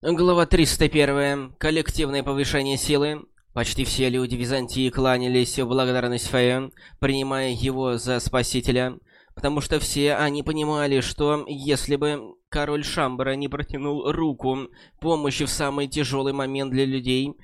Глава 301. Коллективное повышение силы. Почти все люди Византии кланялись в благодарность Фею, принимая его за спасителя, потому что все они понимали, что если бы король Шамбара не протянул руку помощи в самый тяжелый момент для людей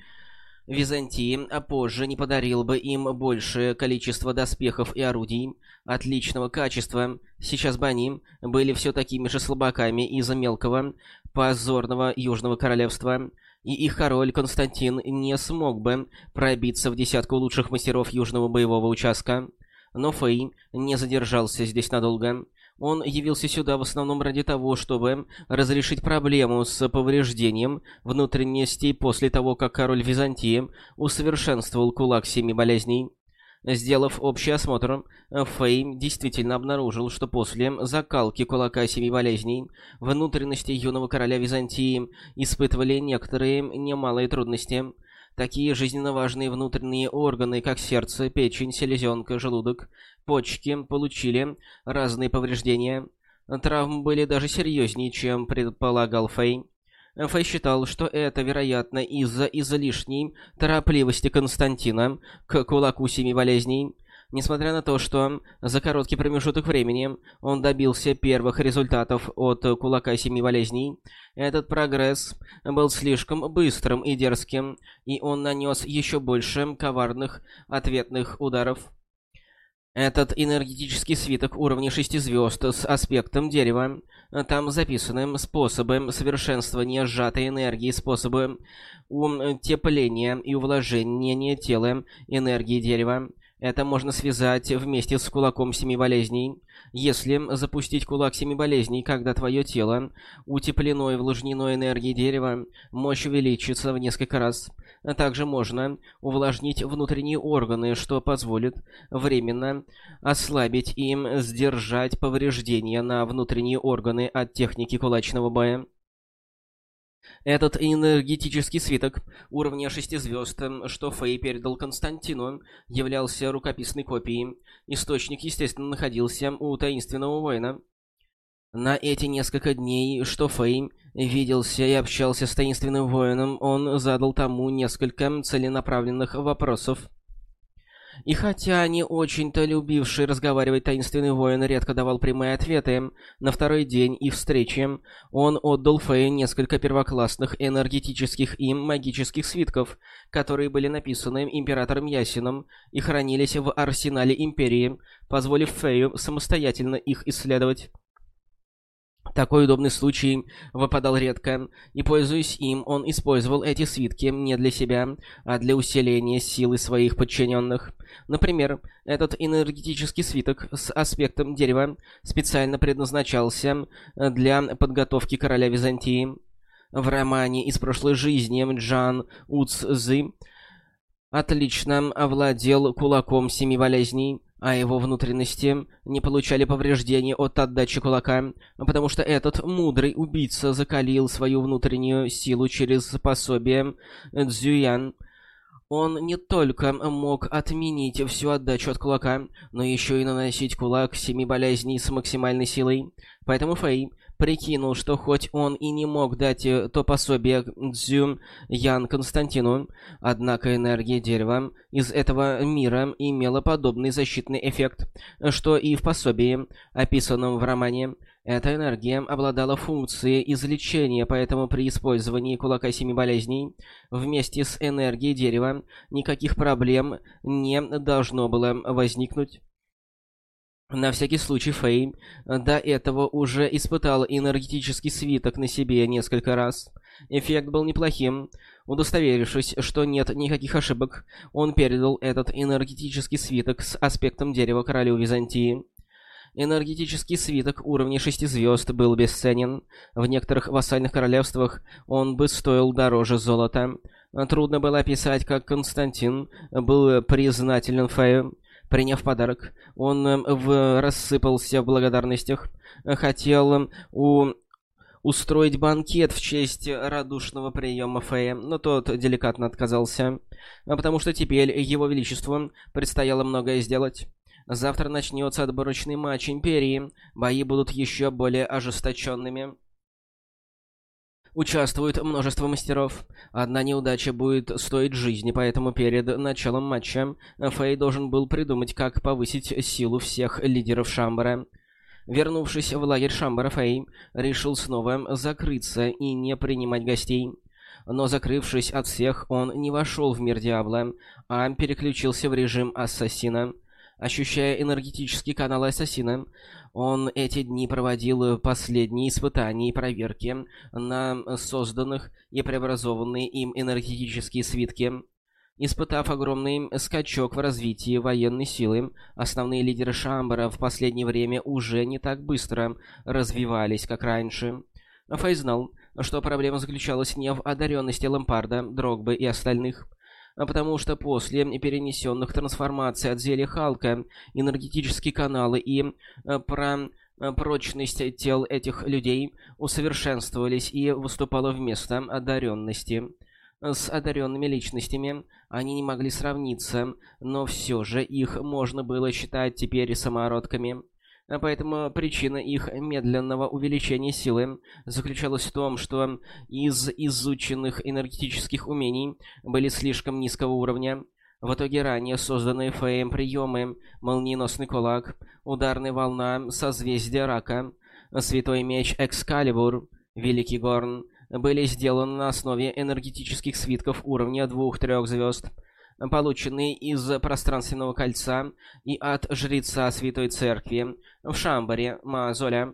Византии, а позже не подарил бы им большее количество доспехов и орудий отличного качества, сейчас бы они были все такими же слабаками из-за мелкого, позорного Южного Королевства, и их король Константин не смог бы пробиться в десятку лучших мастеров Южного боевого участка. Но Фэй не задержался здесь надолго. Он явился сюда в основном ради того, чтобы разрешить проблему с повреждением внутренностей после того, как король Византии усовершенствовал кулак семи болезней. Сделав общий осмотр, Фейм действительно обнаружил, что после закалки кулака семи болезней внутренности юного короля Византии испытывали некоторые немалые трудности. Такие жизненно важные внутренние органы, как сердце, печень, селезенка, желудок, почки, получили разные повреждения. Травмы были даже серьезнее, чем предполагал Фей. Фэй считал, что это, вероятно, из-за излишней торопливости Константина к кулаку семи болезней. Несмотря на то, что за короткий промежуток времени он добился первых результатов от кулака семи болезней, этот прогресс был слишком быстрым и дерзким, и он нанес еще больше коварных ответных ударов. Этот энергетический свиток уровня шести звезд с аспектом дерева там записаны способы совершенствования сжатой энергии, способы утепления и увлажнения тела энергии дерева. Это можно связать вместе с кулаком семи болезней. Если запустить кулак семи болезней, когда твое тело утеплено и влажнено энергией дерева, мощь увеличится в несколько раз. Также можно увлажнить внутренние органы, что позволит временно ослабить им сдержать повреждения на внутренние органы от техники кулачного боя. Этот энергетический свиток уровня шести звезд, что Фэй передал Константину, являлся рукописной копией. Источник, естественно, находился у таинственного воина. На эти несколько дней, что Фэй виделся и общался с таинственным воином, он задал тому несколько целенаправленных вопросов. И хотя не очень-то любивший разговаривать таинственный воин редко давал прямые ответы, на второй день их встречи он отдал Фэю несколько первоклассных энергетических и магических свитков, которые были написаны императором Ясином и хранились в арсенале Империи, позволив Фэю самостоятельно их исследовать. Такой удобный случай выпадал редко, и, пользуясь им, он использовал эти свитки не для себя, а для усиления силы своих подчиненных. Например, этот энергетический свиток с аспектом дерева специально предназначался для подготовки короля Византии. В романе «Из прошлой жизни» Джан Уцзы отлично овладел кулаком семи болезней, а его внутренности не получали повреждений от отдачи кулака, потому что этот мудрый убийца закалил свою внутреннюю силу через пособие Цзюян. Он не только мог отменить всю отдачу от кулака, но еще и наносить кулак семи болезней с максимальной силой. Поэтому Фэй прикинул, что хоть он и не мог дать э, то пособие Цзю Ян Константину, однако энергия дерева из этого мира имела подобный защитный эффект, что и в пособии, описанном в романе. Эта энергия обладала функцией излечения, поэтому при использовании кулака семи болезней вместе с энергией дерева никаких проблем не должно было возникнуть. На всякий случай Фэй до этого уже испытал энергетический свиток на себе несколько раз. Эффект был неплохим. Удостоверившись, что нет никаких ошибок, он передал этот энергетический свиток с аспектом дерева королю Византии. Энергетический свиток уровня шести звезд был бесценен. В некоторых вассальных королевствах он бы стоил дороже золота. Трудно было описать, как Константин был признателен Фэю. Приняв подарок, он эм, в... рассыпался в благодарностях. Хотел эм, у... устроить банкет в честь радушного приема Фея, но тот деликатно отказался, потому что теперь его величеству предстояло многое сделать. Завтра начнется отборочный матч Империи, бои будут еще более ожесточенными. Участвует множество мастеров. Одна неудача будет стоить жизни, поэтому перед началом матча Фэй должен был придумать, как повысить силу всех лидеров Шамбара. Вернувшись в лагерь Шамбара, Фэй решил снова закрыться и не принимать гостей. Но закрывшись от всех, он не вошел в мир Диабло, а переключился в режим ассасина. Ощущая энергетический канал ассасина, он эти дни проводил последние испытания и проверки на созданных и преобразованные им энергетические свитки. Испытав огромный скачок в развитии военной силы, основные лидеры Шамбара в последнее время уже не так быстро развивались, как раньше. Фэй знал, что проблема заключалась не в одаренности Лампарда, Дрогбы и остальных, потому что после перенесенных трансформаций от зелья Халка энергетические каналы и э, про э, прочность тел этих людей усовершенствовались и выступало вместо одаренности. С одаренными личностями они не могли сравниться, но все же их можно было считать теперь самородками. А поэтому причина их медленного увеличения силы заключалась в том, что из изученных энергетических умений были слишком низкого уровня. В итоге ранее созданные ФМ приемы «Молниеносный кулак», «Ударная волна», «Созвездие рака», «Святой меч Экскалибур», «Великий горн» были сделаны на основе энергетических свитков уровня 2-3 звезд – полученный из пространственного кольца и от жреца Святой Церкви в Шамбаре, Маазоля.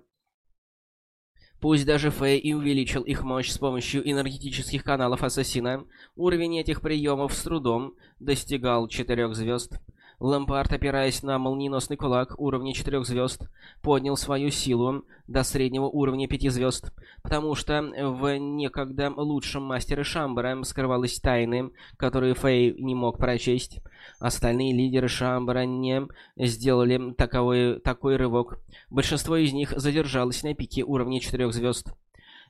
Пусть даже Фэй и увеличил их мощь с помощью энергетических каналов Ассасина, уровень этих приемов с трудом достигал четырех звезд. Лампард, опираясь на молниеносный кулак уровня 4 звезд, поднял свою силу до среднего уровня 5 звезд, потому что в некогда лучшем мастере Шамбара скрывалась тайны, которые Фэй не мог прочесть. Остальные лидеры Шамбара не сделали таковой, такой рывок. Большинство из них задержалось на пике уровня 4 звезд.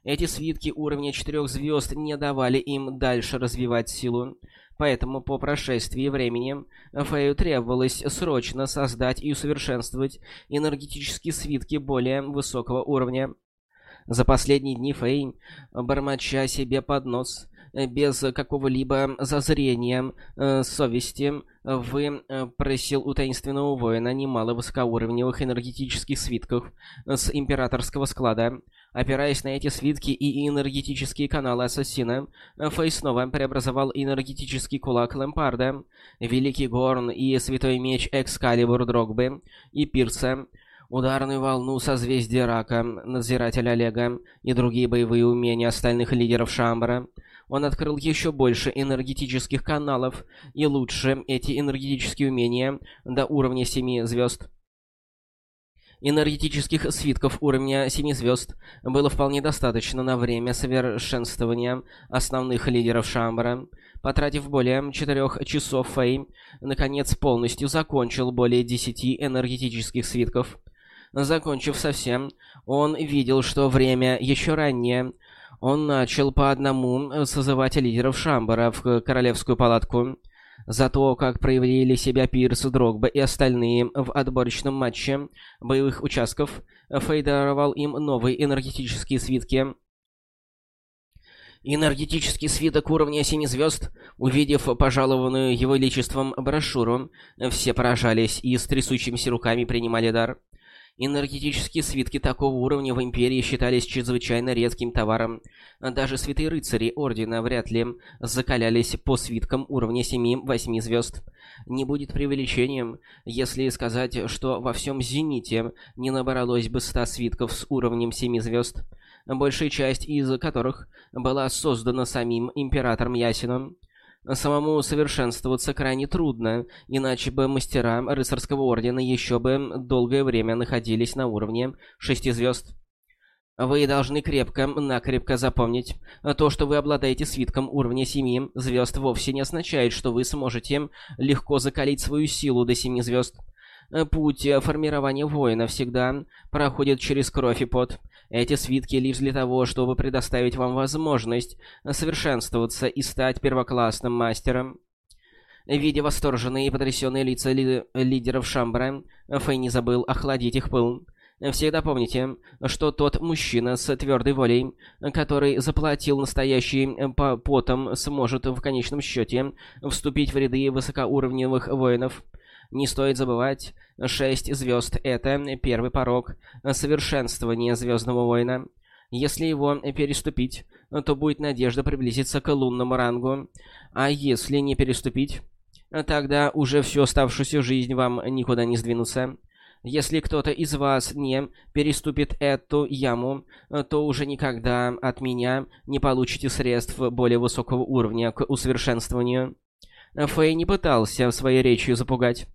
Эти свитки уровня 4 звезд не давали им дальше развивать силу. Поэтому по прошествии времени Фэю требовалось срочно создать и усовершенствовать энергетические свитки более высокого уровня. За последние дни Фэй, бормоча себе под нос, без какого-либо зазрения э, совести, вы э, просил у таинственного воина немало высокоуровневых энергетических свитков с императорского склада. Опираясь на эти свитки и энергетические каналы Ассасина, Фэй снова преобразовал энергетический кулак Лэмпарда, Великий Горн и Святой Меч Экскалибур Дрогбы и Пирса, ударную волну созвездия Рака, Надзирателя Олега и другие боевые умения остальных лидеров Шамбара. Он открыл еще больше энергетических каналов, и лучше эти энергетические умения до уровня 7 звезд энергетических свитков уровня 7 звезд было вполне достаточно на время совершенствования основных лидеров Шамбара. Потратив более 4 часов, Фэй, наконец, полностью закончил более 10 энергетических свитков. Закончив совсем, он видел, что время еще раннее. Он начал по одному созывать лидеров Шамбара в королевскую палатку. За то, как проявили себя Пирс, Дрогба и остальные в отборочном матче боевых участков, Фэй даровал им новые энергетические свитки. Энергетический свиток уровня семи звезд, увидев пожалованную его величеством брошюру, все поражались и с трясущимися руками принимали дар. Энергетические свитки такого уровня в Империи считались чрезвычайно редким товаром. Даже святые рыцари Ордена вряд ли закалялись по свиткам уровня 7-8 звезд. Не будет преувеличением, если сказать, что во всем Зените не набралось бы 100 свитков с уровнем 7 звезд, большая часть из которых была создана самим Императором Ясином. Самому совершенствоваться крайне трудно, иначе бы мастера рыцарского ордена еще бы долгое время находились на уровне шести звезд. Вы должны крепко-накрепко запомнить, то, что вы обладаете свитком уровня семи звезд, вовсе не означает, что вы сможете легко закалить свою силу до семи звезд. Путь формирования воина всегда проходит через кровь и пот. Эти свитки лишь для того, чтобы предоставить вам возможность совершенствоваться и стать первоклассным мастером. Видя восторженные и потрясенные лица ли лидеров Шамбара, Фэй не забыл охладить их пыл. Всегда помните, что тот мужчина с твердой волей, который заплатил настоящий потом, сможет в конечном счете вступить в ряды высокоуровневых воинов. Не стоит забывать, шесть звезд — это первый порог совершенствования Звездного Воина. Если его переступить, то будет надежда приблизиться к лунному рангу. А если не переступить, тогда уже всю оставшуюся жизнь вам никуда не сдвинуться. Если кто-то из вас не переступит эту яму, то уже никогда от меня не получите средств более высокого уровня к усовершенствованию. Фэй не пытался своей речью запугать.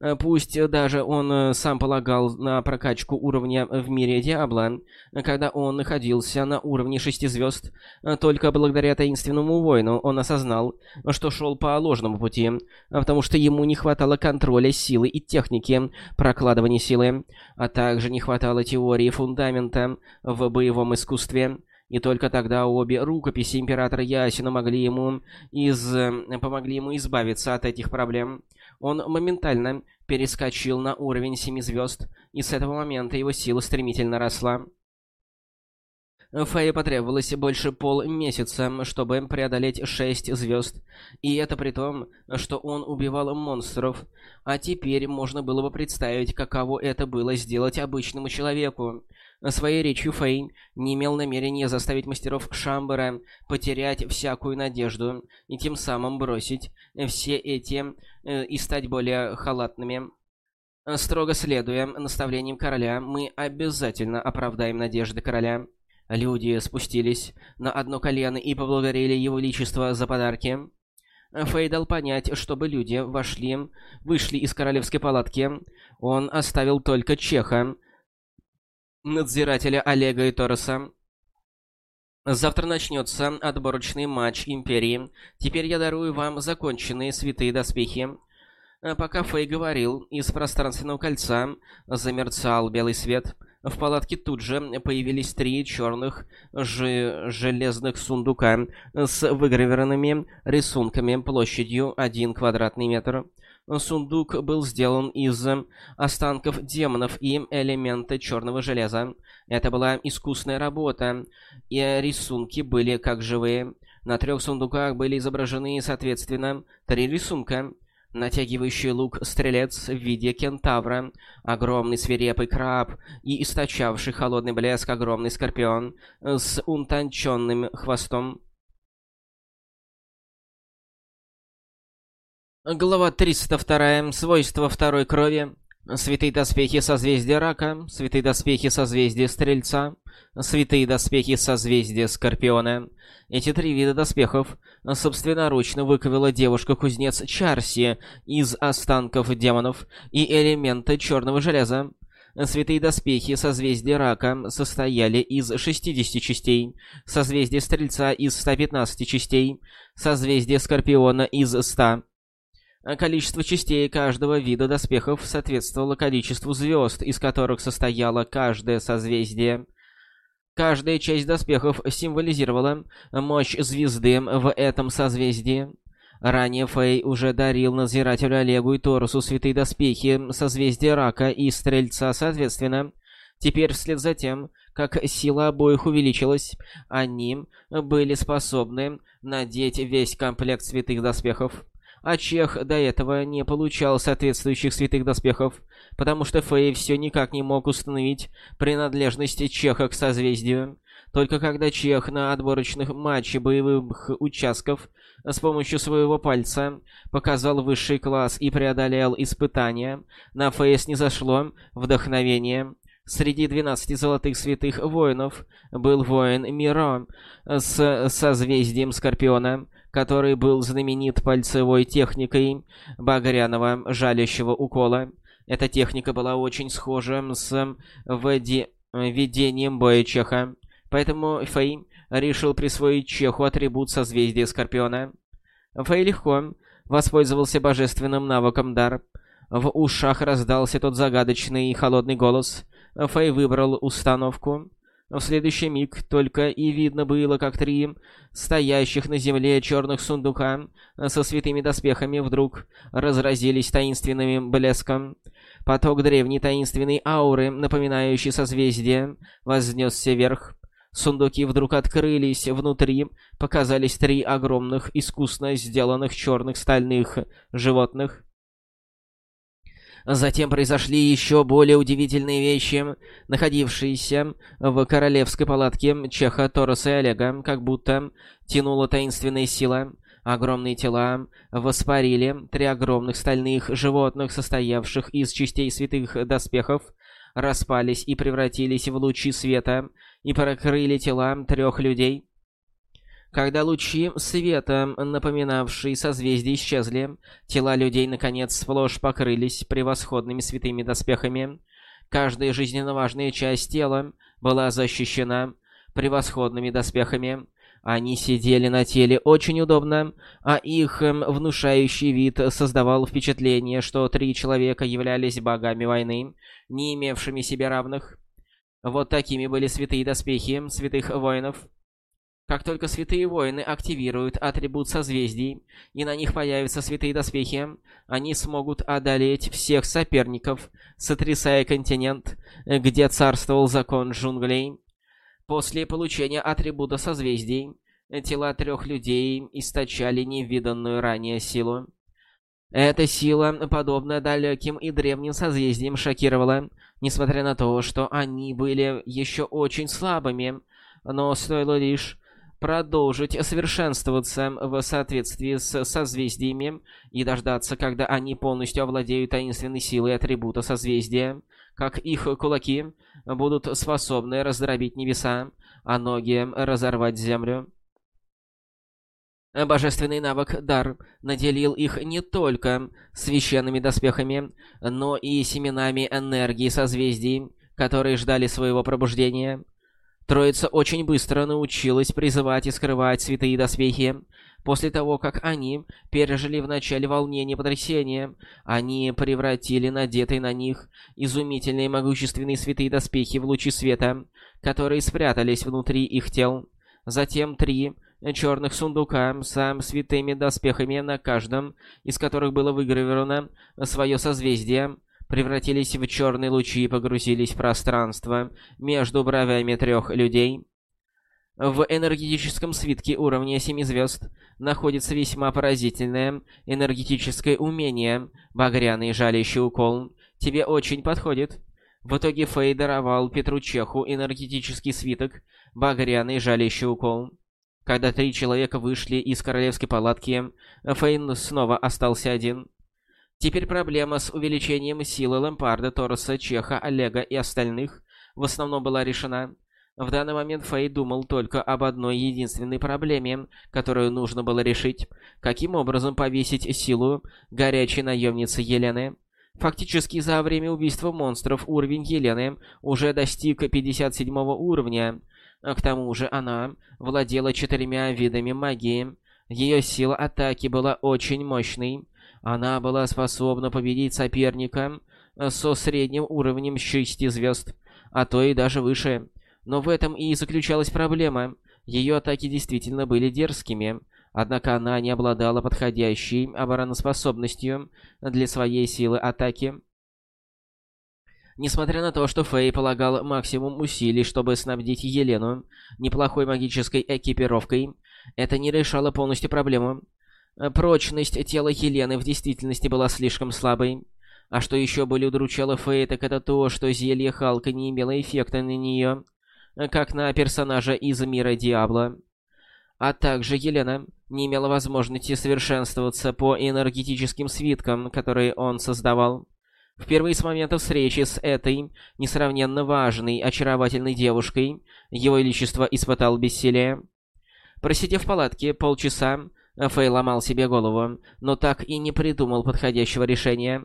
Э, пусть даже он э, сам полагал на прокачку уровня в мире Диабло, когда он находился на уровне шести звезд, э, только благодаря таинственному воину он осознал, что шел по ложному пути, потому что ему не хватало контроля силы и техники прокладывания силы, а также не хватало теории фундамента в боевом искусстве. И только тогда обе рукописи Императора Ясина могли ему из... помогли ему избавиться от этих проблем. Он моментально перескочил на уровень семи звезд, и с этого момента его сила стремительно росла. Фэю потребовалось больше полмесяца, чтобы преодолеть шесть звезд, и это при том, что он убивал монстров, а теперь можно было бы представить, каково это было сделать обычному человеку. Своей речью Фэй не имел намерения заставить мастеров Шамбера потерять всякую надежду и тем самым бросить все эти э, и стать более халатными. Строго следуя наставлениям короля, мы обязательно оправдаем надежды короля. Люди спустились на одно колено и поблагодарили его величество за подарки. Фэй дал понять, чтобы люди вошли, вышли из королевской палатки. Он оставил только Чеха, надзирателя Олега и Тороса. Завтра начнется отборочный матч Империи. Теперь я дарую вам законченные святые доспехи. Пока Фэй говорил, из пространственного кольца замерцал белый свет. В палатке тут же появились три черных железных сундука с выгравированными рисунками площадью 1 квадратный метр. Сундук был сделан из останков демонов и элемента черного железа. Это была искусная работа, и рисунки были как живые. На трех сундуках были изображены, соответственно, три рисунка. Натягивающий лук стрелец в виде кентавра, огромный свирепый краб и источавший холодный блеск огромный скорпион с утонченным хвостом. Глава 302. Свойства второй крови. Святые доспехи созвездия Рака, святые доспехи созвездия Стрельца, святые доспехи созвездия Скорпиона. Эти три вида доспехов собственноручно выковала девушка-кузнец Чарси из останков демонов и элемента черного железа. Святые доспехи созвездия Рака состояли из 60 частей, созвездие Стрельца из 115 частей, созвездие Скорпиона из 100 а количество частей каждого вида доспехов соответствовало количеству звезд, из которых состояло каждое созвездие. Каждая часть доспехов символизировала мощь звезды в этом созвездии. Ранее Фэй уже дарил Надзирателю Олегу и Торусу святые доспехи созвездия Рака и Стрельца соответственно. Теперь, вслед за тем, как сила обоих увеличилась, они были способны надеть весь комплект святых доспехов а Чех до этого не получал соответствующих святых доспехов, потому что Фэй все никак не мог установить принадлежность Чеха к созвездию. Только когда Чех на отборочных матче боевых участков с помощью своего пальца показал высший класс и преодолел испытания, на Фейс не зашло вдохновение. Среди 12 золотых святых воинов был воин Миро с созвездием Скорпиона, который был знаменит пальцевой техникой багряного жалящего укола. Эта техника была очень схожа с веди... ведением боя Чеха, поэтому Фэй решил присвоить Чеху атрибут созвездия Скорпиона. Фэй легко воспользовался божественным навыком дар. В ушах раздался тот загадочный и холодный голос. Фэй выбрал установку. В следующий миг только и видно было, как три стоящих на земле черных сундука со святыми доспехами вдруг разразились таинственным блеском. Поток древней таинственной ауры, напоминающей созвездие, вознесся вверх. Сундуки вдруг открылись, внутри показались три огромных, искусно сделанных черных стальных животных. Затем произошли еще более удивительные вещи. Находившиеся в королевской палатке Чеха, Тороса и Олега как будто тянула таинственная сила. Огромные тела воспарили, три огромных стальных животных, состоявших из частей святых доспехов, распались и превратились в лучи света и прокрыли тела трех людей. Когда лучи света, напоминавшие созвездия, исчезли, тела людей, наконец, сплошь покрылись превосходными святыми доспехами. Каждая жизненно важная часть тела была защищена превосходными доспехами. Они сидели на теле очень удобно, а их внушающий вид создавал впечатление, что три человека являлись богами войны, не имевшими себе равных. Вот такими были святые доспехи святых воинов. Как только святые воины активируют атрибут созвездий, и на них появятся святые доспехи, они смогут одолеть всех соперников, сотрясая континент, где царствовал закон джунглей. После получения атрибута созвездий, тела трех людей источали невиданную ранее силу. Эта сила, подобная далеким и древним созвездиям, шокировала, несмотря на то, что они были еще очень слабыми, но стоило лишь продолжить совершенствоваться в соответствии с созвездиями и дождаться, когда они полностью овладеют таинственной силой атрибута созвездия, как их кулаки будут способны раздробить небеса, а ноги разорвать землю. Божественный навык Дар наделил их не только священными доспехами, но и семенами энергии созвездий, которые ждали своего пробуждения. Троица очень быстро научилась призывать и скрывать святые доспехи. После того, как они пережили в начале волнение потрясения, они превратили надетые на них изумительные могущественные святые доспехи в лучи света, которые спрятались внутри их тел. Затем три черных сундука с святыми доспехами на каждом, из которых было выгравировано свое созвездие, превратились в черные лучи и погрузились в пространство между бровями трех людей. В энергетическом свитке уровня семи звезд находится весьма поразительное энергетическое умение «Багряный жалящий укол». Тебе очень подходит. В итоге Фей даровал Петру Чеху энергетический свиток «Багряный жалящий укол». Когда три человека вышли из королевской палатки, Фейн снова остался один. Теперь проблема с увеличением силы Лэмпарда, Тороса, Чеха, Олега и остальных в основном была решена. В данный момент Фей думал только об одной единственной проблеме, которую нужно было решить. Каким образом повесить силу горячей наемницы Елены? Фактически за время убийства монстров уровень Елены уже достиг 57 уровня. К тому же она владела четырьмя видами магии. Ее сила атаки была очень мощной. Она была способна победить соперника со средним уровнем шести звезд, а то и даже выше. Но в этом и заключалась проблема. Ее атаки действительно были дерзкими, однако она не обладала подходящей обороноспособностью для своей силы атаки. Несмотря на то, что Фэй полагал максимум усилий, чтобы снабдить Елену неплохой магической экипировкой, это не решало полностью проблему. Прочность тела Елены в действительности была слишком слабой. А что еще более удручало Фэй, так это то, что зелье Халка не имело эффекта на нее, как на персонажа из мира Диабло. А также Елена не имела возможности совершенствоваться по энергетическим свиткам, которые он создавал. Впервые с момента встречи с этой несравненно важной, очаровательной девушкой, его величество испытал бессилие. Просидев в палатке полчаса, Фэй ломал себе голову, но так и не придумал подходящего решения.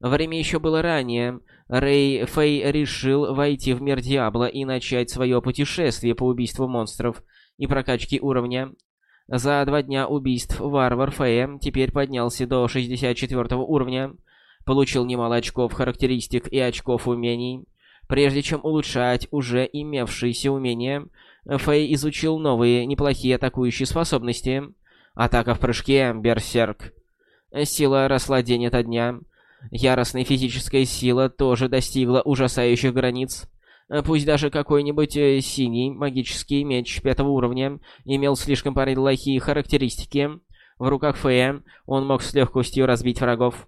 Время еще было ранее. Рэй Фэй решил войти в мир Диабло и начать свое путешествие по убийству монстров и прокачке уровня. За два дня убийств варвар Фэя теперь поднялся до 64 уровня получил немало очков характеристик и очков умений. Прежде чем улучшать уже имевшиеся умения, Фэй изучил новые неплохие атакующие способности. Атака в прыжке, берсерк. Сила росла день ото дня. Яростная физическая сила тоже достигла ужасающих границ. Пусть даже какой-нибудь э, синий магический меч пятого уровня имел слишком плохие характеристики, в руках Фея он мог с легкостью разбить врагов.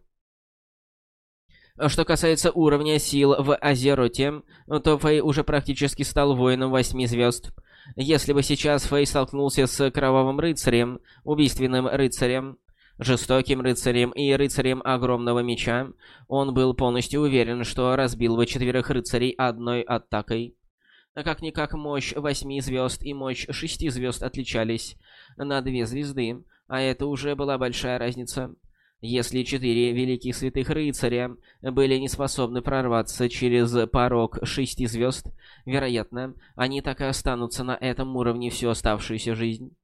Что касается уровня сил в Азероте, то Фэй уже практически стал воином восьми звезд. Если бы сейчас Фэй столкнулся с Кровавым Рыцарем, Убийственным Рыцарем, Жестоким Рыцарем и Рыцарем Огромного Меча, он был полностью уверен, что разбил бы четверых рыцарей одной атакой. Как-никак мощь восьми звезд и мощь шести звезд отличались на две звезды, а это уже была большая разница. Если четыре великих святых рыцаря были не способны прорваться через порог шести звезд, вероятно, они так и останутся на этом уровне всю оставшуюся жизнь.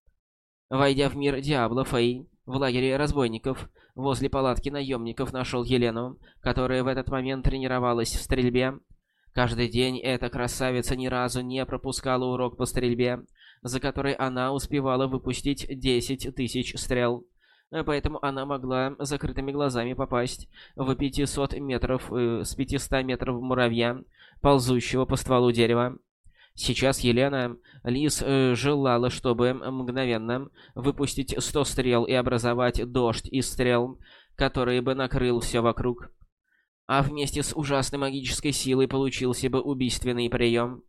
Войдя в мир Диабло, Фэй в лагере разбойников возле палатки наемников нашел Елену, которая в этот момент тренировалась в стрельбе. Каждый день эта красавица ни разу не пропускала урок по стрельбе, за который она успевала выпустить 10 тысяч стрел. Э, поэтому она могла закрытыми глазами попасть в 500 метров э, с 500 метров муравья, ползущего по стволу дерева. Сейчас Елена Лис э, желала, чтобы мгновенно выпустить 100 стрел и образовать дождь из стрел, который бы накрыл все вокруг. А вместе с ужасной магической силой получился бы убийственный прием.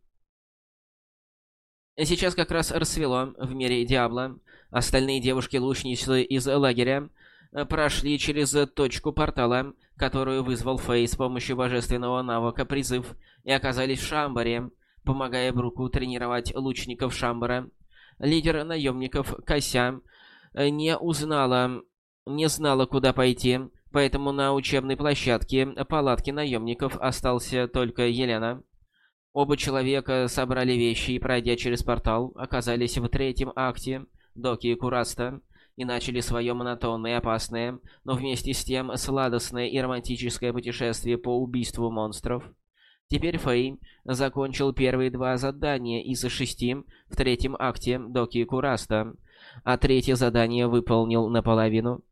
Сейчас как раз рассвело в мире Диабло. Остальные девушки-лучницы из лагеря э, прошли через точку портала, которую вызвал Фэй с помощью божественного навыка призыв, и оказались в Шамбаре, помогая Бруку тренировать лучников Шамбара. Лидер наемников Кося э, не узнала, не знала, куда пойти, поэтому на учебной площадке палатки наемников остался только Елена. Оба человека собрали вещи и, пройдя через портал, оказались в третьем акте – Доки и Кураста и начали свое монотонное и опасное, но вместе с тем сладостное и романтическое путешествие по убийству монстров. Теперь Фэй закончил первые два задания из шести в третьем акте Доки Кураста, а третье задание выполнил наполовину.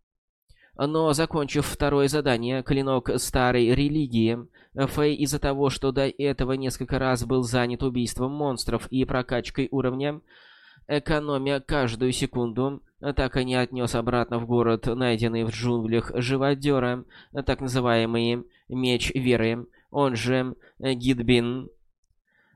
Но, закончив второе задание, клинок старой религии, Фэй из-за того, что до этого несколько раз был занят убийством монстров и прокачкой уровня, экономя каждую секунду, так и не отнес обратно в город найденный в джунглях живодера, так называемый «Меч Веры», он же Гидбин.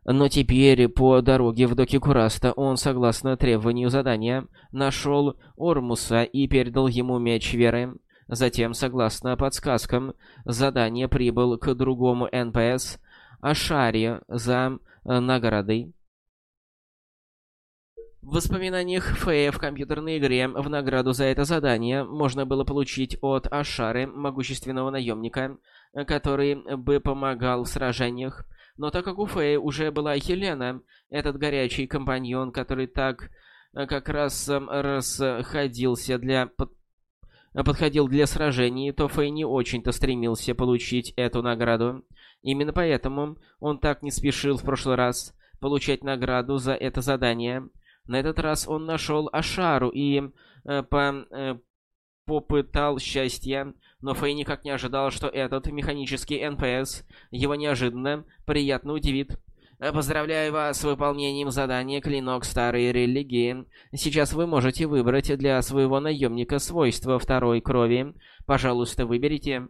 Но теперь по дороге в доки Кураста он, согласно требованию задания, нашел Ормуса и передал ему Меч Веры. Затем, согласно подсказкам, задание прибыл к другому НПС Ашари за наградой. В воспоминаниях Фея в компьютерной игре в награду за это задание можно было получить от Ашары, могущественного наемника, который бы помогал в сражениях. Но так как у Фея уже была Хелена, этот горячий компаньон, который так э, как раз эм, расходился для... Под... подходил для сражений, то Фэй не очень-то стремился получить эту награду. Именно поэтому он так не спешил в прошлый раз получать награду за это задание. На этот раз он нашел Ашару и э, по, э, попытал счастья, но Фэй никак не ожидал, что этот механический НПС его неожиданно приятно удивит. Поздравляю вас с выполнением задания «Клинок старой религии». Сейчас вы можете выбрать для своего наемника свойства второй крови. Пожалуйста, выберите.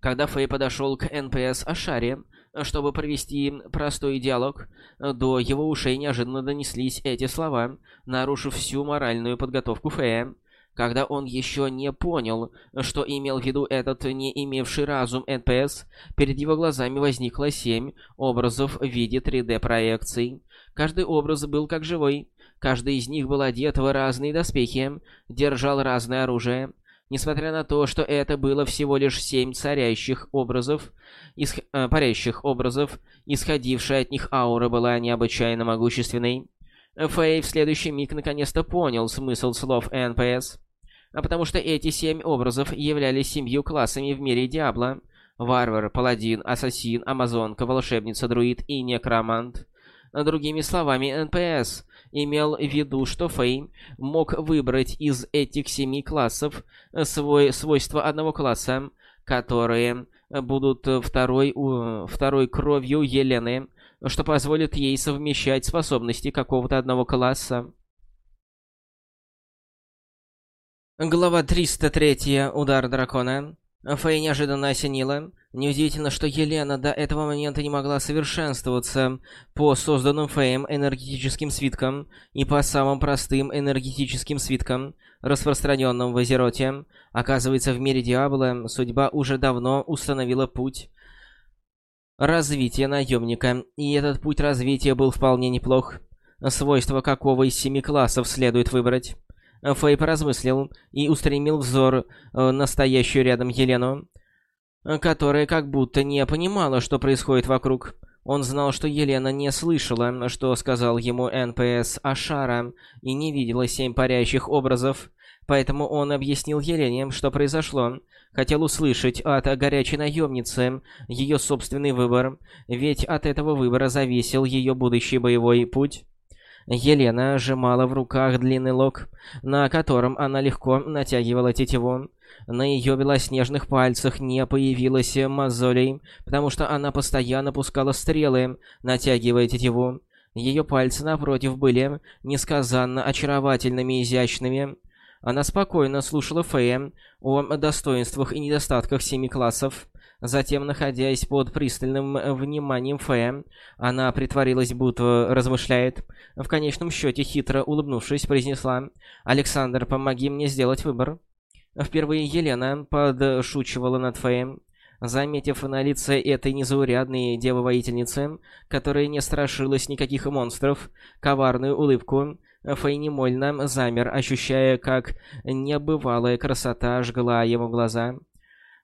Когда Фэй подошел к НПС Ашаре, чтобы провести простой диалог, до его ушей неожиданно донеслись эти слова, нарушив всю моральную подготовку Фея. Когда он еще не понял, что имел в виду этот не имевший разум НПС, перед его глазами возникло семь образов в виде 3D-проекций. Каждый образ был как живой. Каждый из них был одет в разные доспехи, держал разное оружие. Несмотря на то, что это было всего лишь семь царящих образов, исх... э, парящих образов, исходившая от них аура была необычайно могущественной. Фэй в следующий миг наконец-то понял смысл слов НПС, а потому что эти семь образов являлись семью классами в мире Диабло. варвар, паладин, ассасин, амазонка, волшебница, друид и некромант. Другими словами, НПС имел в виду, что Фэй мог выбрать из этих семи классов свой, свойства одного класса, которые будут второй, второй кровью Елены, что позволит ей совмещать способности какого-то одного класса. Глава 303. Удар дракона. Фэй неожиданно осенила. Неудивительно, что Елена до этого момента не могла совершенствоваться по созданным Фэем энергетическим свиткам и по самым простым энергетическим свиткам, распространенным в Азероте. Оказывается, в мире Диабло судьба уже давно установила путь развития наемника, и этот путь развития был вполне неплох. Свойства какого из семи классов следует выбрать? Фэй поразмыслил и устремил взор э, на стоящую рядом Елену, которая как будто не понимала, что происходит вокруг. Он знал, что Елена не слышала, что сказал ему НПС Ашара, и не видела семь парящих образов. Поэтому он объяснил Елене, что произошло. Хотел услышать от горячей наемницы ее собственный выбор, ведь от этого выбора зависел ее будущий боевой путь. Елена сжимала в руках длинный лук, на котором она легко натягивала тетиву. На ее белоснежных пальцах не появилось мозолей, потому что она постоянно пускала стрелы, натягивая тетиву. Ее пальцы, напротив, были несказанно очаровательными и изящными. Она спокойно слушала Фея о достоинствах и недостатках семи классов. Затем, находясь под пристальным вниманием Фэя, она притворилась, будто размышляет. В конечном счете, хитро улыбнувшись, произнесла «Александр, помоги мне сделать выбор». Впервые Елена подшучивала над Фэем. Заметив на лице этой незаурядной девы-воительницы, которая не страшилась никаких монстров, коварную улыбку, Фэй немольно замер, ощущая, как небывалая красота жгла его глаза.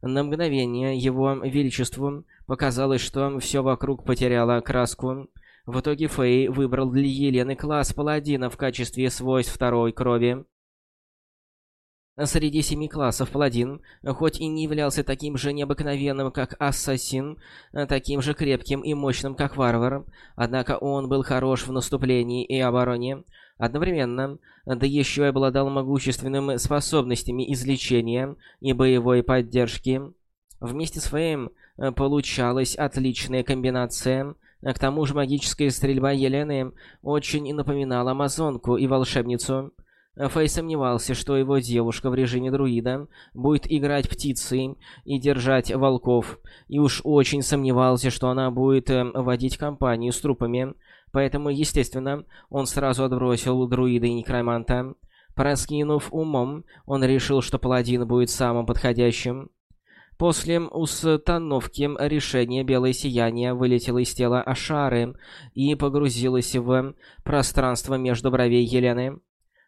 На мгновение его величеству показалось, что все вокруг потеряло краску. В итоге Фэй выбрал для Елены класс паладина в качестве свойств второй крови. Среди семи классов паладин, хоть и не являлся таким же необыкновенным, как ассасин, таким же крепким и мощным, как варвар, однако он был хорош в наступлении и обороне, Одновременно, да еще и обладал могущественными способностями излечения и боевой поддержки. Вместе с Фэем э, получалась отличная комбинация. К тому же магическая стрельба Елены очень напоминала амазонку и волшебницу. Фэй сомневался, что его девушка в режиме друида будет играть птицей и держать волков, и уж очень сомневался, что она будет э, водить компанию с трупами, Поэтому, естественно, он сразу отбросил друида и некроманта. Проскинув умом, он решил, что паладин будет самым подходящим. После установки решения белое сияние вылетело из тела Ашары и погрузилось в пространство между бровей Елены.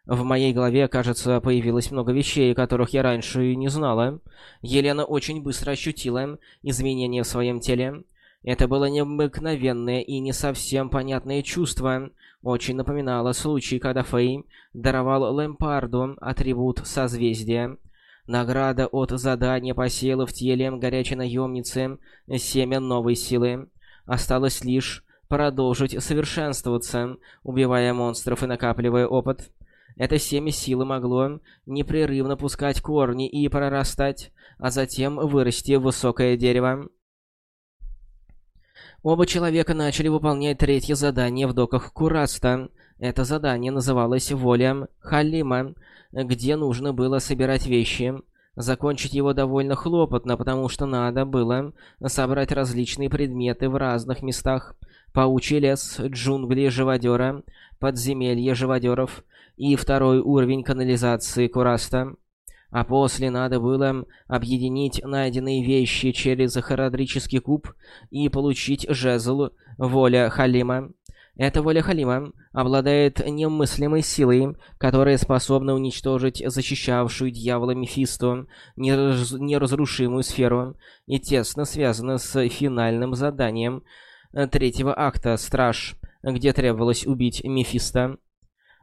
В моей голове, кажется, появилось много вещей, которых я раньше не знала. Елена очень быстро ощутила изменения в своем теле. Это было необыкновенное и не совсем понятное чувство. Очень напоминало случай, когда Фэй даровал Лэмпарду атрибут созвездия. Награда от задания посеяла в теле горячей наемницы семя новой силы. Осталось лишь продолжить совершенствоваться, убивая монстров и накапливая опыт. Это семя силы могло непрерывно пускать корни и прорастать, а затем вырасти высокое дерево. Оба человека начали выполнять третье задание в доках Кураста. Это задание называлось «Воля Халима», где нужно было собирать вещи. Закончить его довольно хлопотно, потому что надо было собрать различные предметы в разных местах. Паучий лес, джунгли живодера, подземелье живодеров и второй уровень канализации Кураста. А после надо было объединить найденные вещи через хородрический куб и получить жезл Воля Халима. Эта Воля Халима обладает немыслимой силой, которая способна уничтожить защищавшую дьявола Мефисто нераз... неразрушимую сферу и тесно связана с финальным заданием третьего акта «Страж», где требовалось убить Мефисто.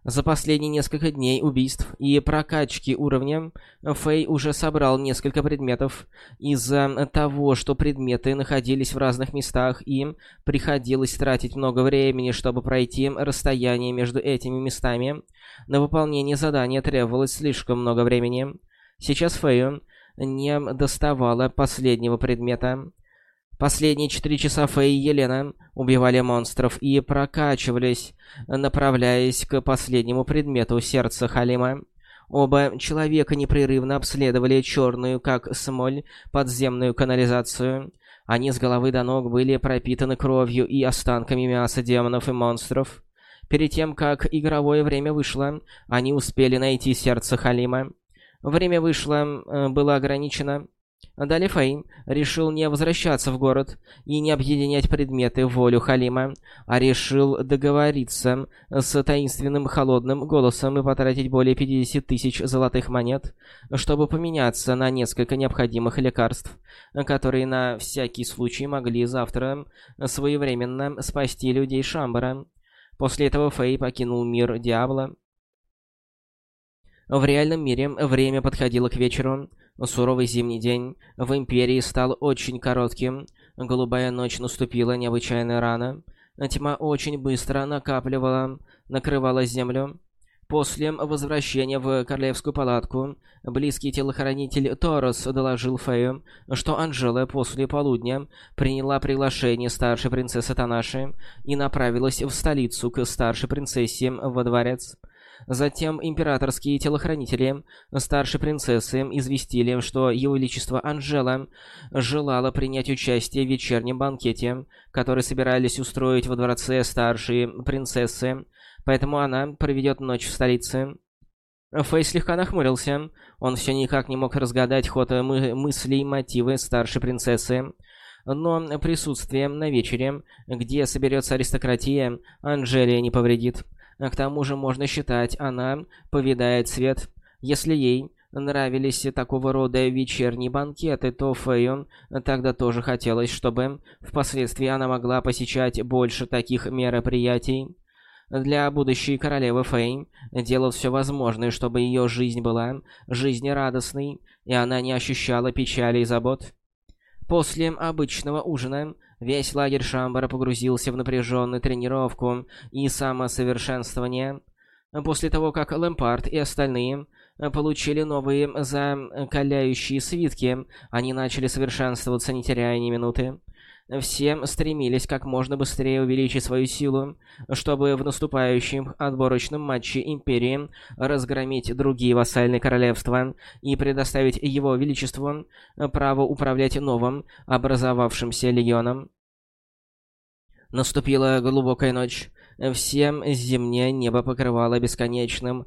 За последние несколько дней убийств и прокачки уровня Фэй уже собрал несколько предметов. Из-за того, что предметы находились в разных местах, им приходилось тратить много времени, чтобы пройти расстояние между этими местами. На выполнение задания требовалось слишком много времени. Сейчас Фэю не доставало последнего предмета. Последние четыре часа Фэй и Елена убивали монстров и прокачивались, направляясь к последнему предмету сердца Халима. Оба человека непрерывно обследовали черную, как смоль, подземную канализацию. Они с головы до ног были пропитаны кровью и останками мяса демонов и монстров. Перед тем, как игровое время вышло, они успели найти сердце Халима. Время вышло, э, было ограничено. Далее Фэй решил не возвращаться в город и не объединять предметы волю Халима, а решил договориться с таинственным холодным голосом и потратить более 50 тысяч золотых монет, чтобы поменяться на несколько необходимых лекарств, которые на всякий случай могли завтра своевременно спасти людей Шамбара. После этого Фэй покинул мир Диабло. В реальном мире время подходило к вечеру, Суровый зимний день в Империи стал очень коротким. Голубая ночь наступила необычайно рано. Тьма очень быстро накапливала, накрывала землю. После возвращения в Королевскую палатку, близкий телохранитель Торос доложил Фею, что Анжела после полудня приняла приглашение старшей принцессы Танаши и направилась в столицу к старшей принцессе во дворец. Затем императорские телохранители старшей принцессы известили, что Его Величество Анжела желала принять участие в вечернем банкете, который собирались устроить во дворце старшей принцессы, поэтому она проведет ночь в столице. Фэй слегка нахмурился. Он все никак не мог разгадать ход мы мыслей и мотивы старшей принцессы. Но присутствие на вечере, где соберется аристократия, Анжелия не повредит. А к тому же можно считать, она повидает свет. Если ей нравились такого рода вечерние банкеты, то Фэйон тогда тоже хотелось, чтобы впоследствии она могла посещать больше таких мероприятий. Для будущей королевы Фэй делал все возможное, чтобы ее жизнь была жизнерадостной, и она не ощущала печали и забот. После обычного ужина Весь лагерь Шамбара погрузился в напряженную тренировку и самосовершенствование. После того, как Лэмпард и остальные получили новые закаляющие свитки, они начали совершенствоваться, не теряя ни минуты. Все стремились как можно быстрее увеличить свою силу, чтобы в наступающем отборочном матче Империи разгромить другие вассальные королевства и предоставить его величеству право управлять новым образовавшимся легионом. Наступила глубокая ночь. Всем зимнее небо покрывало бесконечным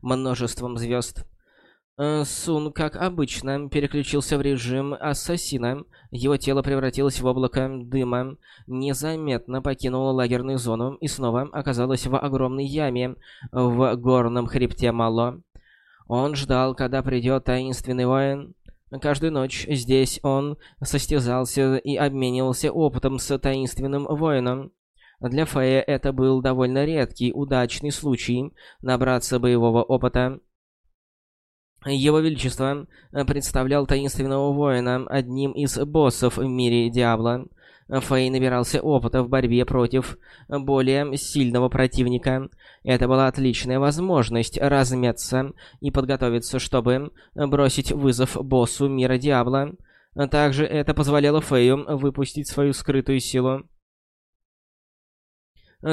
множеством звезд. Э, Сун, как обычно, переключился в режим ассасина. Его тело превратилось в облако дыма, незаметно покинуло лагерную зону и снова оказалось в огромной яме в горном хребте Мало. Он ждал, когда придет таинственный воин. Каждую ночь здесь он состязался и обменивался опытом с таинственным воином. Для Фея это был довольно редкий, удачный случай набраться боевого опыта. Его Величество э, представлял таинственного воина, одним из боссов в мире Диабло. Фэй набирался опыта в борьбе против более сильного противника. Это была отличная возможность размяться и подготовиться, чтобы бросить вызов боссу мира Диабло. Также это позволяло Фэю выпустить свою скрытую силу.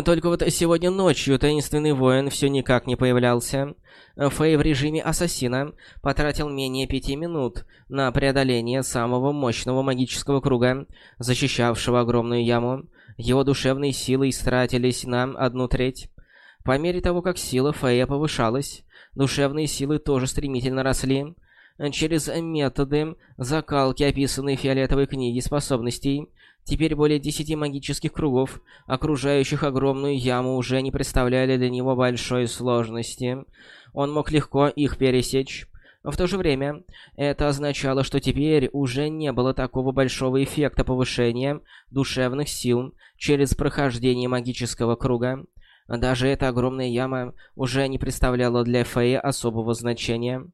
Только вот сегодня ночью таинственный воин все никак не появлялся. Фэй в режиме ассасина потратил менее пяти минут на преодоление самого мощного магического круга, защищавшего огромную яму. Его душевные силы истратились на одну треть. По мере того, как сила Фэя повышалась, душевные силы тоже стремительно росли. Через методы закалки, описанные в фиолетовой книге способностей, Теперь более десяти магических кругов, окружающих огромную яму, уже не представляли для него большой сложности. Он мог легко их пересечь. В то же время, это означало, что теперь уже не было такого большого эффекта повышения душевных сил через прохождение магического круга. Даже эта огромная яма уже не представляла для Фэи особого значения.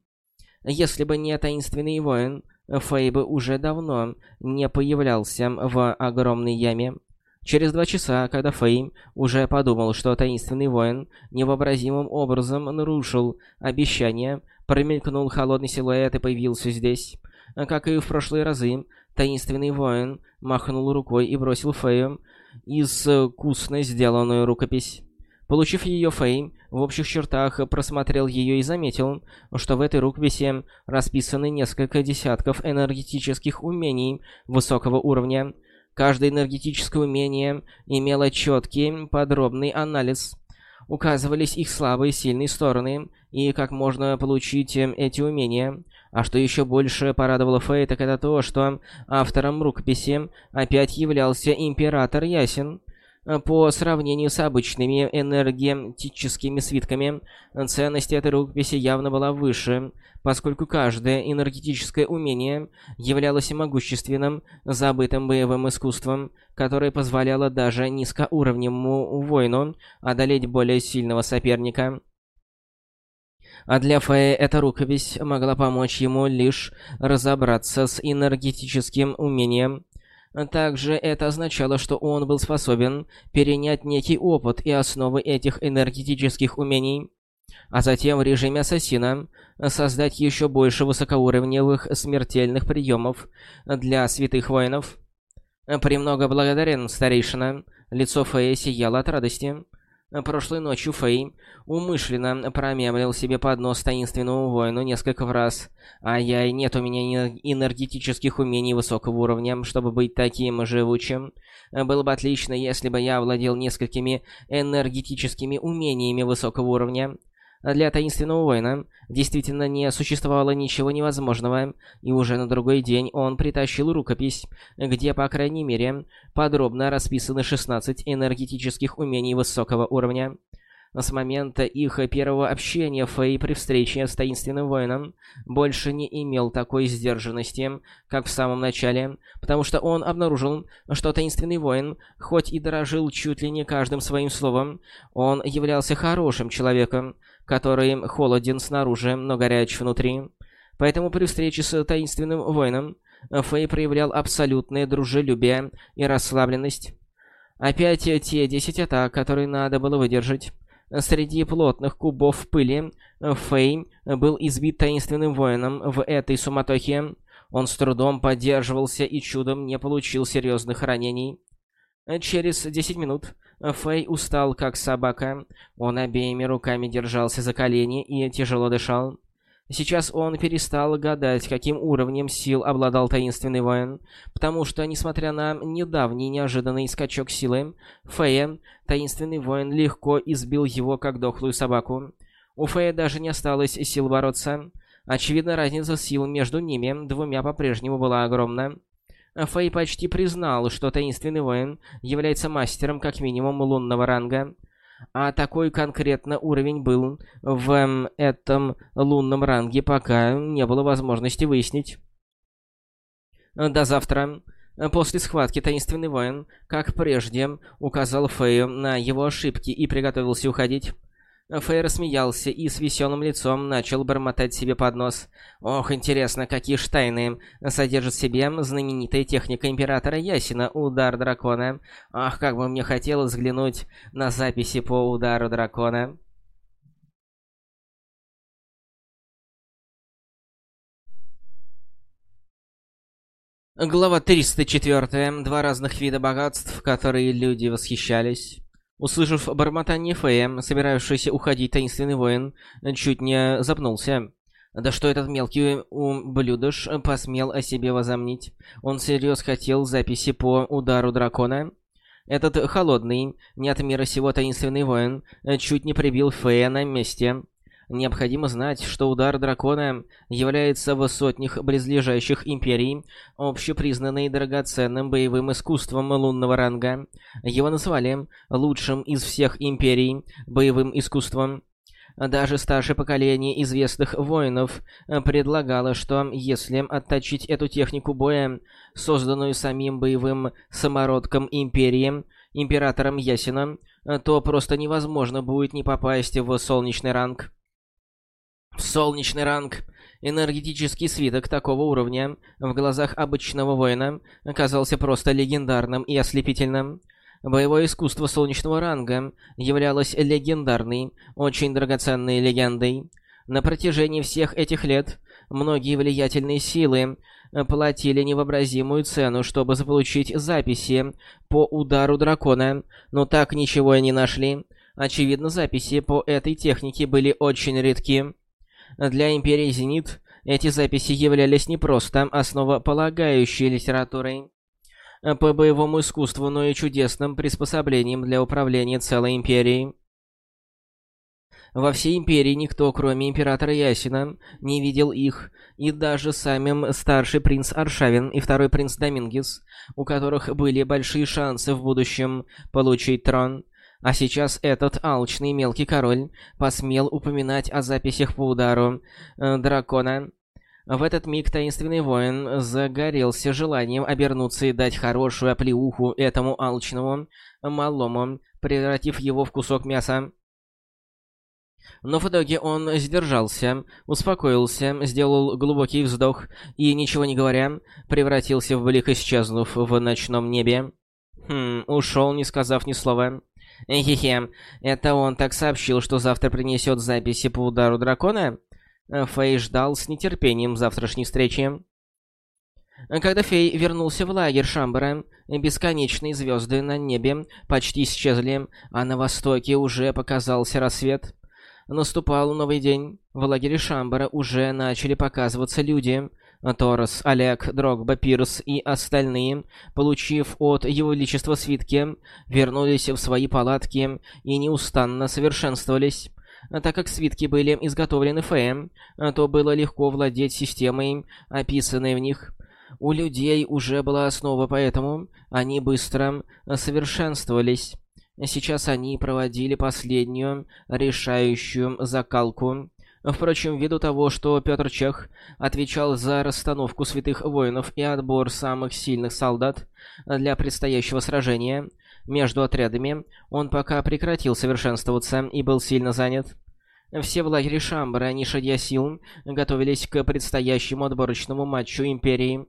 Если бы не таинственный воин, Фэй бы уже давно не появлялся в огромной яме. Через два часа, когда Фэй уже подумал, что таинственный воин невообразимым образом нарушил обещание, промелькнул холодный силуэт и появился здесь. Как и в прошлые разы, таинственный воин махнул рукой и бросил Фэю искусно сделанную рукопись. Получив ее, Фэй в общих чертах просмотрел ее и заметил, что в этой рукописи расписаны несколько десятков энергетических умений высокого уровня. Каждое энергетическое умение имело четкий, подробный анализ. Указывались их слабые и сильные стороны, и как можно получить эти умения. А что еще больше порадовало Фэй, так это то, что автором рукописи опять являлся Император Ясен. Э, по сравнению с обычными энергетическими свитками, ценность этой рукописи явно была выше, поскольку каждое энергетическое умение являлось могущественным, забытым боевым искусством, которое позволяло даже низкоуровневому воину одолеть более сильного соперника. А для Фея эта рукопись могла помочь ему лишь разобраться с энергетическим умением, также это означало, что он был способен перенять некий опыт и основы этих энергетических умений, а затем в режиме ассасина создать еще больше высокоуровневых смертельных приемов для святых воинов. «Премного благодарен, старейшина». Лицо Фея сияло от радости. Прошлой ночью Фэй умышленно промямлил себе под нос таинственному воину несколько раз. А я и нет у меня энергетических умений высокого уровня, чтобы быть таким живучим. Было бы отлично, если бы я владел несколькими энергетическими умениями высокого уровня. Для таинственного воина действительно не существовало ничего невозможного, и уже на другой день он притащил рукопись, где, по крайней мере, подробно расписаны 16 энергетических умений высокого уровня. С момента их первого общения Фэй при встрече с таинственным воином больше не имел такой сдержанности, как в самом начале, потому что он обнаружил, что таинственный воин, хоть и дорожил чуть ли не каждым своим словом, он являлся хорошим человеком, который холоден снаружи, но горяч внутри. Поэтому при встрече с таинственным воином Фэй проявлял абсолютное дружелюбие и расслабленность. Опять те 10 атак, которые надо было выдержать. Среди плотных кубов пыли Фэй был избит таинственным воином в этой суматохе. Он с трудом поддерживался и чудом не получил серьезных ранений. Через 10 минут Фэй устал как собака. Он обеими руками держался за колени и тяжело дышал. Сейчас он перестал гадать, каким уровнем сил обладал таинственный воин, потому что, несмотря на недавний неожиданный скачок силы, Фэя, таинственный воин, легко избил его, как дохлую собаку. У Фэя даже не осталось сил бороться. Очевидно, разница сил между ними двумя по-прежнему была огромна. Фэй почти признал, что таинственный воин является мастером как минимум лунного ранга. А такой конкретно уровень был в эм, этом лунном ранге, пока не было возможности выяснить. До завтра. После схватки таинственный воин, как прежде, указал Фэю на его ошибки и приготовился уходить. Фэй рассмеялся и с веселым лицом начал бормотать себе под нос. Ох, интересно, какие штайны содержит в себе знаменитая техника Императора Ясина «Удар дракона». Ах, как бы мне хотелось взглянуть на записи по удару дракона. Глава 304. Два разных вида богатств, которые люди восхищались. Услышав бормотание Фея, собиравшийся уходить таинственный воин, чуть не запнулся. Да что этот мелкий ублюдыш посмел о себе возомнить? Он всерьез хотел записи по удару дракона? Этот холодный, не от мира сего таинственный воин, чуть не прибил Фея на месте. Необходимо знать, что удар дракона является в сотнях близлежащих империй общепризнанным драгоценным боевым искусством лунного ранга. Его назвали лучшим из всех империй боевым искусством. Даже старшее поколение известных воинов предлагало, что если отточить эту технику боя, созданную самим боевым самородком Империи, императором Ясина, то просто невозможно будет не попасть в солнечный ранг. Солнечный ранг энергетический свиток такого уровня в глазах обычного воина оказался просто легендарным и ослепительным. Боевое искусство солнечного ранга являлось легендарной, очень драгоценной легендой. На протяжении всех этих лет многие влиятельные силы платили невообразимую цену, чтобы заполучить записи по удару дракона, но так ничего и не нашли. Очевидно, записи по этой технике были очень редки. Для Империи Зенит эти записи являлись не просто основополагающей литературой по боевому искусству, но и чудесным приспособлением для управления целой Империей. Во всей Империи никто, кроме Императора Ясина, не видел их, и даже самим старший принц Аршавин и второй принц Домингес, у которых были большие шансы в будущем получить трон, а сейчас этот алчный мелкий король посмел упоминать о записях по удару э, дракона. В этот миг таинственный воин загорелся желанием обернуться и дать хорошую оплеуху этому алчному малому, превратив его в кусок мяса. Но в итоге он сдержался, успокоился, сделал глубокий вздох и, ничего не говоря, превратился в блик, исчезнув в ночном небе. Хм, ушел, не сказав ни слова. Хе-хе, это он так сообщил, что завтра принесет записи по удару дракона? Фэй ждал с нетерпением завтрашней встречи. Когда Фей вернулся в лагерь Шамбара, бесконечные звезды на небе почти исчезли, а на востоке уже показался рассвет. Наступал новый день. В лагере Шамбара уже начали показываться люди. Торос, Олег, Дрогба, Пирс и остальные, получив от Его Величества свитки, вернулись в свои палатки и неустанно совершенствовались. Так как свитки были изготовлены Феем, то было легко владеть системой, описанной в них. У людей уже была основа, поэтому они быстро совершенствовались. Сейчас они проводили последнюю решающую закалку. Впрочем, ввиду того, что Петр Чех отвечал за расстановку святых воинов и отбор самых сильных солдат для предстоящего сражения между отрядами, он пока прекратил совершенствоваться и был сильно занят. Все в лагере Шамбара, не сил, готовились к предстоящему отборочному матчу Империи.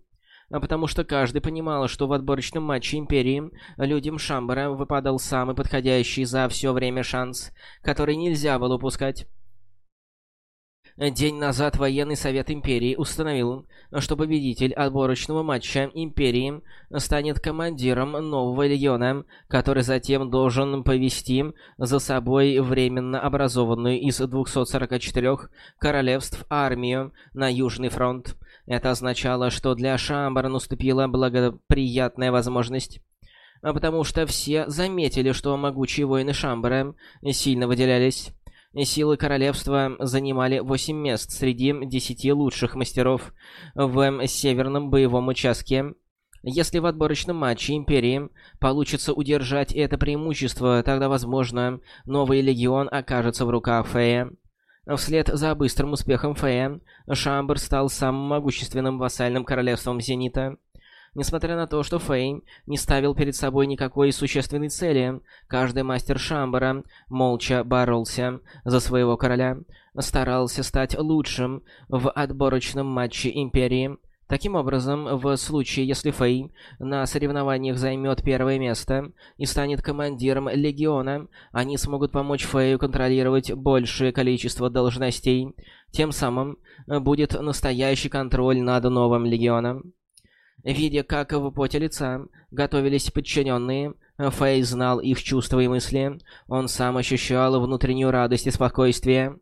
Потому что каждый понимал, что в отборочном матче Империи людям Шамбара выпадал самый подходящий за все время шанс, который нельзя было упускать. День назад военный совет Империи установил, что победитель отборочного матча Империи станет командиром нового легиона, который затем должен повести за собой временно образованную из 244 королевств армию на Южный фронт. Это означало, что для Шамбара наступила благоприятная возможность потому что все заметили, что могучие воины Шамбара сильно выделялись. Силы королевства занимали 8 мест среди 10 лучших мастеров в северном боевом участке. Если в отборочном матче Империи получится удержать это преимущество, тогда, возможно, новый легион окажется в руках Фея. Вслед за быстрым успехом Фея, Шамбер стал самым могущественным вассальным королевством Зенита. Несмотря на то, что Фэй не ставил перед собой никакой существенной цели, каждый мастер Шамбара молча боролся за своего короля, старался стать лучшим в отборочном матче Империи. Таким образом, в случае, если Фэй на соревнованиях займет первое место и станет командиром легиона, они смогут помочь Фэю контролировать большее количество должностей. Тем самым будет настоящий контроль над новым легионом. Видя, как в поте лица готовились подчиненные, Фэй знал их чувства и мысли. Он сам ощущал внутреннюю радость и спокойствие.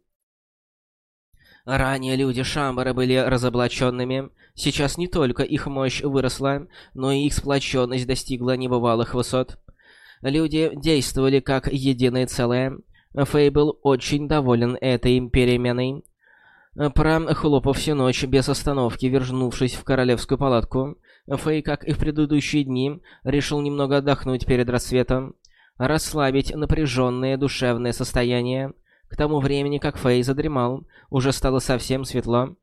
Ранее люди Шамбара были разоблаченными. Сейчас не только их мощь выросла, но и их сплоченность достигла небывалых высот. Люди действовали как единое целое. Фэй был очень доволен этой переменой. Прохлопав всю ночь без остановки, вернувшись в королевскую палатку, Фэй, как и в предыдущие дни, решил немного отдохнуть перед рассветом, расслабить напряженное душевное состояние. К тому времени, как Фэй задремал, уже стало совсем светло.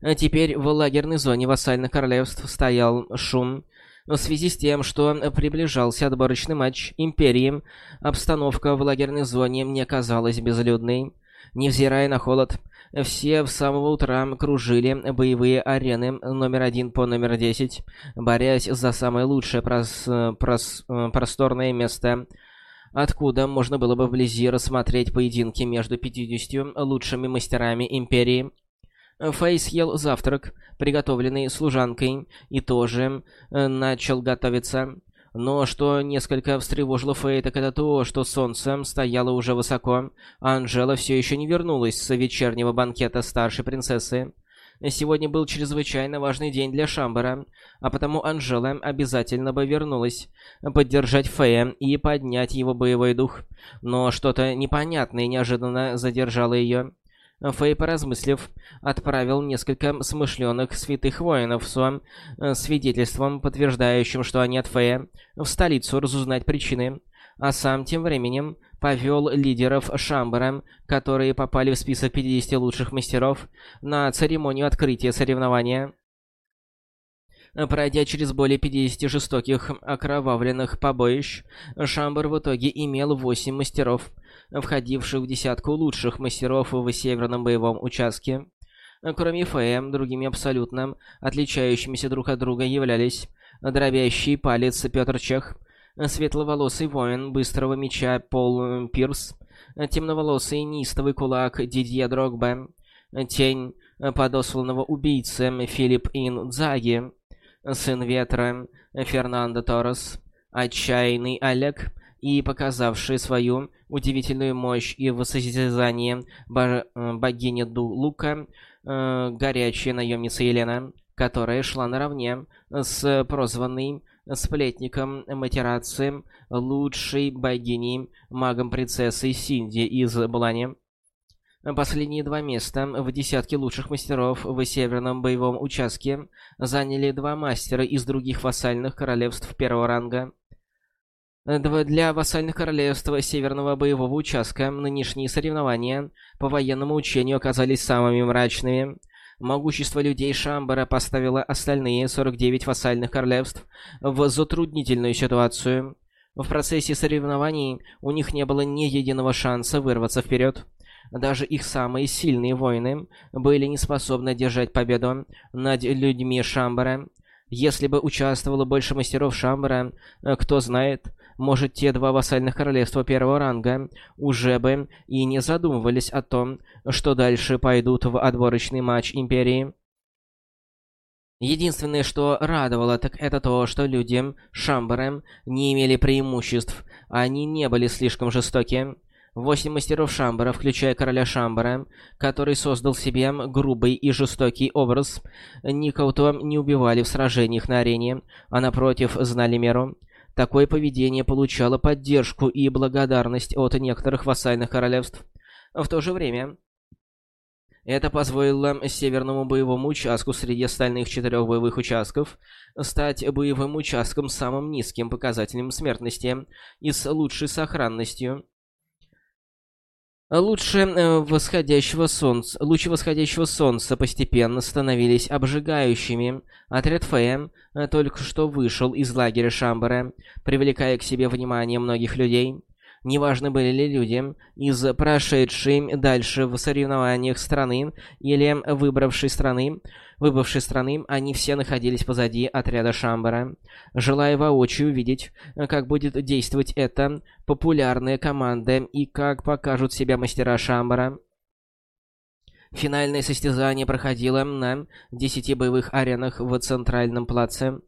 А теперь в лагерной зоне вассальных королевств стоял шум. В связи с тем, что приближался отборочный матч Империи, обстановка в лагерной зоне не казалась безлюдной. Невзирая на холод, все с самого утра кружили боевые арены номер один по номер десять, борясь за самое лучшее прос прос просторное место, откуда можно было бы вблизи рассмотреть поединки между 50 лучшими мастерами Империи. Фэй съел завтрак, приготовленный служанкой, и тоже э, начал готовиться. Но что несколько встревожило Фэй, так это то, что солнце стояло уже высоко, а Анжела все еще не вернулась с вечернего банкета старшей принцессы. Сегодня был чрезвычайно важный день для Шамбара, а потому Анжела обязательно бы вернулась поддержать Фея и поднять его боевой дух. Но что-то непонятное неожиданно задержало ее. Фэй, поразмыслив, отправил несколько смышленых святых воинов с э, свидетельством, подтверждающим, что они от Фэя, в столицу разузнать причины, а сам тем временем повел лидеров Шамбара, которые попали в список 50 лучших мастеров, на церемонию открытия соревнования. Пройдя через более 50 жестоких окровавленных побоищ, Шамбар в итоге имел 8 мастеров – входивших в десятку лучших мастеров в северном боевом участке. Кроме Фея, другими абсолютно отличающимися друг от друга являлись дробящий палец Пётр Чех, светловолосый воин быстрого меча Пол Пирс, темноволосый нистовый кулак Дидье Дрогба, тень подосланного убийцы Филипп Ин Дзаги, сын ветра Фернандо Торрес, отчаянный Олег и показавший свою удивительную мощь и воссозидание богини Ду Лука, э, горячая наемница Елена, которая шла наравне с прозванной сплетником Матерации, лучшей богиней, магом-принцессой Синди из Блани. Последние два места в десятке лучших мастеров в Северном боевом участке заняли два мастера из других вассальных королевств первого ранга. Для вассальных королевств Северного боевого участка нынешние соревнования по военному учению оказались самыми мрачными. Могущество людей Шамбара поставило остальные 49 вассальных королевств в затруднительную ситуацию. В процессе соревнований у них не было ни единого шанса вырваться вперед. Даже их самые сильные воины были не способны держать победу над людьми Шамбара. Если бы участвовало больше мастеров Шамбара, кто знает, может, те два вассальных королевства первого ранга уже бы и не задумывались о том, что дальше пойдут в отборочный матч Империи. Единственное, что радовало, так это то, что люди Шамбара не имели преимуществ, они не были слишком жестоки. Восемь мастеров Шамбара, включая короля Шамбара, который создал себе грубый и жестокий образ, никого не убивали в сражениях на арене, а напротив знали меру. Такое поведение получало поддержку и благодарность от некоторых вассальных королевств. В то же время, это позволило Северному боевому участку среди остальных четырех боевых участков стать боевым участком с самым низким показателем смертности и с лучшей сохранностью. Лучше э, восходящего солнца, лучи восходящего солнца постепенно становились обжигающими. Отряд Фэя э, только что вышел из лагеря Шамбара, привлекая к себе внимание многих людей. Неважно, были ли люди из прошедшей дальше в соревнованиях страны или выбравшей страны, выбывшей страны, они все находились позади отряда Шамбара. Желая воочию увидеть, как будет действовать эта популярная команда и как покажут себя мастера Шамбара. Финальное состязание проходило на 10 боевых аренах в центральном плаце.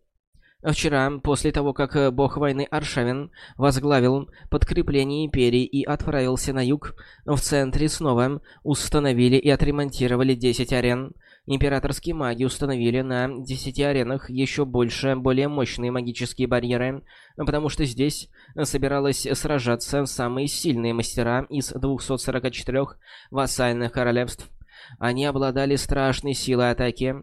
Вчера, после того, как э, бог войны Аршавин возглавил подкрепление Империи и отправился на юг, в центре снова установили и отремонтировали 10 арен. Императорские маги установили на 10 аренах еще больше, более мощные магические барьеры, потому что здесь собиралась сражаться самые сильные мастера из 244 вассальных королевств. Они обладали страшной силой атаки,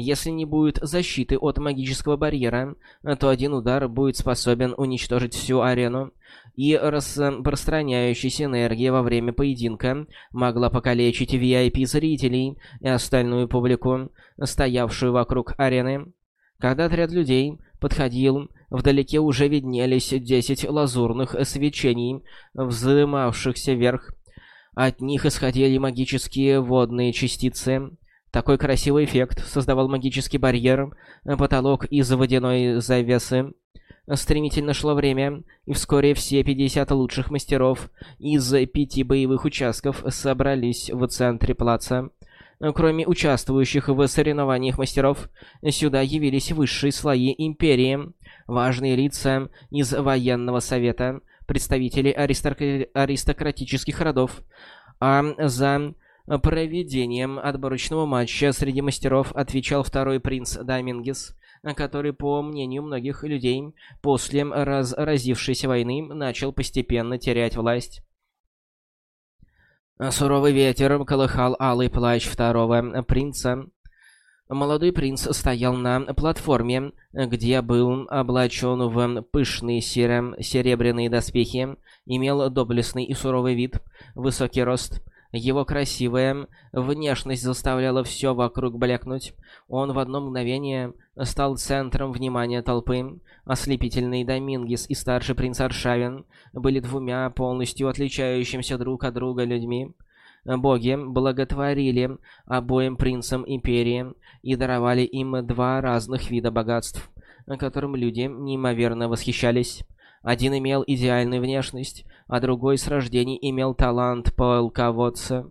если не будет защиты от магического барьера, то один удар будет способен уничтожить всю арену, и распространяющаяся энергия во время поединка могла покалечить VIP-зрителей и остальную публику, стоявшую вокруг арены. Когда отряд людей подходил, вдалеке уже виднелись десять лазурных свечений, вздымавшихся вверх. От них исходили магические водные частицы. Такой красивый эффект создавал магический барьер, потолок из водяной завесы. Стремительно шло время, и вскоре все 50 лучших мастеров из пяти боевых участков собрались в центре плаца. Кроме участвующих в соревнованиях мастеров, сюда явились высшие слои Империи, важные лица из военного совета, представители аристократических родов, а за проведением отборочного матча среди мастеров отвечал второй принц Дамингес, который, по мнению многих людей, после разразившейся войны начал постепенно терять власть. Суровый ветер колыхал алый плащ второго принца. Молодой принц стоял на платформе, где был облачен в пышные серо серебряные доспехи, имел доблестный и суровый вид, высокий рост, его красивая внешность заставляла все вокруг блекнуть. Он в одно мгновение стал центром внимания толпы. Ослепительный Домингес и старший принц Аршавин были двумя полностью отличающимся друг от друга людьми. Боги благотворили обоим принцам Империи и даровали им два разных вида богатств, которым люди неимоверно восхищались. Один имел идеальную внешность, а другой с рождения имел талант полководца.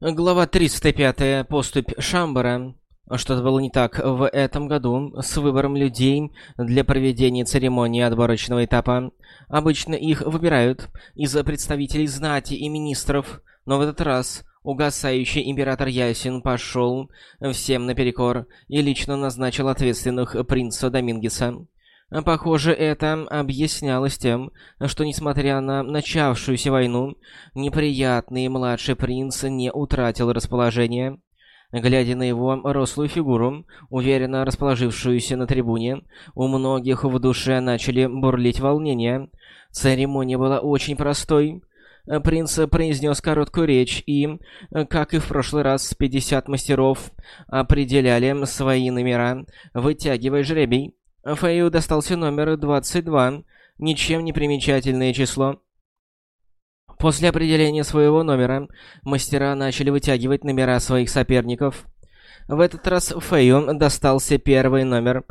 Глава 305. Поступь Шамбара. Что-то было не так в этом году с выбором людей для проведения церемонии отборочного этапа. Обычно их выбирают из представителей знати и министров, но в этот раз угасающий император Ясин пошел всем наперекор и лично назначил ответственных принца Домингеса. Похоже, это объяснялось тем, что, несмотря на начавшуюся войну, неприятный младший принц не утратил расположение. Глядя на его рослую фигуру, уверенно расположившуюся на трибуне, у многих в душе начали бурлить волнения. Церемония была очень простой. Принц произнес короткую речь и, как и в прошлый раз, 50 мастеров определяли свои номера, вытягивая жребий. Фэю достался номер 22, ничем не примечательное число. После определения своего номера, мастера начали вытягивать номера своих соперников. В этот раз Фэю достался первый номер,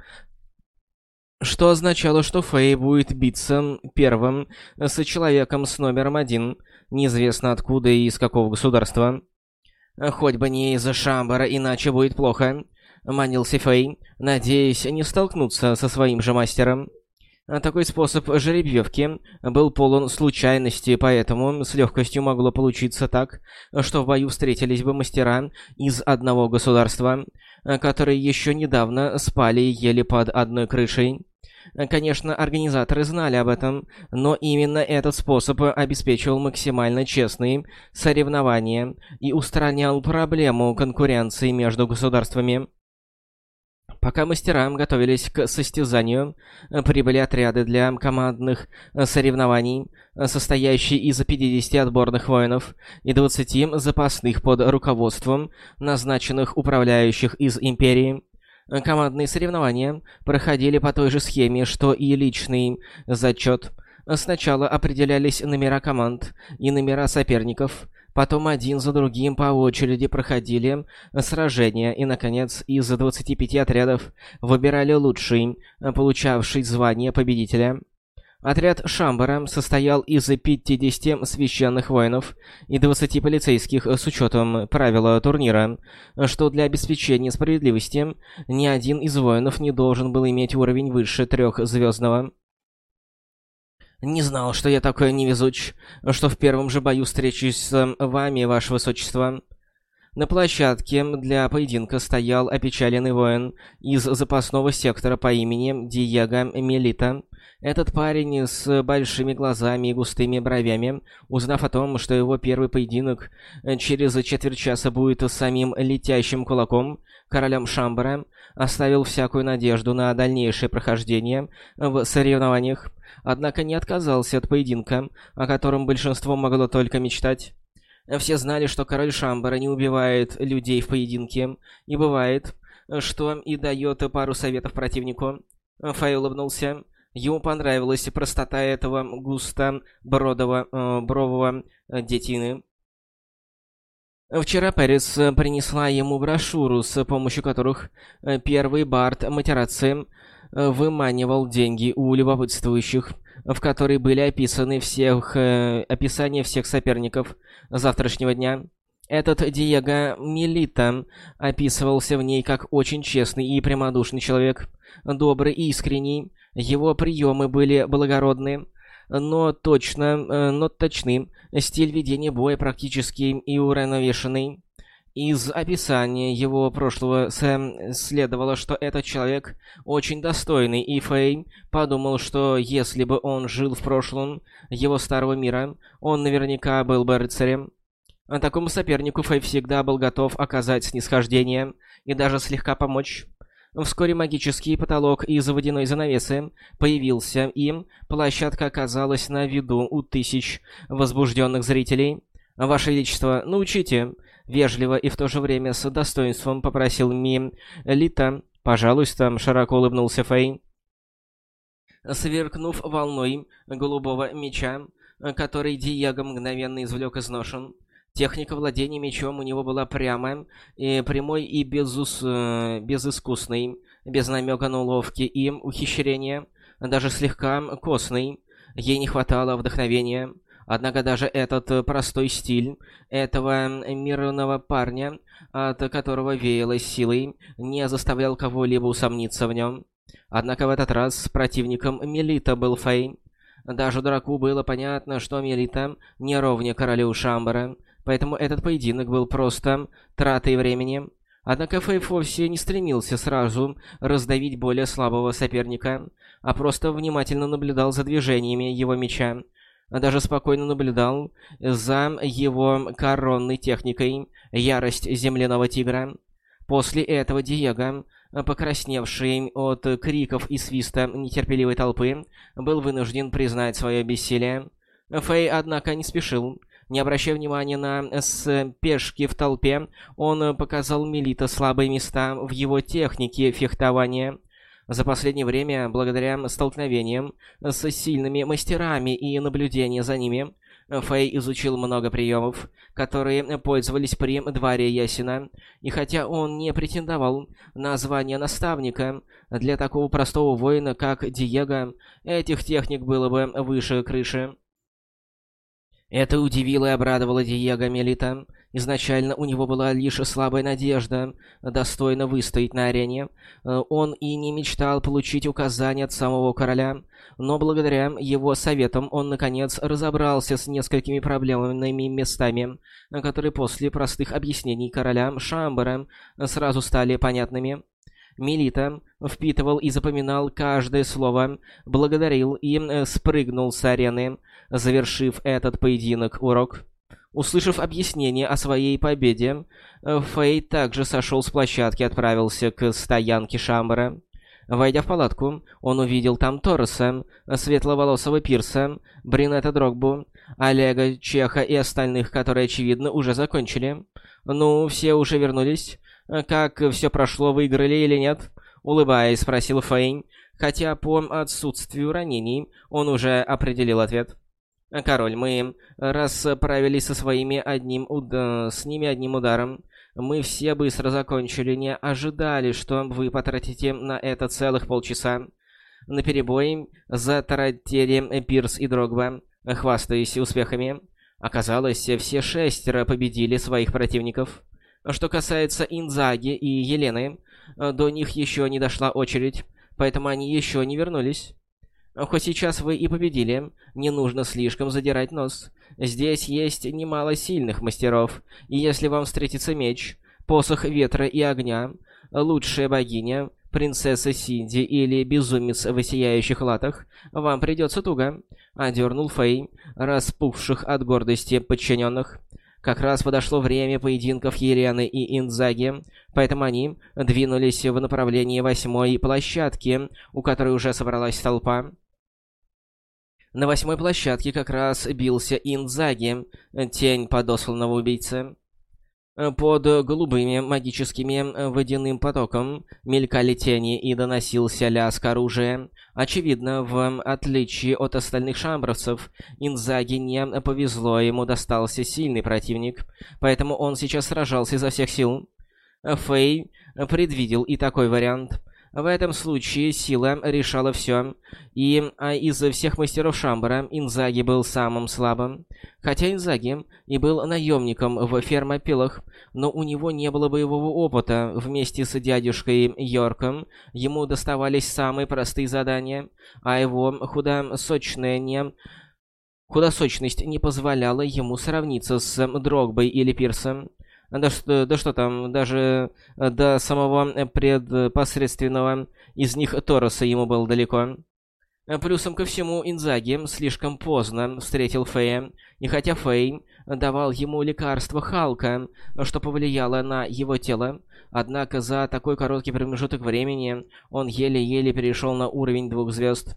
что означало, что Фэй будет биться первым с человеком с номером один, неизвестно откуда и из какого государства. Хоть бы не из-за Шамбара, иначе будет плохо. Манился Фэй, надеясь не столкнуться со своим же мастером. Такой способ жеребьевки был полон случайности, поэтому с легкостью могло получиться так, что в бою встретились бы мастера из одного государства, которые еще недавно спали и ели под одной крышей. Конечно, организаторы знали об этом, но именно этот способ обеспечивал максимально честные соревнования и устранял проблему конкуренции между государствами. Пока мастера готовились к состязанию, прибыли отряды для командных соревнований, состоящие из 50 отборных воинов и 20 запасных под руководством назначенных управляющих из Империи. Командные соревнования проходили по той же схеме, что и личный зачет. Сначала определялись номера команд и номера соперников, Потом один за другим по очереди проходили сражения, и, наконец, из 25 отрядов выбирали лучший, получавший звание победителя. Отряд Шамбара состоял из 50 священных воинов и 20 полицейских с учетом правила турнира, что для обеспечения справедливости ни один из воинов не должен был иметь уровень выше трехзвездного. Не знал, что я такой невезуч, что в первом же бою встречусь с вами, ваше высочество. На площадке для поединка стоял опечаленный воин из запасного сектора по имени Диего Мелита. Этот парень с большими глазами и густыми бровями, узнав о том, что его первый поединок через четверть часа будет с самим летящим кулаком, королем Шамбара, оставил всякую надежду на дальнейшее прохождение в соревнованиях, однако не отказался от поединка, о котором большинство могло только мечтать. Все знали, что король Шамбара не убивает людей в поединке, и бывает, что и дает пару советов противнику. Фэй улыбнулся. Ему понравилась простота этого густо бродого, э, э, детины. Вчера Пэрис принесла ему брошюру, с помощью которых э, первый бард Матераци э, выманивал деньги у любопытствующих, в которой были описаны всех, э, описания всех соперников завтрашнего дня. Этот Диего Милита описывался в ней как очень честный и прямодушный человек, добрый и искренний. Его приемы были благородны, но точно, э, но точны. Стиль ведения боя практически и уравновешенный. Из описания его прошлого следовало, что этот человек очень достойный, и Фэй подумал, что если бы он жил в прошлом его старого мира, он наверняка был бы рыцарем. Такому сопернику Фэй всегда был готов оказать снисхождение и даже слегка помочь. Вскоре магический потолок из водяной занавесы появился, и площадка оказалась на виду у тысяч возбужденных зрителей. «Ваше Величество, научите!» Вежливо и в то же время с достоинством попросил Ми Лита. «Пожалуйста», — широко улыбнулся Фэй. Сверкнув волной голубого меча, который Диего мгновенно извлек из ношен, Техника владения мечом у него была прямая, и прямой и безус... Э, безыскусной, без намека на уловки и ухищрения, даже слегка костный. Ей не хватало вдохновения. Однако даже этот простой стиль этого мирного парня, от которого веяло силой, не заставлял кого-либо усомниться в нем. Однако в этот раз противником Мелита был Фэй. Даже дураку было понятно, что Мелита не ровня королю Шамбара, поэтому этот поединок был просто тратой времени. Однако Фейф вовсе не стремился сразу раздавить более слабого соперника, а просто внимательно наблюдал за движениями его меча, а даже спокойно наблюдал за его коронной техникой «Ярость земляного тигра». После этого Диего, покрасневший от криков и свиста нетерпеливой толпы, был вынужден признать свое бессилие. Фэй, однако, не спешил. Не обращая внимания на спешки в толпе, он показал Мелита слабые места в его технике фехтования. За последнее время, благодаря столкновениям с сильными мастерами и наблюдению за ними, Фэй изучил много приемов, которые пользовались при дворе Ясина, и хотя он не претендовал на звание наставника, для такого простого воина, как Диего, этих техник было бы выше крыши. Это удивило и обрадовало Диего Мелита. Изначально у него была лишь слабая надежда достойно выстоять на арене. Э, он и не мечтал получить указания от самого короля, но благодаря его советам он, наконец, разобрался с несколькими проблемными местами, которые после простых объяснений короля Шамбера сразу стали понятными. Милита впитывал и запоминал каждое слово, благодарил и э, спрыгнул с арены, завершив этот поединок урок. Услышав объяснение о своей победе, э, Фэй также сошел с площадки и отправился к стоянке Шамбера. Войдя в палатку, он увидел там Торреса, светловолосого Пирса, Бринета Дрогбу, Олега Чеха и остальных, которые, очевидно, уже закончили. «Ну, все уже вернулись?» «Как все прошло, выиграли или нет?» Улыбаясь, спросил Фейн, хотя по отсутствию ранений он уже определил ответ. «Король, мы расправились со своими одним уд... с ними одним ударом. Мы все быстро закончили, не ожидали, что вы потратите на это целых полчаса. На перебой затаратели Пирс и Дрогба, хвастаясь успехами. Оказалось, все шестеро победили своих противников». Что касается Инзаги и Елены, э, до них еще не дошла очередь, поэтому они еще не вернулись. Хоть сейчас вы и победили, не нужно слишком задирать нос. Здесь есть немало сильных мастеров, и если вам встретится меч, посох ветра и огня, лучшая богиня, принцесса Синди или безумец в сияющих латах, вам придется туго. Одернул Фэй, распухших от гордости подчиненных. Как раз подошло время поединков Елены и Инзаги, поэтому они двинулись в направлении восьмой площадки, у которой уже собралась толпа. На восьмой площадке как раз бился Инзаги, тень подосланного убийцы. Под голубыми магическими водяным потоком мелькали тени и доносился лязг оружия. Очевидно, в отличие от остальных шамбровцев, Инзаги не повезло, ему достался сильный противник, поэтому он сейчас сражался изо всех сил. Фэй предвидел и такой вариант. В этом случае сила решала все, и а из всех мастеров Шамбара Инзаги был самым слабым. Хотя Инзаги и был наемником в фермопилах, но у него не было боевого опыта. Вместе с дядюшкой Йорком ему доставались самые простые задания, а его худосочная не... Худосочность не позволяла ему сравниться с Дрогбой или Пирсом. Да что, да что там, даже э, до самого э, предпосредственного из них Тороса ему было далеко. Э, плюсом ко всему, Инзаги слишком поздно встретил Фея, и хотя Фей давал ему лекарство Халка, что повлияло на его тело, однако за такой короткий промежуток времени он еле-еле перешел на уровень двух звезд.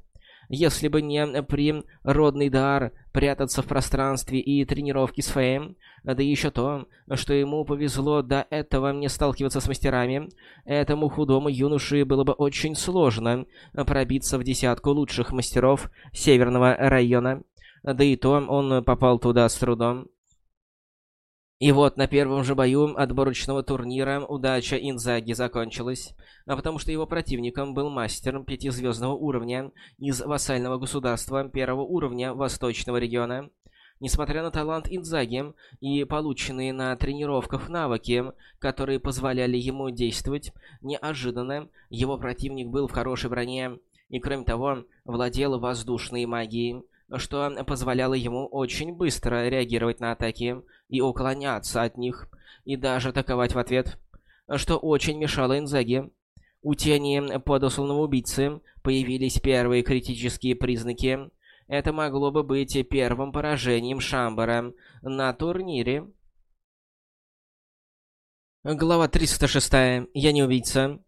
Если бы не природный дар прятаться в пространстве и тренировки с Феем, да еще то, что ему повезло до этого не сталкиваться с мастерами, этому худому юноше было бы очень сложно пробиться в десятку лучших мастеров северного района. Да и то он попал туда с трудом. И вот на первом же бою отборочного турнира удача Инзаги закончилась, а потому что его противником был мастер пятизвездного уровня из вассального государства первого уровня восточного региона. Несмотря на талант Инзаги и полученные на тренировках навыки, которые позволяли ему действовать, неожиданно его противник был в хорошей броне и, кроме того, владел воздушной магией что позволяло ему очень быстро реагировать на атаки и уклоняться от них, и даже атаковать в ответ, что очень мешало Инзаге. У тени подосланного убийцы появились первые критические признаки. Это могло бы быть первым поражением Шамбара на турнире. Глава 306. Я не убийца.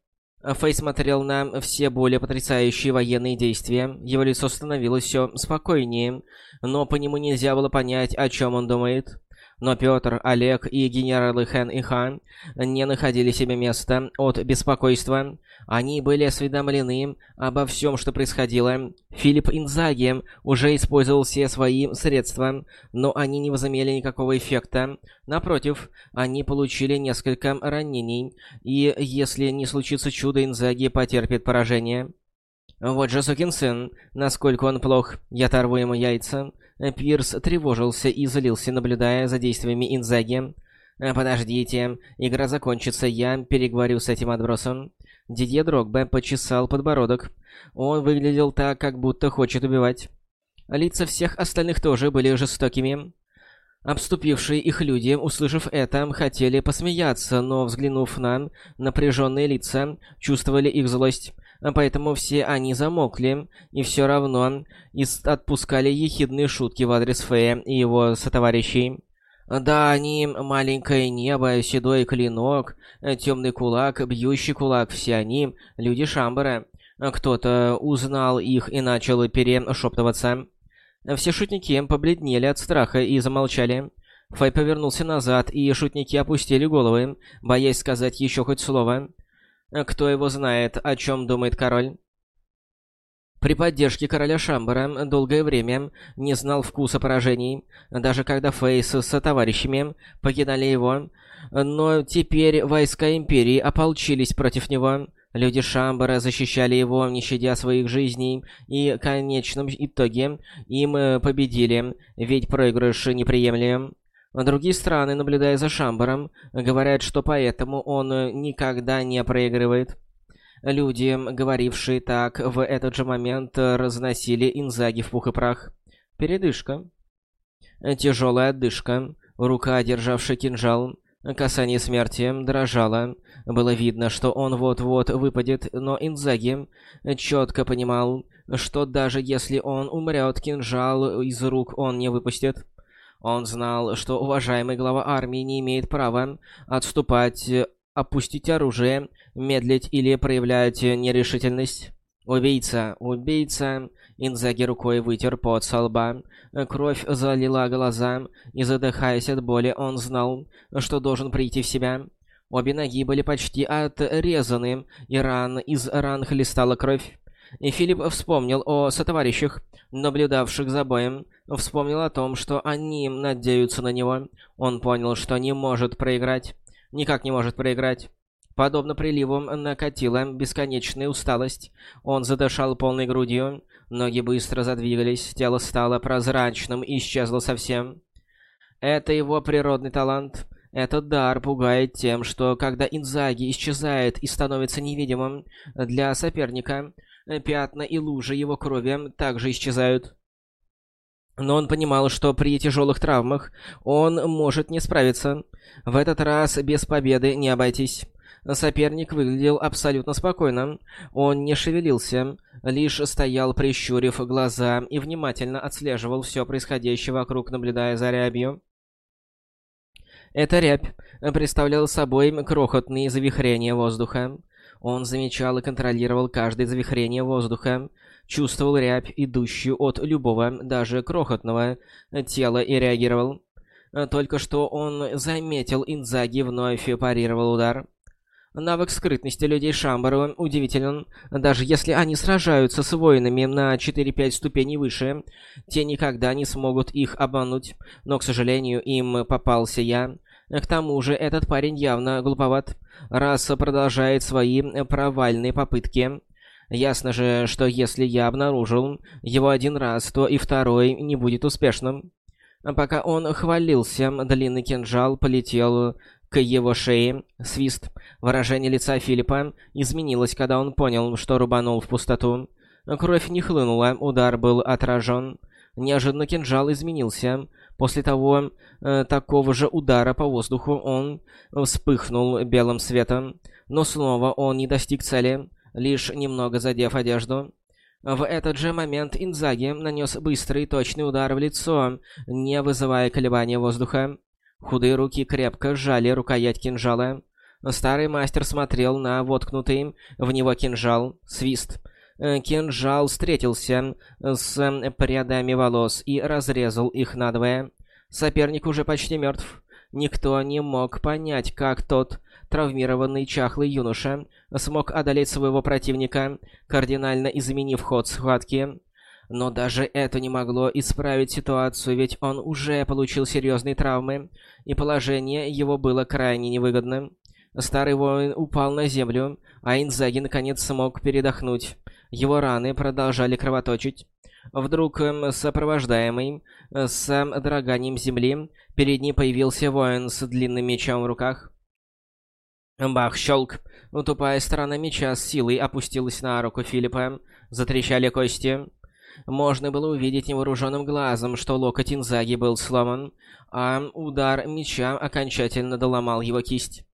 Фэй смотрел на все более потрясающие военные действия. Его лицо становилось все спокойнее, но по нему нельзя было понять, о чем он думает. Но Пётр, Олег и генералы Хэн и Хан не находили себе места от беспокойства. Они были осведомлены обо всем, что происходило. Филипп Инзаги уже использовал все свои средства, но они не возымели никакого эффекта. Напротив, они получили несколько ранений, и если не случится чудо, Инзаги потерпит поражение. Вот же сукин сын, насколько он плох, я оторву ему яйца. Пирс тревожился и злился, наблюдая за действиями Инзаги. «Подождите, игра закончится, я переговорю с этим отбросом». Дидье Дрогбе почесал подбородок. Он выглядел так, как будто хочет убивать. Лица всех остальных тоже были жестокими. Обступившие их люди, услышав это, хотели посмеяться, но, взглянув на напряженные лица, чувствовали их злость. Поэтому все они замокли, и все равно отпускали ехидные шутки в адрес Фея и его сотоварищей. Да, они маленькое небо, седой клинок, темный кулак, бьющий кулак, все они люди Шамбара. Кто-то узнал их и начал перешептываться. Все шутники побледнели от страха и замолчали. Фэй повернулся назад, и шутники опустили головы, боясь сказать еще хоть слово. Кто его знает, о чем думает король? При поддержке короля Шамбара долгое время не знал вкуса поражений, даже когда Фейс с товарищами покидали его. Но теперь войска Империи ополчились против него. Люди Шамбара защищали его, не щадя своих жизней, и в конечном итоге им победили, ведь проигрыш неприемлем. Другие страны, наблюдая за Шамбаром, говорят, что поэтому он никогда не проигрывает. Люди, говорившие так, в этот же момент разносили инзаги в пух и прах. Передышка. Тяжелая отдышка. Рука, державшая кинжал. Касание смерти дрожало. Было видно, что он вот-вот выпадет, но Инзаги четко понимал, что даже если он умрет, кинжал из рук он не выпустит. Он знал, что уважаемый глава армии не имеет права отступать опустить оружие, медлить или проявлять нерешительность. Убийца, убийца, Инзаги рукой вытер пот со лба. Кровь залила глаза, и задыхаясь от боли, он знал, что должен прийти в себя. Обе ноги были почти отрезаны, и ран из ран хлестала кровь. И Филипп вспомнил о сотоварищах, наблюдавших за боем, вспомнил о том, что они надеются на него. Он понял, что не может проиграть. Никак не может проиграть. Подобно приливу накатила бесконечная усталость. Он задышал полной грудью. Ноги быстро задвигались, тело стало прозрачным и исчезло совсем. Это его природный талант. Этот дар пугает тем, что когда Инзаги исчезает и становится невидимым для соперника, пятна и лужи его крови также исчезают. Но он понимал, что при тяжелых травмах он может не справиться. В этот раз без победы не обойтись. Соперник выглядел абсолютно спокойно. Он не шевелился, лишь стоял, прищурив глаза, и внимательно отслеживал все происходящее вокруг, наблюдая за рябью. Эта рябь представляла собой крохотные завихрения воздуха. Он замечал и контролировал каждое завихрение воздуха, чувствовал рябь, идущую от любого, даже крохотного, тела и реагировал. Только что он заметил Инзаги вновь парировал удар. Навык скрытности людей Шамбара удивителен. Даже если они сражаются с воинами на 4-5 ступеней выше, те никогда не смогут их обмануть. Но, к сожалению, им попался я. К тому же, этот парень явно глуповат, раз продолжает свои провальные попытки. Ясно же, что если я обнаружил его один раз, то и второй не будет успешным. Пока он хвалился, длинный кинжал полетел к его шее. Свист. Выражение лица Филиппа изменилось, когда он понял, что рубанул в пустоту. Кровь не хлынула, удар был отражен. Неожиданно кинжал изменился. После того, э, такого же удара по воздуху он вспыхнул белым светом. Но снова он не достиг цели, лишь немного задев одежду. В этот же момент Инзаги нанес быстрый точный удар в лицо, не вызывая колебания воздуха. Худые руки крепко сжали рукоять кинжала. Старый мастер смотрел на воткнутый в него кинжал. Свист. Э, кинжал встретился с прядами волос и разрезал их надвое. Соперник уже почти мертв. Никто не мог понять, как тот травмированный чахлый юноша смог одолеть своего противника, кардинально изменив ход схватки. Но даже это не могло исправить ситуацию, ведь он уже получил серьезные травмы, и положение его было крайне невыгодным. Старый воин упал на землю, а Инзаги наконец смог передохнуть. Его раны продолжали кровоточить. Вдруг, эм, сопровождаемый э, с дроганием земли, перед ним появился воин с длинным мечом в руках. Бах, щелк. Тупая сторона меча с силой опустилась на руку Филиппа. Затрещали кости. Можно было увидеть невооруженным глазом, что локоть Инзаги был сломан, а удар меча окончательно доломал его кисть.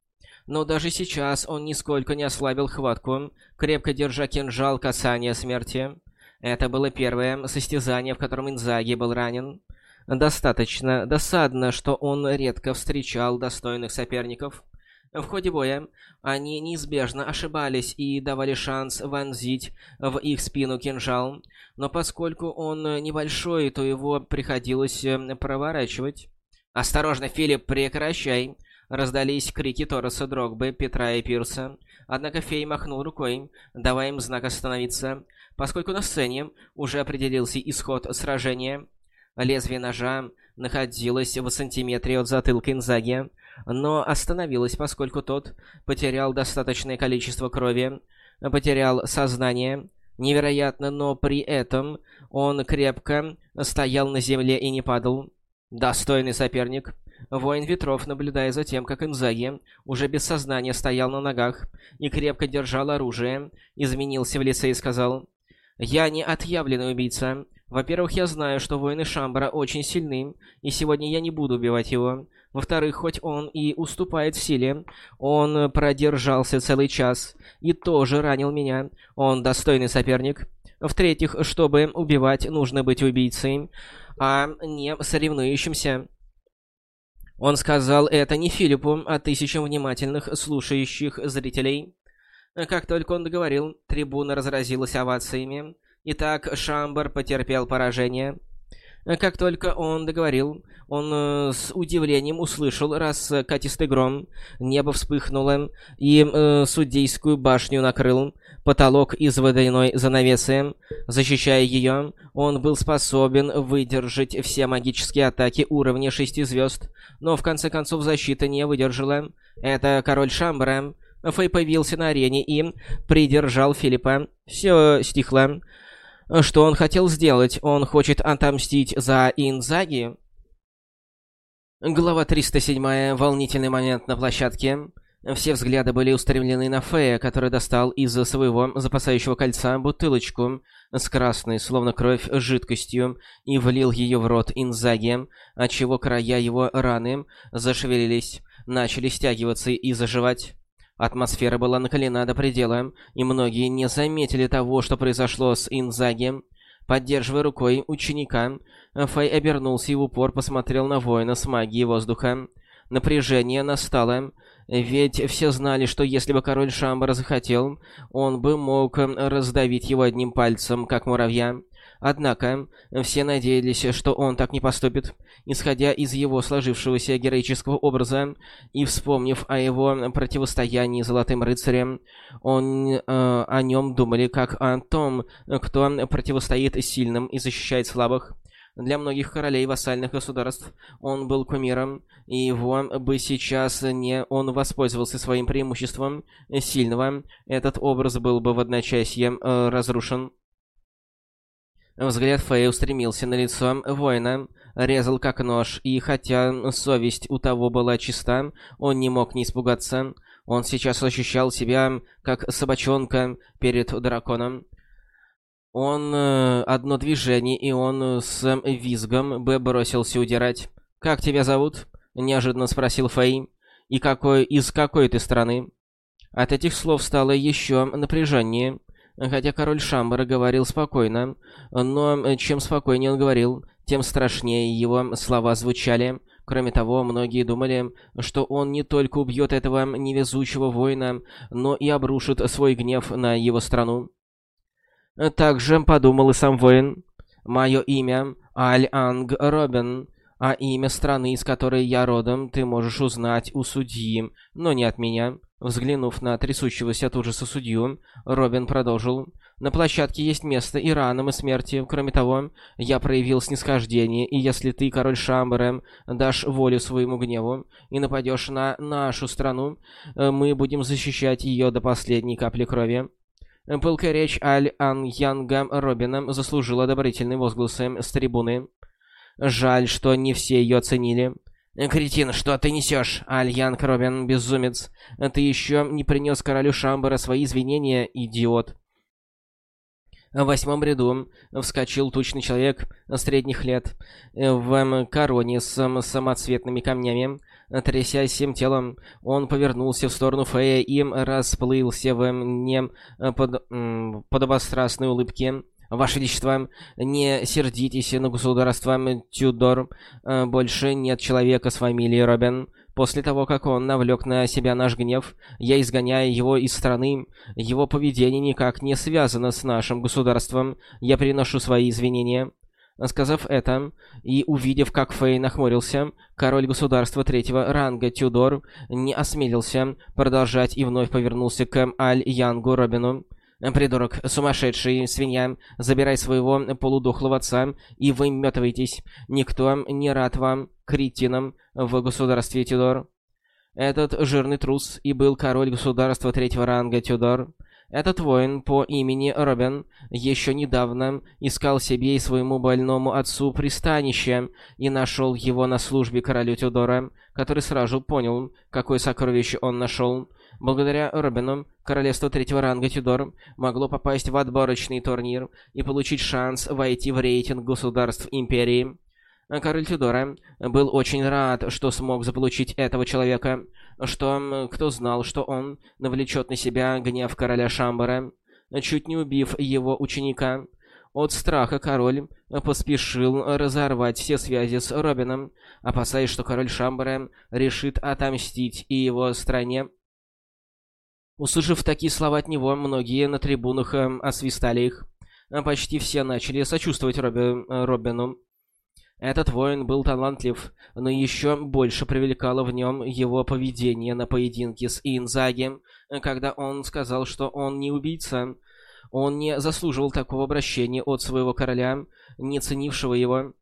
Но даже сейчас он нисколько не ослабил хватку, крепко держа кинжал касания смерти. Это было первое состязание, в котором Инзаги был ранен. Достаточно досадно, что он редко встречал достойных соперников. В ходе боя они неизбежно ошибались и давали шанс вонзить в их спину кинжал, но поскольку он небольшой, то его приходилось э, проворачивать. «Осторожно, Филипп, прекращай!» Раздались крики Тороса, Дрогбы, Петра и Пирса. Однако фей махнул рукой, давая им знак остановиться, поскольку на сцене уже определился исход сражения. Лезвие ножа находилось в сантиметре от затылка Инзаги, но остановилось, поскольку тот потерял достаточное количество крови, потерял сознание. Невероятно, но при этом он крепко стоял на земле и не падал. Достойный соперник. Воин ветров, наблюдая за тем, как Инзаги уже без сознания стоял на ногах и крепко держал оружие, изменился в лице и сказал, «Я не отъявленный убийца. Во-первых, я знаю, что воины Шамбара очень сильны, и сегодня я не буду убивать его. Во-вторых, хоть он и уступает в силе, он продержался целый час и тоже ранил меня. Он достойный соперник. В-третьих, чтобы убивать, нужно быть убийцей, а не соревнующимся. Он сказал это не Филиппу, а тысячам внимательных слушающих зрителей. Как только он договорил, трибуна разразилась овациями. Итак, Шамбар потерпел поражение. Как только он договорил, он э, с удивлением услышал раскатистый гром, небо вспыхнуло и э, судейскую башню накрыл, потолок из водяной занавесы. Защищая ее, он был способен выдержать все магические атаки уровня шести звезд, но в конце концов защита не выдержала. Это король Шамбара. Фэй появился на арене и придержал Филиппа. Все стихло. Что он хотел сделать? Он хочет отомстить за Инзаги? Глава 307. Волнительный момент на площадке. Все взгляды были устремлены на Фея, который достал из своего запасающего кольца бутылочку с красной, словно кровь, жидкостью и влил ее в рот Инзаги, отчего края его раны зашевелились, начали стягиваться и заживать. Атмосфера была накалена до предела, и многие не заметили того, что произошло с Инзаги. Поддерживая рукой ученика, Фэй обернулся и в упор посмотрел на воина с магией воздуха. Напряжение настало, ведь все знали, что если бы король Шамбара захотел, он бы мог раздавить его одним пальцем, как муравья. Однако, все надеялись, что он так не поступит. Исходя из его сложившегося героического образа и вспомнив о его противостоянии Золотым Рыцарем, он, э, о нем думали как о том, кто противостоит сильным и защищает слабых. Для многих королей вассальных государств он был кумиром, и его бы сейчас не он воспользовался своим преимуществом сильного, этот образ был бы в одночасье э, разрушен. Взгляд Фэй устремился на лицо воина, резал как нож, и хотя совесть у того была чиста, он не мог не испугаться. Он сейчас ощущал себя как собачонка перед драконом. Он... Э, одно движение, и он с визгом бы бросился удирать. «Как тебя зовут?» — неожиданно спросил Фэй. «И какой... из какой ты страны?» От этих слов стало еще напряжение. Хотя король Шамбара говорил спокойно, но чем спокойнее он говорил, тем страшнее его слова звучали. Кроме того, многие думали, что он не только убьет этого невезучего воина, но и обрушит свой гнев на его страну. Также подумал и сам воин. «Мое имя Аль-Анг Робин, а имя страны, из которой я родом, ты можешь узнать у судьи, но не от меня». Взглянув на трясущегося от ужаса судью, Робин продолжил. «На площадке есть место и ранам, и смерти. Кроме того, я проявил снисхождение, и если ты, король Шамбера, дашь волю своему гневу и нападешь на нашу страну, э, мы будем защищать ее до последней капли крови». Пылкая речь Аль-Ан-Янга Робина заслужила одобрительные возгласы с трибуны. Жаль, что не все ее оценили. «Кретин, что ты несешь? Альян Робин, безумец. Ты еще не принес королю Шамбара свои извинения, идиот». В восьмом ряду вскочил тучный человек средних лет в короне с самоцветными камнями. Трясясь всем телом, он повернулся в сторону Фея и расплылся в не под, подобострастной улыбке. Ваше Величество, не сердитесь на государство Тюдор. Э, больше нет человека с фамилией Робин. После того, как он навлек на себя наш гнев, я изгоняю его из страны. Его поведение никак не связано с нашим государством. Я приношу свои извинения. Сказав это, и увидев, как Фэй нахмурился, король государства третьего ранга Тюдор не осмелился продолжать и вновь повернулся к Аль-Янгу Робину. «Придурок, сумасшедший, свинья, забирай своего полудохлого отца и выметывайтесь. Никто не рад вам, кретинам, в государстве Тюдор». Этот жирный трус и был король государства третьего ранга Тюдор. Этот воин по имени Робин еще недавно искал себе и своему больному отцу пристанище и нашел его на службе королю Тюдора, который сразу понял, какое сокровище он нашел. Благодаря Робину, королевство третьего ранга Тюдор могло попасть в отборочный турнир и получить шанс войти в рейтинг государств Империи. Король Тюдора был очень рад, что смог заполучить этого человека, что кто знал, что он навлечет на себя гнев короля Шамбара, чуть не убив его ученика. От страха король поспешил разорвать все связи с Робином, опасаясь, что король Шамбара решит отомстить и его стране. Услышав такие слова от него, многие на трибунах э, освистали их. почти все начали сочувствовать Робби, Робину. Этот воин был талантлив, но еще больше привлекало в нем его поведение на поединке с Инзаги, когда он сказал, что он не убийца. Он не заслуживал такого обращения от своего короля, не ценившего его.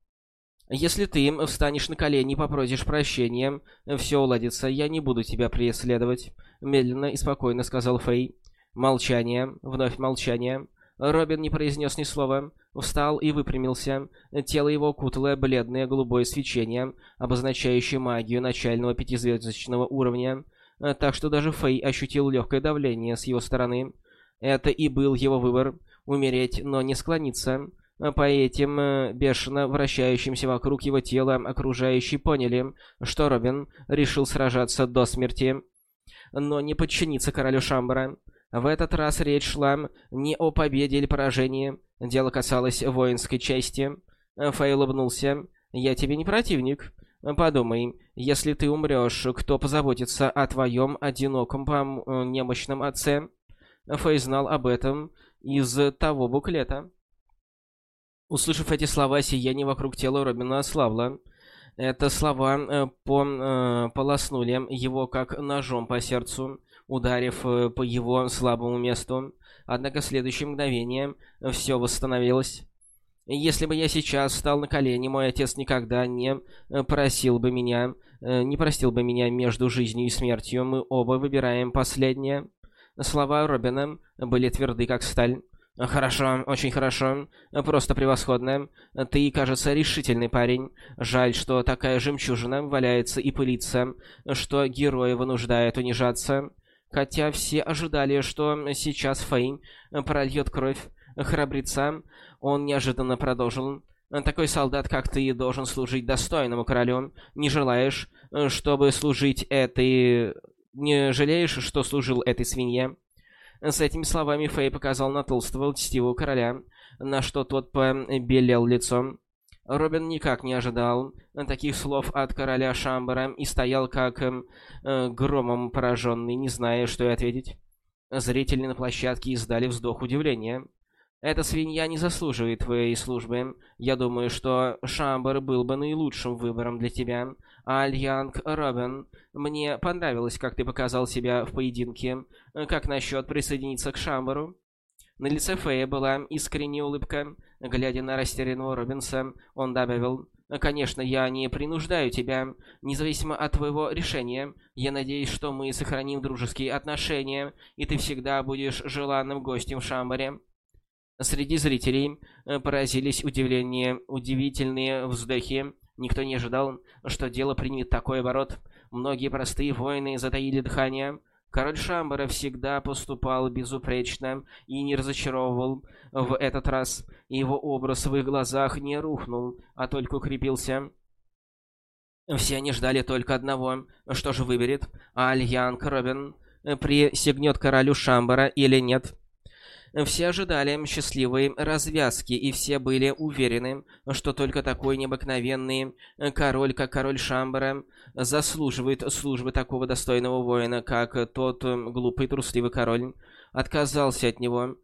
Если ты встанешь на колени и попросишь прощения, все уладится, я не буду тебя преследовать», — медленно и спокойно сказал Фэй. Молчание, вновь молчание. Робин не произнес ни слова. Встал и выпрямился. Тело его укутало бледное голубое свечение, обозначающее магию начального пятизвездочного уровня, так что даже Фэй ощутил легкое давление с его стороны. Это и был его выбор — умереть, но не склониться. По этим э, бешено вращающимся вокруг его тела окружающие поняли, что Робин решил сражаться до смерти, но не подчиниться королю Шамбара. В этот раз речь шла не о победе или поражении. Дело касалось воинской части. Фэй улыбнулся. «Я тебе не противник. Подумай, если ты умрешь, кто позаботится о твоем одиноком немощном отце?» Фэй знал об этом из того буклета. Услышав эти слова, сияние вокруг тела Робина ослабло. Это слова э, по, э, полоснули его как ножом по сердцу ударив э, по его слабому месту. Однако в следующее мгновение все восстановилось. Если бы я сейчас встал на колени, мой отец никогда не э, просил бы меня, э, не простил бы меня между жизнью и смертью. Мы оба выбираем последнее. Слова Робина были тверды, как сталь. «Хорошо, очень хорошо. Просто превосходно. Ты, кажется, решительный парень. Жаль, что такая жемчужина валяется и пылится, что героя вынуждает унижаться. Хотя все ожидали, что сейчас Фейн прольет кровь храбреца, он неожиданно продолжил. Такой солдат, как ты, должен служить достойному королю. Не желаешь, чтобы служить этой... Не жалеешь, что служил этой свинье?» С этими словами Фэй показал на толстого льстивого короля, на что тот побелел лицом. Робин никак не ожидал таких слов от короля Шамбара и стоял как э, громом пораженный, не зная, что и ответить. Зрители на площадке издали вздох удивления. «Эта свинья не заслуживает твоей службы. Я думаю, что Шамбар был бы наилучшим выбором для тебя. Альянг Робин, мне понравилось, как ты показал себя в поединке. Как насчет присоединиться к Шамбару?» На лице Фея была искренняя улыбка. Глядя на растерянного Робинса, он добавил, «Конечно, я не принуждаю тебя. Независимо от твоего решения, я надеюсь, что мы сохраним дружеские отношения, и ты всегда будешь желанным гостем в Шамбаре». Среди зрителей э, поразились удивление, удивительные вздохи. Никто не ожидал, что дело примет такой оборот. Многие простые воины затаили дыхание. Король Шамбара всегда поступал безупречно и не разочаровывал в этот раз. Его образ в их глазах не рухнул, а только укрепился. Все они ждали только одного. Что же выберет? Альян Робин присягнет королю Шамбара или нет? Все ожидали счастливой развязки, и все были уверены, что только такой необыкновенный король, как король Шамбара, заслуживает службы такого достойного воина, как тот глупый трусливый король. Отказался от него,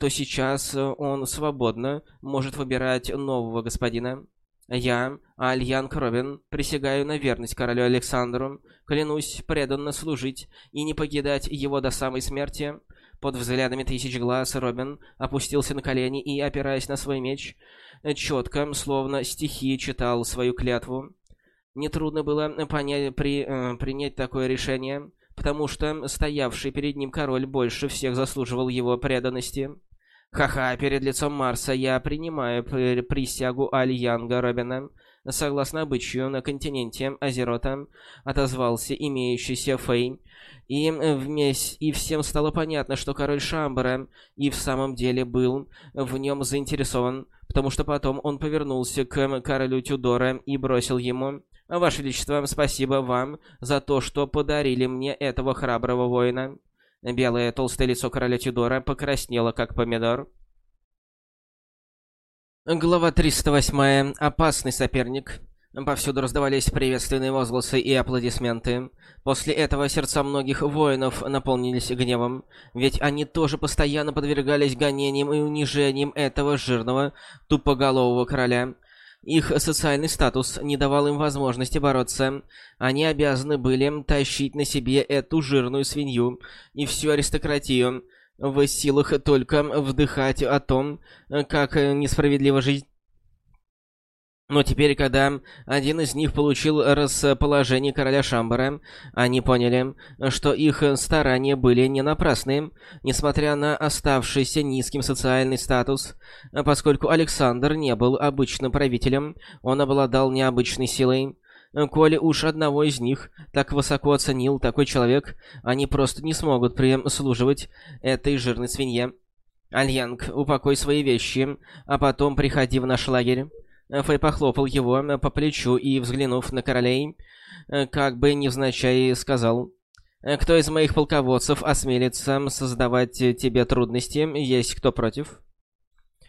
то сейчас он свободно может выбирать нового господина. Я, Альян Кровин, присягаю на верность королю Александру, клянусь преданно служить и не покидать его до самой смерти, под взглядами тысяч глаз Робин опустился на колени и, опираясь на свой меч, четко, словно стихи, читал свою клятву. Нетрудно было понять, при, э, принять такое решение, потому что стоявший перед ним король больше всех заслуживал его преданности. Ха-ха, перед лицом Марса я принимаю присягу Аль-Янга Робина. Согласно обычаю на континенте Азерота, отозвался имеющийся Фей, и, вместе, и всем стало понятно, что король Шамбара и в самом деле был в нем заинтересован, потому что потом он повернулся к королю Тюдора и бросил ему «Ваше Величество, спасибо вам за то, что подарили мне этого храброго воина». Белое толстое лицо короля Тюдора покраснело, как помидор. Глава 308. Опасный соперник. Повсюду раздавались приветственные возгласы и аплодисменты. После этого сердца многих воинов наполнились гневом, ведь они тоже постоянно подвергались гонениям и унижениям этого жирного, тупоголового короля. Их социальный статус не давал им возможности бороться. Они обязаны были тащить на себе эту жирную свинью и всю аристократию, в силах только вдыхать о том, как несправедлива жизнь. Но теперь, когда один из них получил расположение короля Шамбара, они поняли, что их старания были не напрасны, несмотря на оставшийся низким социальный статус. Поскольку Александр не был обычным правителем, он обладал необычной силой. Коли уж одного из них так высоко оценил такой человек, они просто не смогут прислуживать этой жирной свинье. Альянг, упокой свои вещи, а потом приходи в наш лагерь. Фэй похлопал его по плечу и, взглянув на королей, как бы невзначай сказал, «Кто из моих полководцев осмелится создавать тебе трудности, есть кто против?»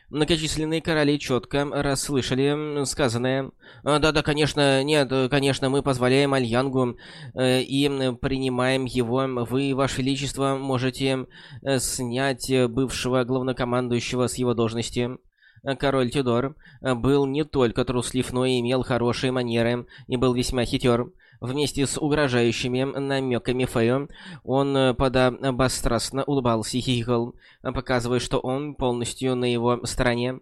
Многочисленные короли четко расслышали сказанное. «Да-да, конечно, нет, конечно, мы позволяем Альянгу э, и принимаем его. Вы, Ваше Величество, можете э, снять бывшего главнокомандующего с его должности». Король Тюдор был не только труслив, но и имел хорошие манеры и был весьма хитер. Вместе с угрожающими намеками Фэю он подобострастно улыбался и хихикал, показывая, что он полностью на его стороне.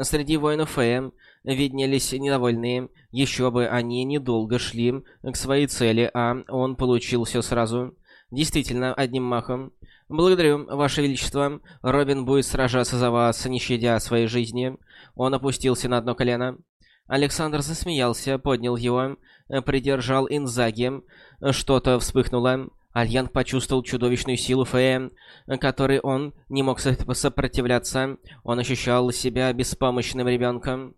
Среди воинов Фэя виднелись недовольные. Еще бы они недолго шли к своей цели, а он получил все сразу. Действительно, одним махом. «Благодарю, Ваше Величество. Робин будет сражаться за вас, не щадя своей жизни». Он опустился на одно колено. Александр засмеялся, поднял его, придержал Инзаги. Что-то вспыхнуло. Альянг почувствовал чудовищную силу Фея, которой он не мог сопротивляться. Он ощущал себя беспомощным ребенком.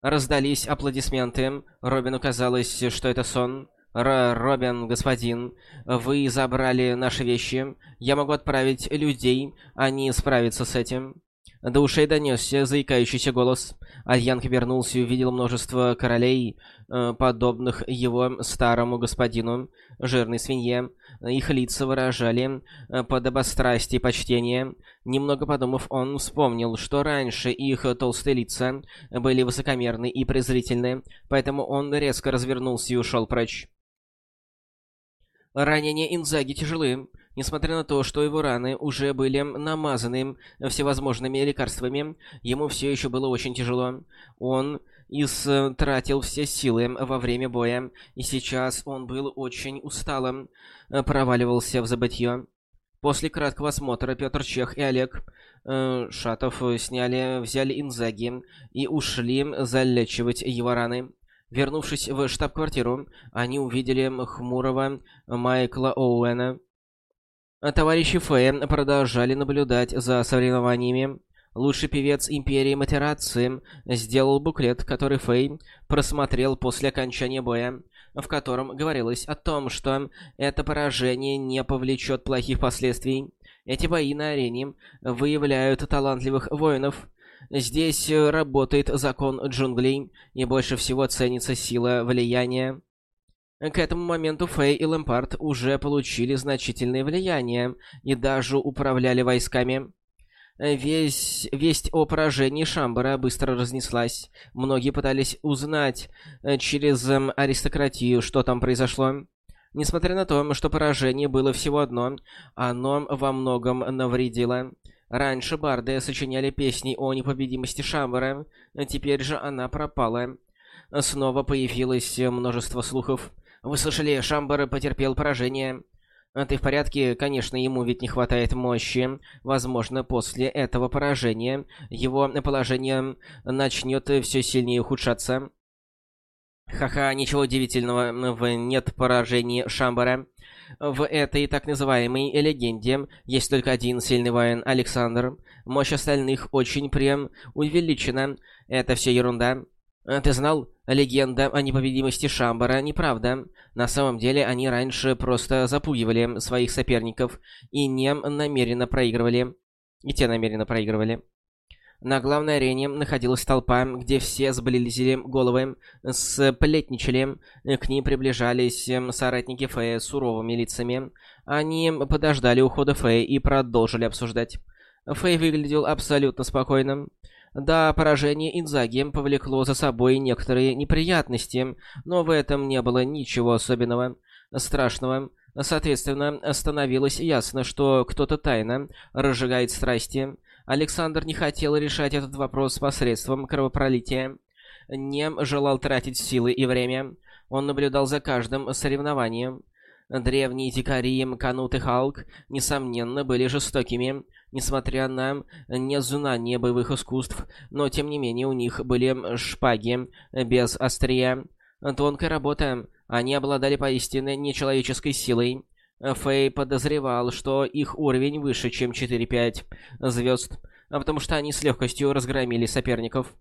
Раздались аплодисменты. Робину казалось, что это сон. Робин, господин, вы забрали наши вещи. Я могу отправить людей, они справятся с этим». До ушей донесся заикающийся голос. Альянг вернулся и увидел множество королей, э, подобных его старому господину, жирной свинье. Их лица выражали э, подобострастие и почтение. Немного подумав, он вспомнил, что раньше их толстые лица были высокомерны и презрительны, поэтому он резко развернулся и ушел прочь. Ранения Инзаги тяжелы. Несмотря на то, что его раны уже были намазаны всевозможными лекарствами, ему все еще было очень тяжело. Он истратил все силы во время боя, и сейчас он был очень усталым, проваливался в забытье. После краткого осмотра Петр Чех и Олег э, Шатов сняли, взяли Инзаги и ушли залечивать его раны. Вернувшись в штаб-квартиру, они увидели хмурого Майкла Оуэна. Товарищи Фэя продолжали наблюдать за соревнованиями. Лучший певец Империи Матерации сделал буклет, который Фэй просмотрел после окончания боя, в котором говорилось о том, что это поражение не повлечет плохих последствий. Эти бои на арене выявляют талантливых воинов, Здесь работает закон джунглей, и больше всего ценится сила влияния. К этому моменту Фэй и Лэмпард уже получили значительное влияние и даже управляли войсками. Весь, весть о поражении Шамбара быстро разнеслась. Многие пытались узнать э, через эм, аристократию, что там произошло. Несмотря на то, что поражение было всего одно, оно во многом навредило. Раньше барды сочиняли песни о непобедимости Шамбара, теперь же она пропала. Снова появилось множество слухов. «Вы слышали, Шамбар потерпел поражение». «Ты в порядке? Конечно, ему ведь не хватает мощи. Возможно, после этого поражения его положение начнет все сильнее ухудшаться». Ха-ха, ничего удивительного в нет поражений Шамбара. В этой так называемой легенде есть только один сильный воин, Александр. Мощь остальных очень прям увеличена. Это все ерунда. Ты знал? Легенда о непобедимости Шамбара неправда. На самом деле они раньше просто запугивали своих соперников и не намеренно проигрывали. И те намеренно проигрывали. На главной арене находилась толпа, где все сблизили головы, сплетничали. К ним приближались соратники Фея с суровыми лицами. Они подождали ухода Фея и продолжили обсуждать. Фэй выглядел абсолютно спокойным. Да, поражение Инзаги повлекло за собой некоторые неприятности, но в этом не было ничего особенного, страшного. Соответственно, становилось ясно, что кто-то тайно разжигает страсти. Александр не хотел решать этот вопрос посредством кровопролития. Не желал тратить силы и время. Он наблюдал за каждым соревнованием. Древние дикари Канут и Халк, несомненно, были жестокими, несмотря на незнание боевых искусств, но тем не менее у них были шпаги без острия. Тонкая работа, они обладали поистине нечеловеческой силой. Фэй подозревал, что их уровень выше, чем 4-5 звезд, потому что они с легкостью разгромили соперников.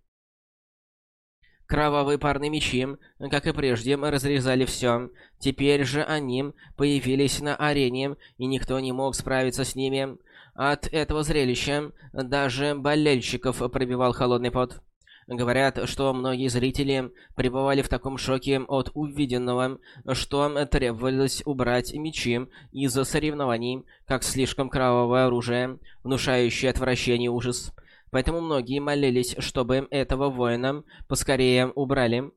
Кровавые парные мечи, как и прежде, разрезали все. Теперь же они появились на арене, и никто не мог справиться с ними. От этого зрелища даже болельщиков пробивал холодный пот. Говорят, что многие зрители пребывали в таком шоке от увиденного, что требовалось убрать мечи из соревнований, как слишком кровавое оружие, внушающее отвращение и ужас. Поэтому многие молились, чтобы этого воина поскорее убрали.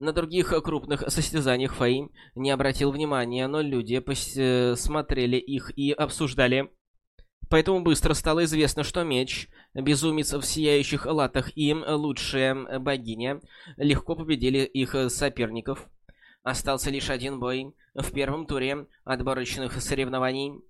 На других крупных состязаниях Фэй не обратил внимания, но люди смотрели их и обсуждали. Поэтому быстро стало известно, что меч, безумец в сияющих латах и лучшая богиня легко победили их соперников. Остался лишь один бой. В первом туре отборочных соревнований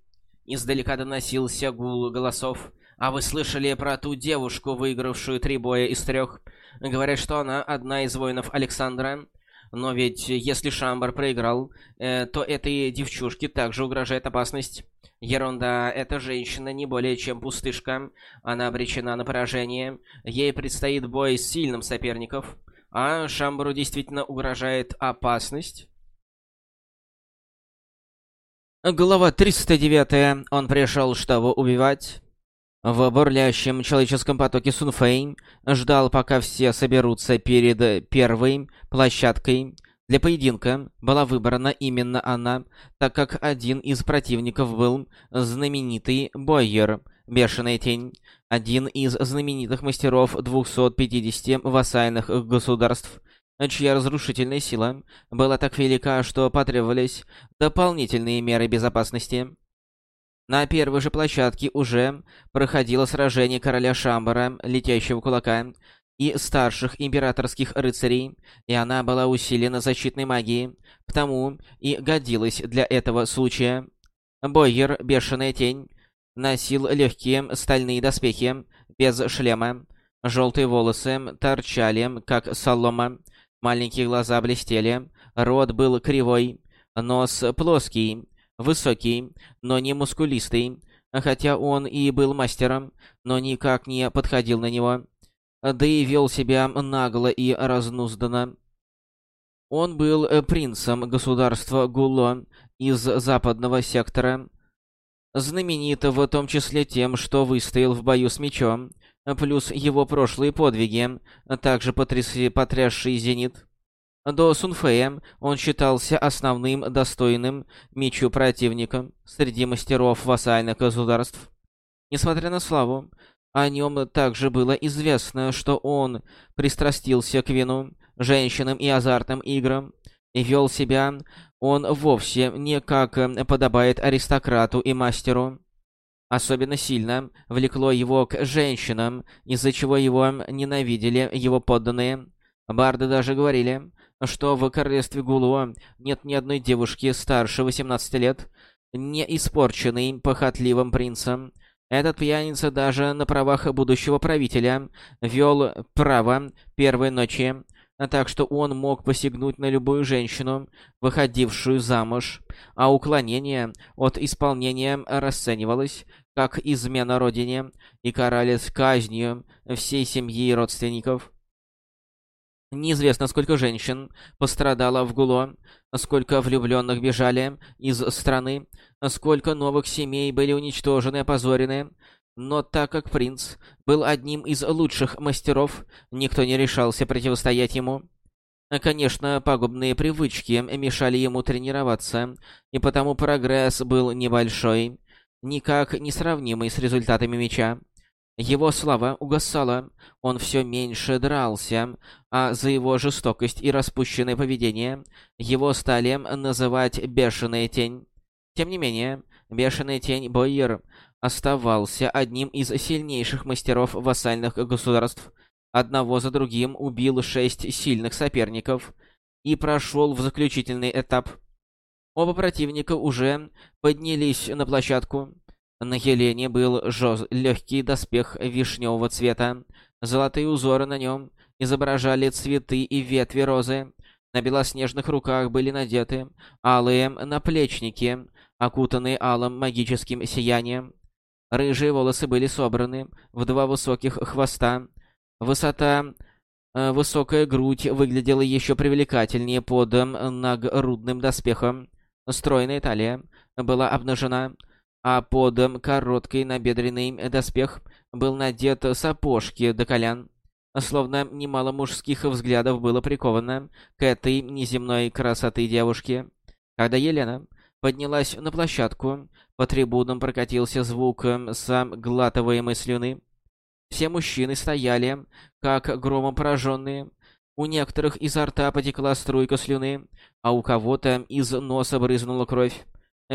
издалека доносился гул голосов. «А вы слышали про ту девушку, выигравшую три боя из трех? Говорят, что она одна из воинов Александра. Но ведь если Шамбар проиграл, э, то этой девчушке также угрожает опасность. Ерунда, эта женщина не более чем пустышка. Она обречена на поражение. Ей предстоит бой с сильным соперником. А Шамбару действительно угрожает опасность. Глава 309. Он пришел, чтобы убивать. В бурлящем человеческом потоке Сунфэй ждал, пока все соберутся перед первой площадкой. Для поединка была выбрана именно она, так как один из противников был знаменитый Бойер, Бешеная Тень, один из знаменитых мастеров 250 вассальных государств, чья разрушительная сила была так велика, что потребовались дополнительные меры безопасности. На первой же площадке уже проходило сражение короля Шамбара, летящего кулака, и старших императорских рыцарей, и она была усилена защитной магией, потому и годилась для этого случая. Бойер, бешеная тень, носил легкие стальные доспехи, без шлема. Желтые волосы торчали, как солома, маленькие глаза блестели, рот был кривой, нос плоский, Высокий, но не мускулистый, хотя он и был мастером, но никак не подходил на него. Да и вел себя нагло и разнузданно. Он был э, принцем государства Гуло из западного сектора, знаменит в том числе тем, что выстоял в бою с мечом, плюс его прошлые подвиги, также потрясли, потрясший Зенит. До Сунфея он считался основным достойным мечу противником среди мастеров вассальных государств. Несмотря на славу, о нем также было известно, что он пристрастился к вину, женщинам и азартным играм, и вел себя он вовсе не как подобает аристократу и мастеру. Особенно сильно влекло его к женщинам, из-за чего его ненавидели его подданные. Барды даже говорили, что в королевстве Гулуа нет ни одной девушки старше 18 лет, не испорченной похотливым принцем. Этот пьяница даже на правах будущего правителя вел право первой ночи, так что он мог посягнуть на любую женщину, выходившую замуж, а уклонение от исполнения расценивалось как измена родине и карались казнью всей семьи и родственников. Неизвестно, сколько женщин пострадало в Гуло, сколько влюбленных бежали из страны, сколько новых семей были уничтожены и опозорены. Но так как принц был одним из лучших мастеров, никто не решался противостоять ему. Конечно, пагубные привычки мешали ему тренироваться, и потому прогресс был небольшой, никак не сравнимый с результатами меча. Его слава угасала, он все меньше дрался, а за его жестокость и распущенное поведение его стали называть «бешеная тень». Тем не менее, бешеная тень Бойер оставался одним из сильнейших мастеров вассальных государств. Одного за другим убил шесть сильных соперников и прошел в заключительный этап. Оба противника уже поднялись на площадку. На Елене был жёст... легкий доспех вишневого цвета. Золотые узоры на нем изображали цветы и ветви розы. На белоснежных руках были надеты алые наплечники, окутанные алым магическим сиянием. Рыжие волосы были собраны в два высоких хвоста. Высота... Э, высокая грудь выглядела еще привлекательнее под э, нагрудным доспехом. Стройная талия была обнажена, а под э, короткий набедренный доспех был надет сапожки до колян. Словно немало мужских взглядов было приковано к этой неземной красоты девушки. Когда Елена поднялась на площадку, по трибунам прокатился звук эм, глатываемой слюны. Все мужчины стояли, как громом пораженные. У некоторых изо рта потекла струйка слюны, а у кого-то из носа брызнула кровь.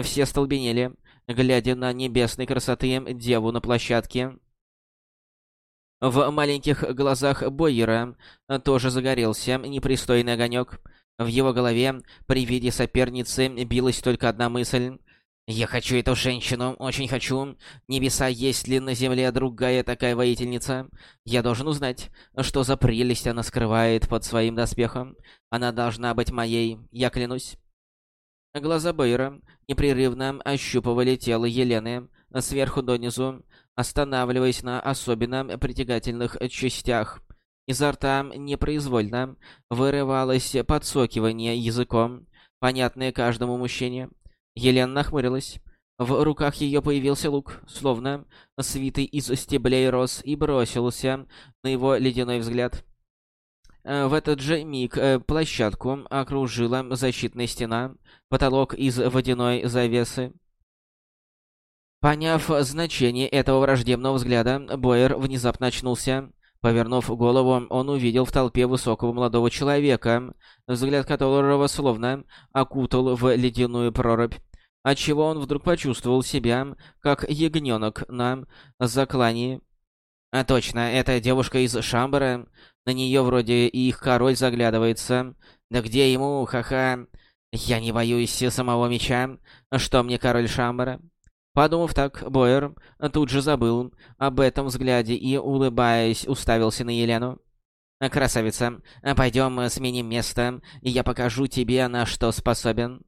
Все столбенели, глядя на небесной красоты деву на площадке. В маленьких глазах Бойера тоже загорелся непристойный огонек. В его голове при виде соперницы билась только одна мысль. «Я хочу эту женщину, очень хочу. Небеса, есть ли на земле другая такая воительница? Я должен узнать, что за прелесть она скрывает под своим доспехом. Она должна быть моей, я клянусь». Глаза Бойера непрерывно ощупывали тело Елены сверху донизу, останавливаясь на особенно притягательных частях. Изо рта непроизвольно вырывалось подсокивание языком, понятное каждому мужчине. Елена нахмурилась. В руках ее появился лук, словно свитый из стеблей роз, и бросился на его ледяной взгляд. В этот же миг э, площадку окружила защитная стена, потолок из водяной завесы. Поняв значение этого враждебного взгляда, Бойер внезапно очнулся. Повернув голову, он увидел в толпе высокого молодого человека, взгляд которого словно окутал в ледяную прорубь, отчего он вдруг почувствовал себя, как ягненок на заклании. А точно, это девушка из Шамбера. На нее вроде и их король заглядывается. Да где ему, ха-ха. Я не боюсь самого меча. Что мне король Шамбера? Подумав так, Бойер тут же забыл об этом взгляде и, улыбаясь, уставился на Елену. «Красавица, пойдем сменим место, и я покажу тебе, на что способен».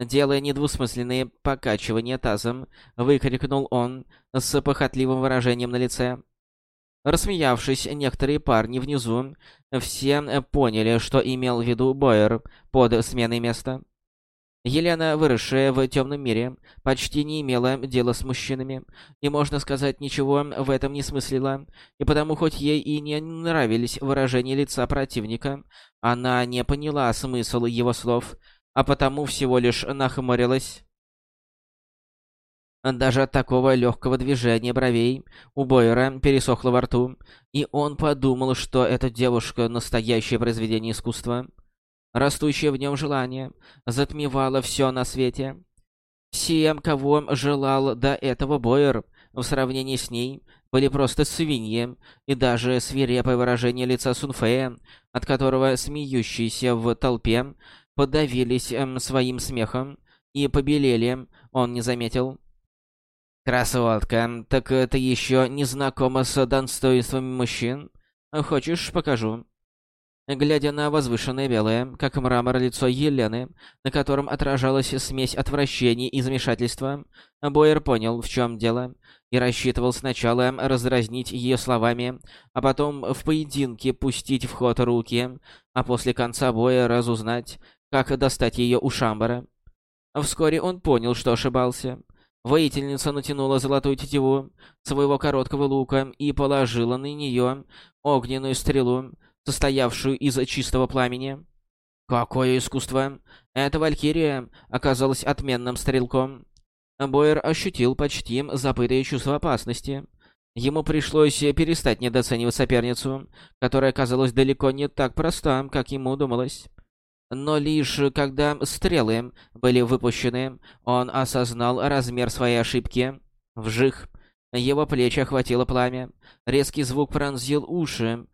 Делая недвусмысленные покачивания тазом, выкрикнул он с похотливым выражением на лице. Рассмеявшись, некоторые парни внизу все поняли, что имел в виду Бойер под сменой места. Елена, выросшая в темном мире, почти не имела дела с мужчинами, и, можно сказать, ничего в этом не смыслила, и потому, хоть ей и не нравились выражения лица противника, она не поняла смысл его слов, а потому всего лишь нахмурилась. Даже от такого легкого движения бровей у Бойера пересохло во рту, и он подумал, что эта девушка — настоящее произведение искусства. Растущее в нем желание затмевало все на свете. Всем, кого желал до этого Бойер, в сравнении с ней, были просто свиньи, и даже свирепое выражение лица Сунфея, от которого смеющиеся в толпе подавились эм, своим смехом и побелели, он не заметил. «Красотка, так ты еще не знакома с достоинствами мужчин? Хочешь, покажу?» Глядя на возвышенное белое, как мрамор лицо Елены, на котором отражалась смесь отвращения и замешательства, Бойер понял, в чем дело, и рассчитывал сначала раздразнить ее словами, а потом в поединке пустить в ход руки, а после конца боя разузнать, как достать ее у Шамбара. Вскоре он понял, что ошибался. Воительница натянула золотую тетиву своего короткого лука и положила на нее огненную стрелу, состоявшую из чистого пламени. Какое искусство! Эта валькирия оказалась отменным стрелком. Бойер ощутил почти забытое чувство опасности. Ему пришлось перестать недооценивать соперницу, которая оказалась далеко не так проста, как ему думалось. Но лишь когда стрелы были выпущены, он осознал размер своей ошибки. Вжих. Его плечи охватило пламя. Резкий звук пронзил уши.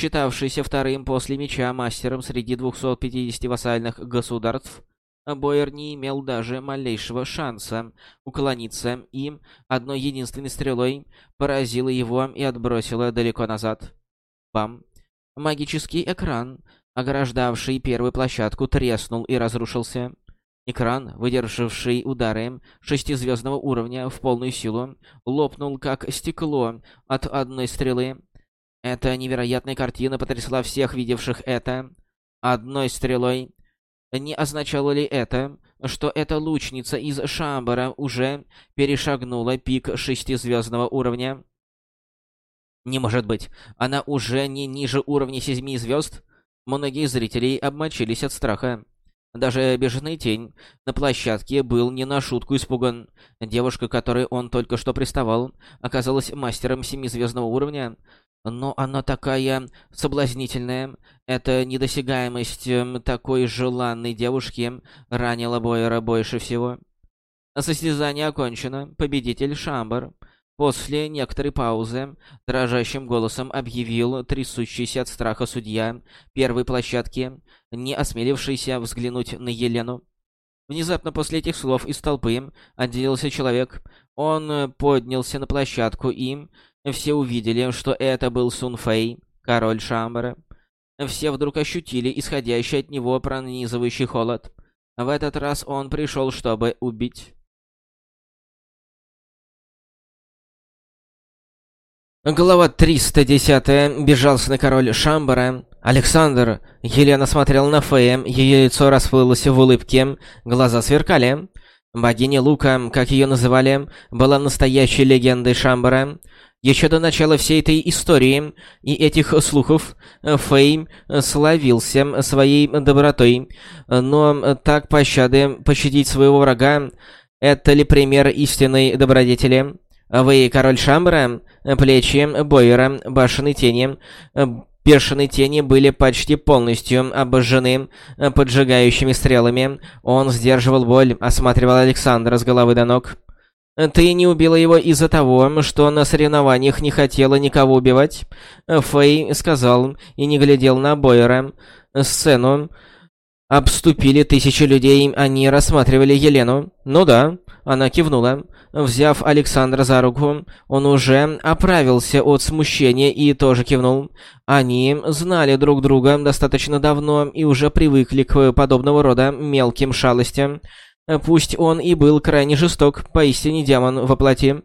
Считавшийся вторым после меча мастером среди 250 вассальных государств, Бойер не имел даже малейшего шанса уклониться и одной единственной стрелой поразила его и отбросила далеко назад. Бам! Магический экран, ограждавший первую площадку, треснул и разрушился. Экран, выдержавший удары шестизвездного уровня в полную силу, лопнул как стекло от одной стрелы. Эта невероятная картина потрясла всех видевших это. Одной стрелой не означало ли это, что эта лучница из Шамбара уже перешагнула пик шестизвездного уровня? Не может быть, она уже не ниже уровня семи звезд? Многие зрители обмочились от страха. Даже бежный тень на площадке был не на шутку испуган. Девушка, которой он только что приставал, оказалась мастером семизвездного уровня, но она такая соблазнительная. Эта недосягаемость эм, такой желанной девушки ранила Бойера больше всего. Состязание окончено. Победитель Шамбар. После некоторой паузы дрожащим голосом объявил трясущийся от страха судья первой площадки, не осмелившийся взглянуть на Елену. Внезапно после этих слов из толпы отделился человек. Он поднялся на площадку и, все увидели, что это был Сун Фэй, король Шамбара. Все вдруг ощутили исходящий от него пронизывающий холод. В этот раз он пришел, чтобы убить. Глава 310. Безжалостный король Шамбара. Александр. Елена смотрела на Фея, ее лицо расплылось в улыбке, глаза сверкали. Богиня Лука, как ее называли, была настоящей легендой Шамбара. Еще до начала всей этой истории и этих слухов Фэй славился своей добротой, но так пощады пощадить своего врага — это ли пример истинной добродетели? Вы король Шамбара, плечи Бойера, башенной тени, Бешеные тени были почти полностью обожжены поджигающими стрелами. Он сдерживал боль, осматривал Александра с головы до ног. Ты не убила его из-за того, что на соревнованиях не хотела никого убивать? Фэй сказал и не глядел на Бойера. Сцену обступили тысячи людей, они рассматривали Елену. Ну да, она кивнула. Взяв Александра за руку, он уже оправился от смущения и тоже кивнул. Они знали друг друга достаточно давно и уже привыкли к подобного рода мелким шалостям. Пусть он и был крайне жесток, поистине демон во плоти.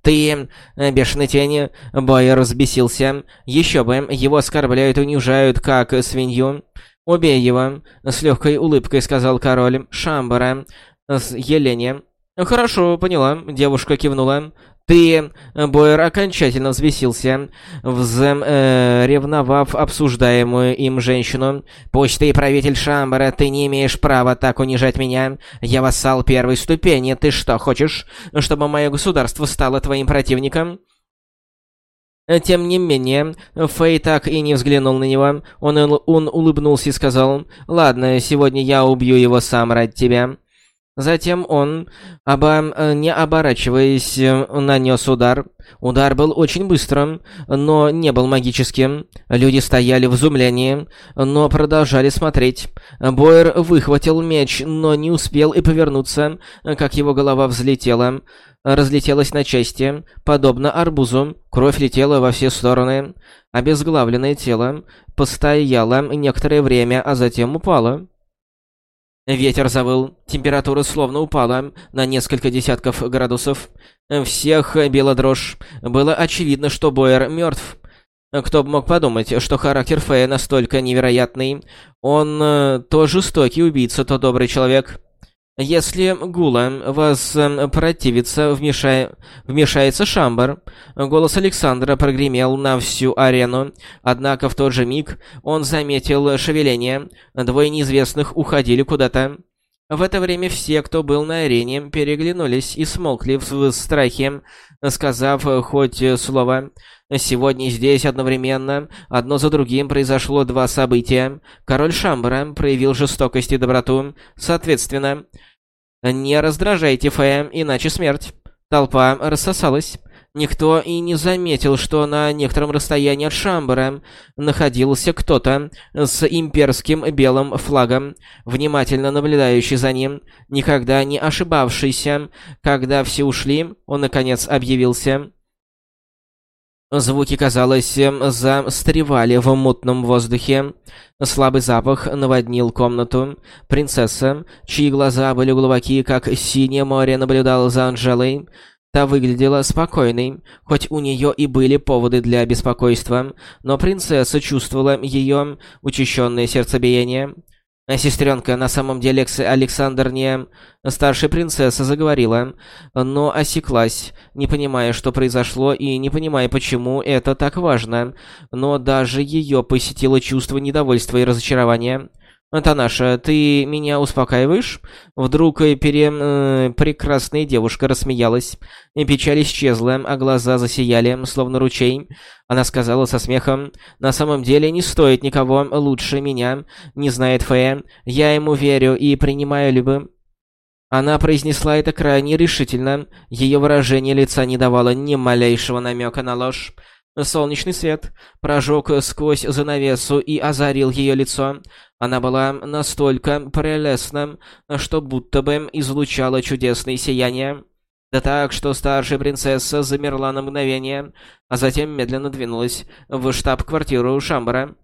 «Ты, э, бешеный тень!» Бойер взбесился. «Еще бы, его оскорбляют и унижают, как свинью!» «Убей его!» — с легкой улыбкой сказал король Шамбара с Елене. «Хорошо, поняла», — девушка кивнула. Ты, э, Бойер, окончательно взбесился, взревновав э, обсуждаемую им женщину. «Пусть ты правитель Шамбара, ты не имеешь права так унижать меня. Я вассал первой ступени. Ты что, хочешь, чтобы мое государство стало твоим противником?» Тем не менее, Фэй так и не взглянул на него. Он, он улыбнулся и сказал, «Ладно, сегодня я убью его сам ради тебя». Затем он, оба, э, не оборачиваясь, э, нанес удар. Удар был очень быстрым, но не был магическим. Люди стояли в изумлении, но продолжали смотреть. Бойер выхватил меч, но не успел и повернуться, как его голова взлетела. Разлетелась на части, подобно арбузу. Кровь летела во все стороны. Обезглавленное тело постояло некоторое время, а затем упало. Ветер завыл, температура словно упала на несколько десятков градусов. Всех била дрожь. Было очевидно, что Бойер мертв. Кто бы мог подумать, что характер Фея настолько невероятный. Он э, то жестокий убийца, то добрый человек. Если Гула вас противится, вмешай... вмешается Шамбар. Голос Александра прогремел на всю арену, однако в тот же миг он заметил шевеление. Двое неизвестных уходили куда-то. В это время все, кто был на арене, переглянулись и смолкли в страхе, сказав хоть слово. Сегодня здесь одновременно, одно за другим, произошло два события. Король Шамбара проявил жестокость и доброту. Соответственно, не раздражайте Фэя, иначе смерть. Толпа рассосалась. Никто и не заметил, что на некотором расстоянии от Шамбара находился кто-то с имперским белым флагом, внимательно наблюдающий за ним, никогда не ошибавшийся. Когда все ушли, он, наконец, объявился. Звуки, казалось, застревали в мутном воздухе. Слабый запах наводнил комнату. Принцесса, чьи глаза были глубоки, как синее море, наблюдала за Анжелой. Та выглядела спокойной, хоть у нее и были поводы для беспокойства, но принцесса чувствовала ее учащенное сердцебиение. А сестренка, на самом деле Александр не... Старшая принцесса заговорила, но осеклась, не понимая, что произошло, и не понимая, почему это так важно. Но даже ее посетило чувство недовольства и разочарования. «Танаша, ты меня успокаиваешь?» Вдруг пере... Э, прекрасная девушка рассмеялась. И печаль исчезла, а глаза засияли, словно ручей. Она сказала со смехом, «На самом деле не стоит никого лучше меня, не знает Фея. Я ему верю и принимаю любым». Она произнесла это крайне решительно. Ее выражение лица не давало ни малейшего намека на ложь. Солнечный свет прожег сквозь занавесу и озарил ее лицо. Она была настолько прелестна, что будто бы излучала чудесное сияние. Да так, что старшая принцесса замерла на мгновение, а затем медленно двинулась в штаб-квартиру Шамбара.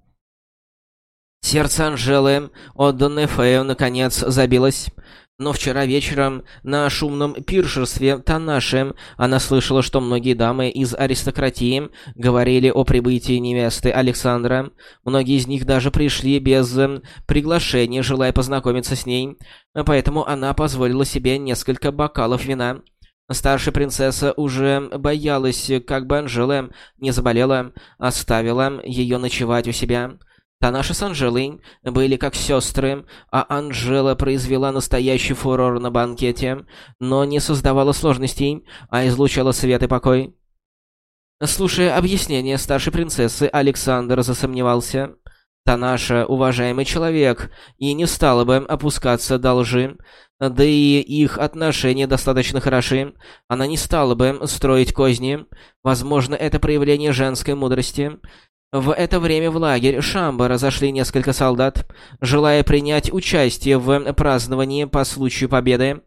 Сердце Анжелы, отданное Фею, наконец забилось. Но вчера вечером на шумном пиршерстве Танаши она слышала, что многие дамы из аристократии говорили о прибытии невесты Александра. Многие из них даже пришли без эм, приглашения, желая познакомиться с ней. Поэтому она позволила себе несколько бокалов вина. Старшая принцесса уже боялась, как бы Анжела не заболела, оставила ее ночевать у себя. Танаша с Анжелой были как сестры, а Анжела произвела настоящий фурор на банкете, но не создавала сложностей, а излучала свет и покой. Слушая объяснение старшей принцессы, Александр засомневался. Танаша — уважаемый человек, и не стала бы опускаться до лжи. Да и их отношения достаточно хороши. Она не стала бы строить козни. Возможно, это проявление женской мудрости. В это время в лагерь Шамбара зашли несколько солдат, желая принять участие в праздновании по случаю победы.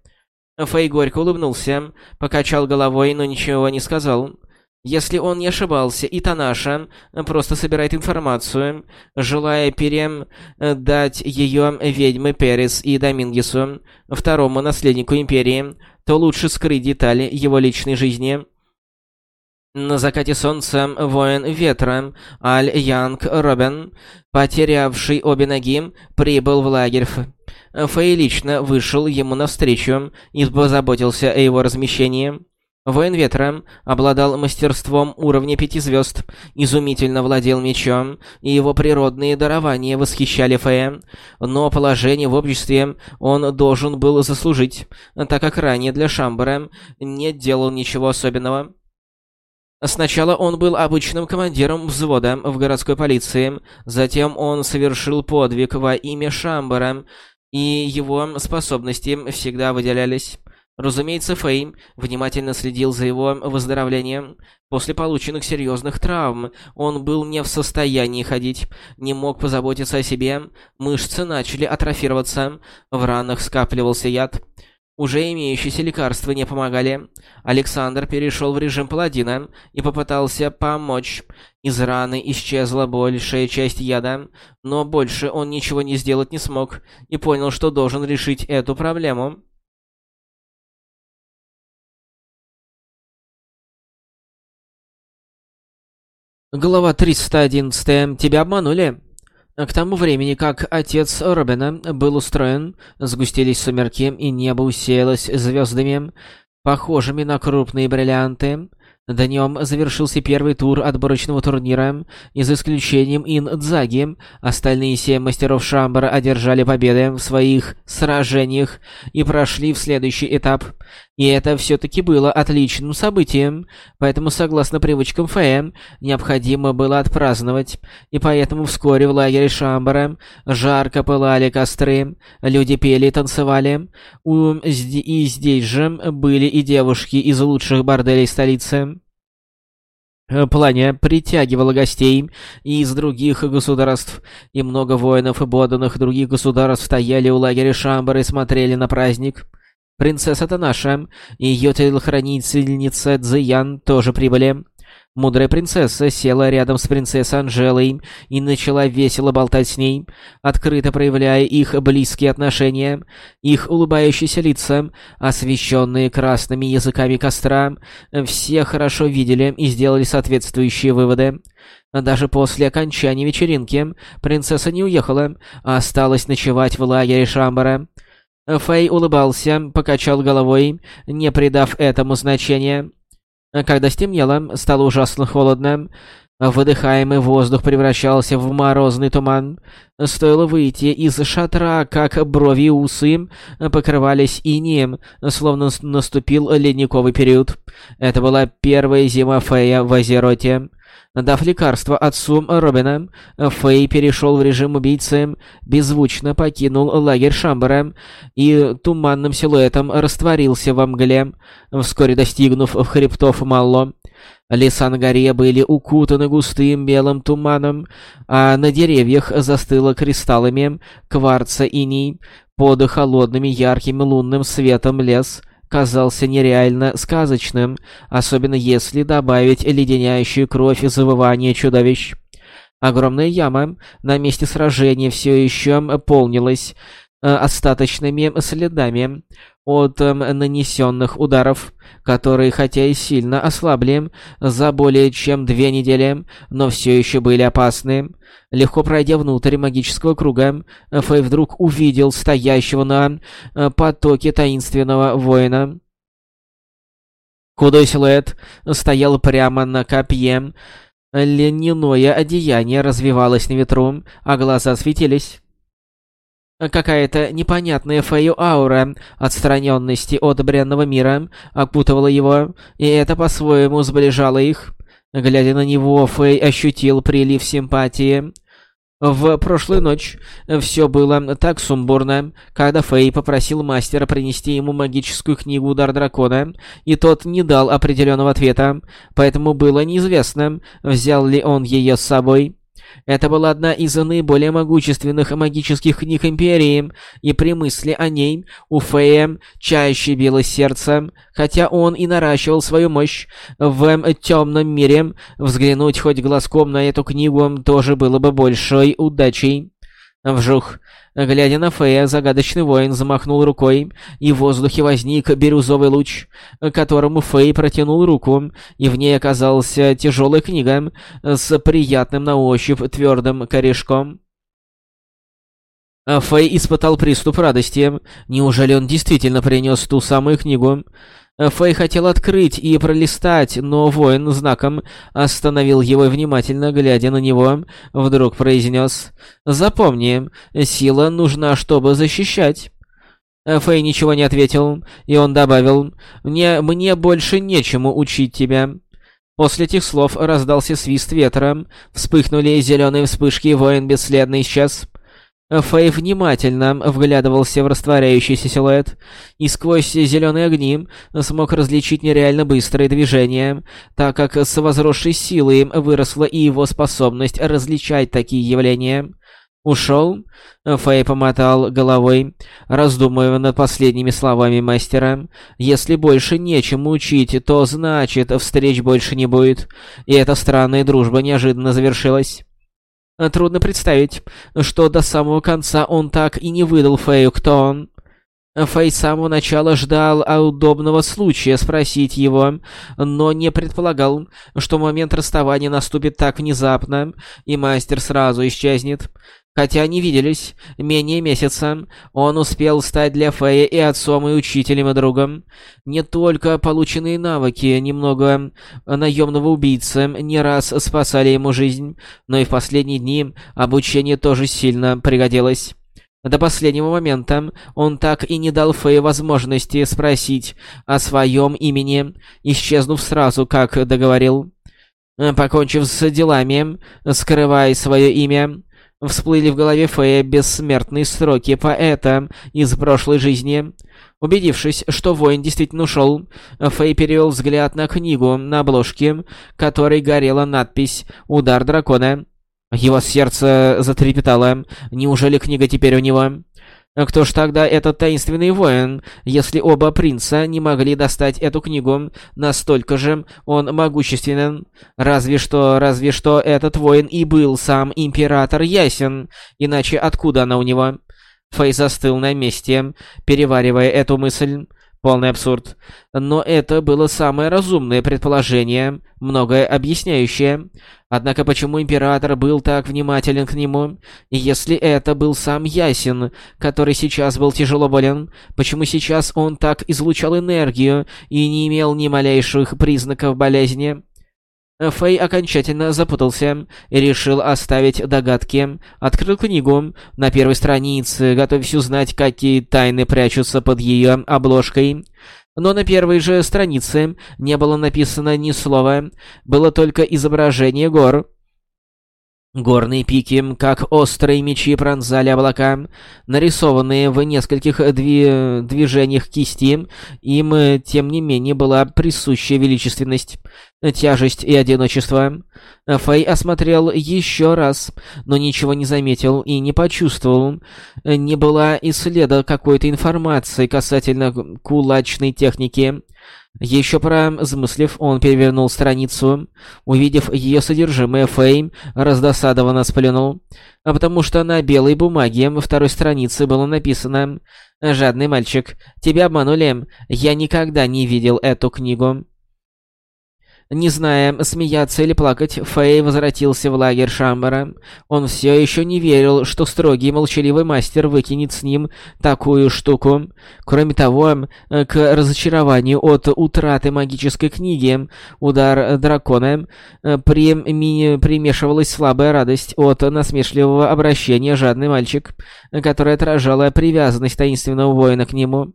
Фэй горько улыбнулся, покачал головой, но ничего не сказал. Если он не ошибался, и Танаша просто собирает информацию, желая передать ее ведьмы Перес и Домингесу, второму наследнику Империи, то лучше скрыть детали его личной жизни. На закате солнца воин ветра Аль-Янг Робин, потерявший обе ноги, прибыл в лагерь. Фэй лично вышел ему навстречу и позаботился о его размещении. Воин ветра обладал мастерством уровня пяти звезд, изумительно владел мечом, и его природные дарования восхищали Фэя. Но положение в обществе он должен был заслужить, так как ранее для Шамбара не делал ничего особенного. Сначала он был обычным командиром взвода в городской полиции, затем он совершил подвиг во имя Шамбара, и его способности всегда выделялись. Разумеется, Фэй внимательно следил за его выздоровлением. После полученных серьезных травм он был не в состоянии ходить, не мог позаботиться о себе, мышцы начали атрофироваться, в ранах скапливался яд. Уже имеющиеся лекарства не помогали. Александр перешел в режим паладина и попытался помочь. Из раны исчезла большая часть яда, но больше он ничего не сделать не смог и понял, что должен решить эту проблему. Глава 311. Тебя обманули. К тому времени, как отец Робина был устроен, сгустились сумерки, и небо усеялось звездами, похожими на крупные бриллианты. Днем завершился первый тур отборочного турнира, и за исключением Ин Дзаги, остальные семь мастеров Шамбара одержали победы в своих сражениях и прошли в следующий этап. И это все-таки было отличным событием, поэтому, согласно привычкам Фея, необходимо было отпраздновать. И поэтому вскоре в лагере Шамбара жарко пылали костры, люди пели и танцевали. И здесь же были и девушки из лучших борделей столицы. Пламя притягивало гостей из других государств, и много воинов и подданных других государств стояли у лагеря Шамбара и смотрели на праздник. Принцесса-то наша и ее телохранительница Цзиян тоже прибыли. Мудрая принцесса села рядом с принцессой Анжелой и начала весело болтать с ней, открыто проявляя их близкие отношения. Их улыбающиеся лица, освещенные красными языками костра, все хорошо видели и сделали соответствующие выводы. Даже после окончания вечеринки принцесса не уехала, а осталась ночевать в лагере Шамбара. Фэй улыбался, покачал головой, не придав этому значения. Когда стемнело, стало ужасно холодно. Выдыхаемый воздух превращался в морозный туман. Стоило выйти из шатра, как брови и усы покрывались инеем, словно наступил ледниковый период. Это была первая зима Фея в Азероте. Дав лекарство отцу Робина, Фэй перешел в режим убийцы, беззвучно покинул лагерь Шамбара и туманным силуэтом растворился во мгле, вскоре достигнув хребтов Малло. Леса на горе были укутаны густым белым туманом, а на деревьях застыло кристаллами кварца иней. Под холодным ярким лунным светом лес казался нереально сказочным, особенно если добавить леденящую кровь и завывание чудовищ. Огромная яма на месте сражения все еще полнилась остаточными следами от э, нанесенных ударов, которые хотя и сильно ослабли за более чем две недели, но все еще были опасны. Легко пройдя внутрь магического круга, Фэй вдруг увидел стоящего на э, потоке таинственного воина. Худой силуэт стоял прямо на копье. Льняное одеяние развивалось на ветру, а глаза светились. Какая-то непонятная Фэю аура отстраненности от бренного мира окутывала его, и это по-своему сближало их. Глядя на него, Фэй ощутил прилив симпатии. В прошлую ночь все было так сумбурно, когда Фэй попросил мастера принести ему магическую книгу «Удар дракона», и тот не дал определенного ответа, поэтому было неизвестно, взял ли он ее с собой. Это была одна из наиболее могущественных магических книг Империи, и при мысли о ней у Фея чаще билось сердце, хотя он и наращивал свою мощь в темном мире. Взглянуть хоть глазком на эту книгу тоже было бы большой удачей. Вжух. Глядя на Фея, загадочный воин замахнул рукой, и в воздухе возник бирюзовый луч, которому Фей протянул руку, и в ней оказался тяжелая книга с приятным на ощупь твердым корешком. Фэй испытал приступ радости. Неужели он действительно принес ту самую книгу? Фэй хотел открыть и пролистать, но воин знаком остановил его внимательно глядя на него, вдруг произнес «Запомни, сила нужна, чтобы защищать». Фэй ничего не ответил, и он добавил «Мне, мне больше нечему учить тебя». После этих слов раздался свист ветра, вспыхнули зеленые вспышки, и воин бесследно исчез. Фэй внимательно вглядывался в растворяющийся силуэт и сквозь зеленые огни смог различить нереально быстрые движения, так как с возросшей силой выросла и его способность различать такие явления. «Ушел?» Фэй помотал головой, раздумывая над последними словами мастера. «Если больше нечем учить, то значит, встреч больше не будет». И эта странная дружба неожиданно завершилась. Трудно представить, что до самого конца он так и не выдал Фэю, кто он. Фэй с самого начала ждал удобного случая спросить его, но не предполагал, что момент расставания наступит так внезапно, и мастер сразу исчезнет. Хотя они виделись менее месяца, он успел стать для Фея и отцом, и учителем, и другом. Не только полученные навыки немного наемного убийцы не раз спасали ему жизнь, но и в последние дни обучение тоже сильно пригодилось. До последнего момента он так и не дал Фэй возможности спросить о своем имени, исчезнув сразу, как договорил. Покончив с делами, скрывая свое имя, Всплыли в голове Фея бессмертные строки поэта из прошлой жизни. Убедившись, что воин действительно ушел, Фэй перевел взгляд на книгу на обложке, которой горела надпись «Удар дракона». Его сердце затрепетало. Неужели книга теперь у него? Кто ж тогда этот таинственный воин, если оба принца не могли достать эту книгу? Настолько же он могущественен. Разве что, разве что этот воин и был сам император Ясен. Иначе откуда она у него? Фэй застыл на месте, переваривая эту мысль. Полный абсурд. Но это было самое разумное предположение, многое объясняющее. Однако почему Император был так внимателен к нему? И если это был сам Ясин, который сейчас был тяжело болен, почему сейчас он так излучал энергию и не имел ни малейших признаков болезни? Фэй окончательно запутался и решил оставить догадки. Открыл книгу на первой странице, готовясь узнать, какие тайны прячутся под ее обложкой. Но на первой же странице не было написано ни слова, было только изображение гор. Горные пики, как острые мечи, пронзали облака, нарисованные в нескольких дви движениях кисти. Им, тем не менее, была присуща величественность, тяжесть и одиночество. Фэй осмотрел еще раз, но ничего не заметил и не почувствовал. Не было и следа какой-то информации касательно кулачной техники. Еще поразмыслив, он перевернул страницу. Увидев ее содержимое, Фэй раздосадованно сплюнул. А потому что на белой бумаге второй странице было написано «Жадный мальчик, тебя обманули. Я никогда не видел эту книгу». Не зная, смеяться или плакать, Фэй возвратился в лагерь Шамбара. Он все еще не верил, что строгий молчаливый мастер выкинет с ним такую штуку. Кроме того, к разочарованию от утраты магической книги «Удар дракона» при... примешивалась слабая радость от насмешливого обращения «Жадный мальчик», которая отражала привязанность таинственного воина к нему.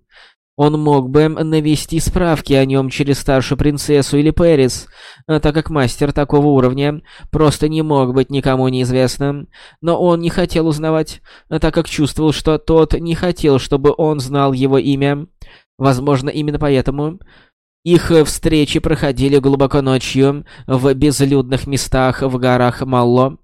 Он мог бы навести справки о нем через старшую принцессу или Пэрис, э, так как мастер такого уровня просто не мог быть никому неизвестным. Но он не хотел узнавать, э, так как чувствовал, что тот не хотел, чтобы он знал его имя. Возможно, именно поэтому их встречи проходили глубоко ночью в безлюдных местах в горах Малло.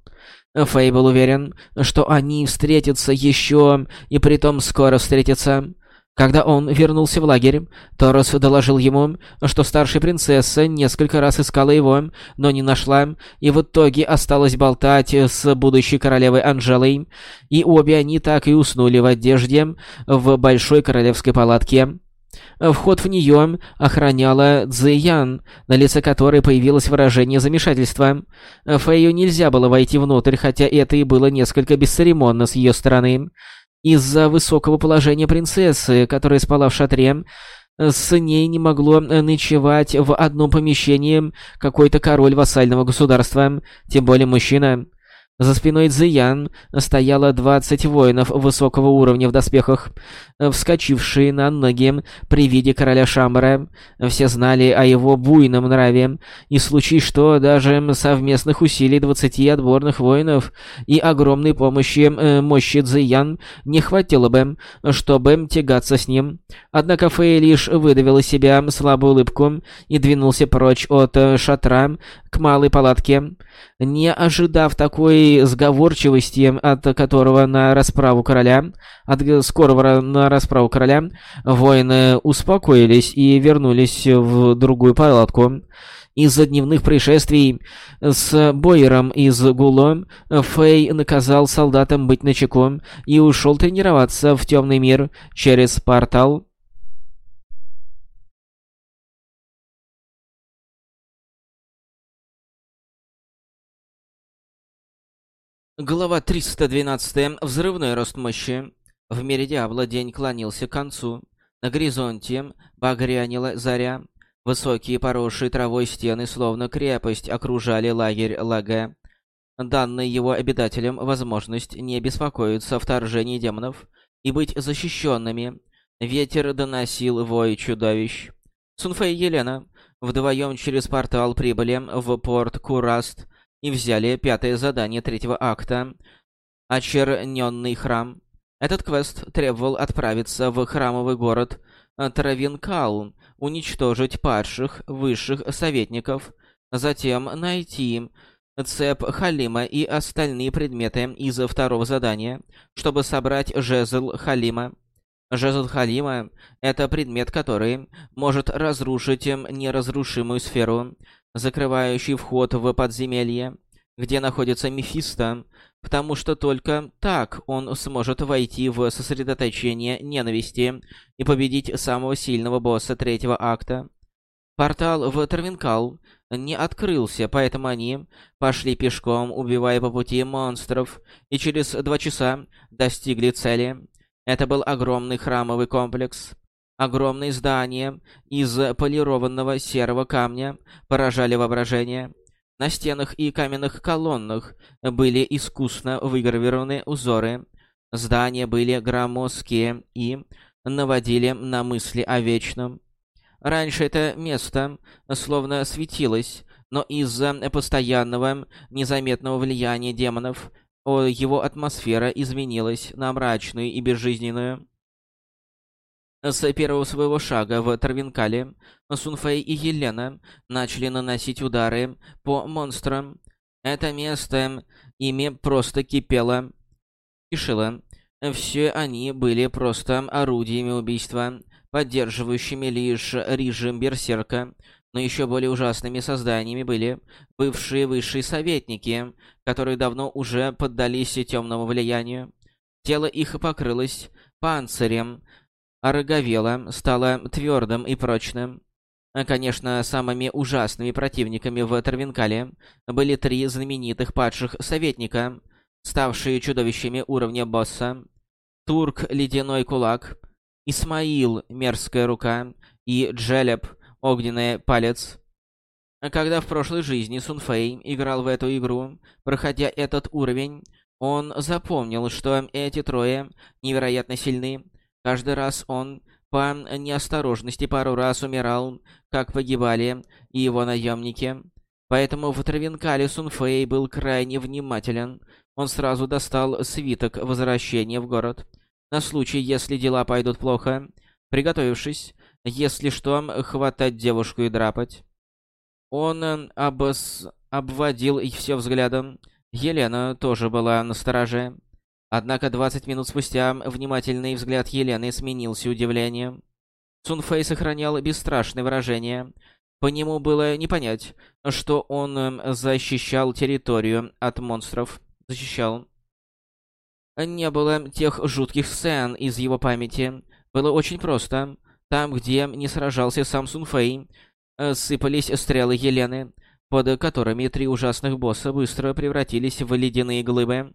Фэй был уверен, что они встретятся еще, и притом скоро встретятся. Когда он вернулся в лагерь, Торос доложил ему, что старшая принцесса несколько раз искала его, но не нашла, и в итоге осталась болтать с будущей королевой Анжелой, и обе они так и уснули в одежде в большой королевской палатке. Вход в нее охраняла Цзэян, на лице которой появилось выражение замешательства. Фэю нельзя было войти внутрь, хотя это и было несколько бесцеремонно с ее стороны. Из-за высокого положения принцессы, которая спала в шатре, с ней не могло ночевать в одном помещении какой-то король вассального государства, тем более мужчина. За спиной Цзиян стояло двадцать воинов высокого уровня в доспехах, вскочившие на ноги при виде короля Шамбара. Все знали о его буйном нраве, и случай что даже совместных усилий двадцати отборных воинов и огромной помощи э, мощи Цзиян не хватило бы, чтобы тягаться с ним. Однако Фэй лишь выдавил из себя слабую улыбку и двинулся прочь от э, шатра к малой палатке. Не ожидав такой сговорчивости, от которого на расправу короля, от скорого на расправу короля, воины успокоились и вернулись в другую палатку. Из-за дневных происшествий с Бойером из Гуло Фэй наказал солдатам быть начеку и ушел тренироваться в темный мир через портал Глава 312. Взрывной рост мощи. В мире Диабло день клонился к концу. На горизонте багрянила заря. Высокие поросшие травой стены, словно крепость, окружали лагерь Лаге. Данной его обитателям возможность не беспокоиться о вторжении демонов и быть защищенными. Ветер доносил вой чудовищ. Сунфэй и Елена вдвоем через портал прибыли в порт Кураст и взяли пятое задание третьего акта «Очерненный храм». Этот квест требовал отправиться в храмовый город Травинкал, уничтожить падших высших советников, затем найти цеп Халима и остальные предметы из второго задания, чтобы собрать жезл Халима. Жезл Халима — это предмет, который может разрушить неразрушимую сферу, закрывающий вход в подземелье, где находится Мефисто, потому что только так он сможет войти в сосредоточение ненависти и победить самого сильного босса третьего акта. Портал в Тервинкал не открылся, поэтому они пошли пешком, убивая по пути монстров, и через два часа достигли цели. Это был огромный храмовый комплекс. Огромные здания из полированного серого камня поражали воображение. На стенах и каменных колоннах были искусно выгравированы узоры. Здания были громоздкие и наводили на мысли о вечном. Раньше это место словно светилось, но из-за постоянного незаметного влияния демонов его атмосфера изменилась на мрачную и безжизненную. С первого своего шага в Тарвинкале Сунфэй и Елена начали наносить удары по монстрам. Это место ими просто кипело. Кишило. Все они были просто орудиями убийства, поддерживающими лишь режим Берсерка, но еще более ужасными созданиями были бывшие высшие советники, которые давно уже поддались темному влиянию. Тело их покрылось панцирем, ороговело, стало твердым и прочным. Конечно, самыми ужасными противниками в Тервинкале были три знаменитых падших советника, ставшие чудовищами уровня босса. Турк — Ледяной Кулак, Исмаил — Мерзкая Рука и Джелеб — Огненный Палец. Когда в прошлой жизни Сунфэй играл в эту игру, проходя этот уровень, он запомнил, что эти трое невероятно сильны, Каждый раз он по неосторожности пару раз умирал, как погибали и его наемники. Поэтому в Травинкале Сунфэй был крайне внимателен. Он сразу достал свиток возвращения в город. На случай, если дела пойдут плохо, приготовившись, если что, хватать девушку и драпать. Он обос... обводил их все взглядом. Елена тоже была на стороже. Однако 20 минут спустя внимательный взгляд Елены сменился удивлением. Цунфэй сохранял бесстрашное выражение. По нему было не понять, что он эм, защищал территорию от монстров. Защищал. Не было тех жутких сцен из его памяти. Было очень просто. Там, где не сражался сам Сунфэй, э, сыпались стрелы Елены, под которыми три ужасных босса быстро превратились в ледяные глыбы.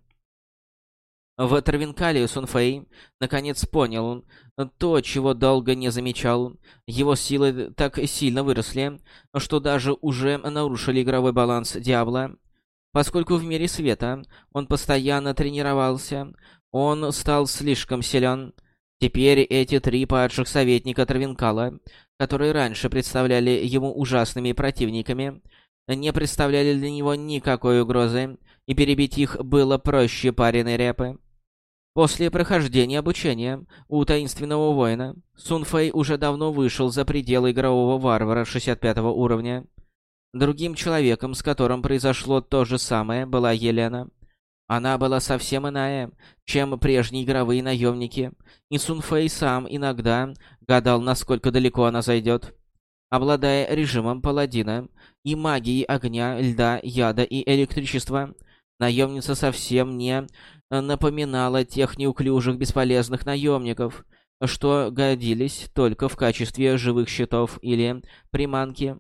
В Травинкале Сунфэй наконец понял то, чего долго не замечал. Его силы так сильно выросли, что даже уже нарушили игровой баланс Диабло. Поскольку в мире света он постоянно тренировался, он стал слишком силен. Теперь эти три падших советника Травинкала, которые раньше представляли ему ужасными противниками, не представляли для него никакой угрозы, и перебить их было проще пареной репы. После прохождения обучения у таинственного воина, Сун Фэй уже давно вышел за пределы игрового варвара 65 уровня. Другим человеком, с которым произошло то же самое, была Елена. Она была совсем иная, чем прежние игровые наемники, и Сун Фэй сам иногда гадал, насколько далеко она зайдет. Обладая режимом паладина и магией огня, льда, яда и электричества, наемница совсем не напоминала тех неуклюжих бесполезных наемников, что годились только в качестве живых щитов или приманки.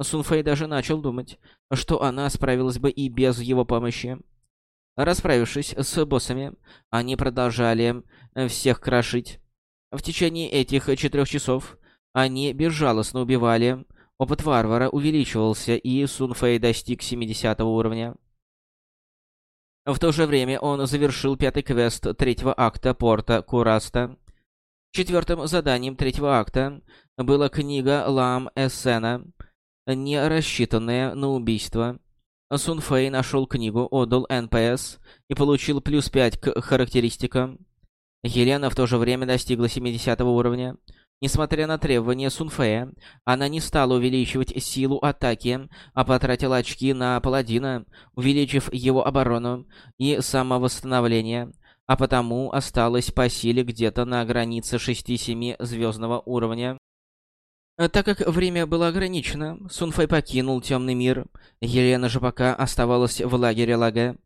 Сунфэй даже начал думать, что она справилась бы и без его помощи. Расправившись с боссами, они продолжали всех крошить. В течение этих четырех часов они безжалостно убивали, опыт варвара увеличивался, и Сунфэй достиг 70 уровня. В то же время он завершил пятый квест третьего акта порта Кураста. Четвертым заданием третьего акта была книга Лам Эссена, не рассчитанная на убийство. Сун Фэй нашел книгу, отдал НПС и получил плюс 5 к характеристикам. Елена в то же время достигла 70 уровня. Несмотря на требования Сунфея, она не стала увеличивать силу атаки, а потратила очки на паладина, увеличив его оборону и самовосстановление, а потому осталась по силе где-то на границе 6-7 звездного уровня. Так как время было ограничено, Сунфэй покинул темный мир, Елена же пока оставалась в лагере Лага.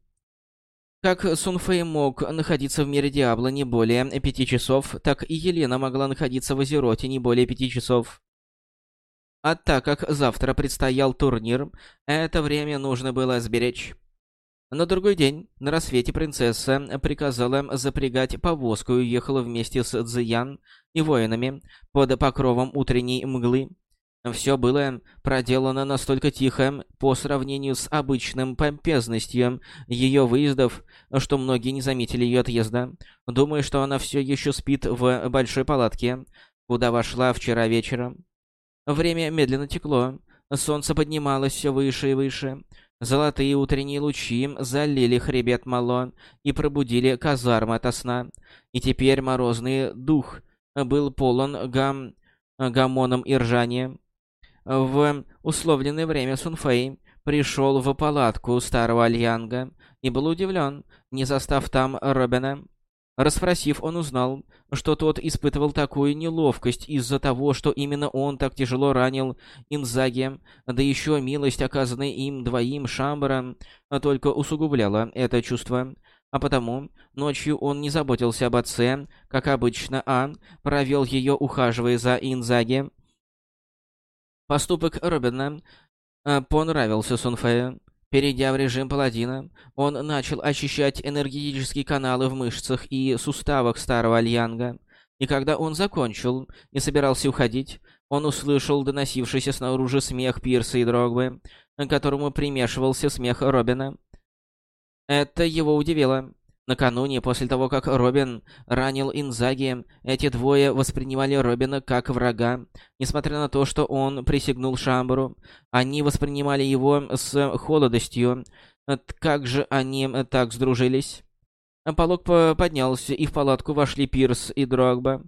Как Сун Фэй мог находиться в мире Диабло не более пяти часов, так и Елена могла находиться в Азероте не более пяти часов. А так как завтра предстоял турнир, это время нужно было сберечь. На другой день, на рассвете, принцесса приказала запрягать повозку и уехала вместе с Цзиян и воинами под покровом утренней мглы. Все было проделано настолько тихо по сравнению с обычным помпезностью ее выездов, что многие не заметили ее отъезда, думая, что она все еще спит в большой палатке, куда вошла вчера вечером. Время медленно текло, солнце поднималось все выше и выше. Золотые утренние лучи залили хребет Мало и пробудили казармы ото сна. И теперь морозный дух был полон гам... гамоном и ржанием. В условленное время Сунфэй пришел в палатку старого Альянга и был удивлен, не застав там Робина. Расспросив, он узнал, что тот испытывал такую неловкость из-за того, что именно он так тяжело ранил Инзаги, да еще милость, оказанная им двоим Шамбара, только усугубляла это чувство. А потому ночью он не заботился об отце, как обычно, а провел ее, ухаживая за Инзаги, Поступок Робина э, понравился Сунфею. Перейдя в режим паладина, он начал очищать энергетические каналы в мышцах и суставах старого Альянга. И когда он закончил и собирался уходить, он услышал доносившийся снаружи смех Пирса и Дрогбы, к которому примешивался смех Робина. Это его удивило. Накануне, после того, как Робин ранил Инзаги, эти двое воспринимали Робина как врага. Несмотря на то, что он присягнул Шамбару, они воспринимали его с холодостью. Как же они так сдружились? Полок поднялся, и в палатку вошли Пирс и Дрогба.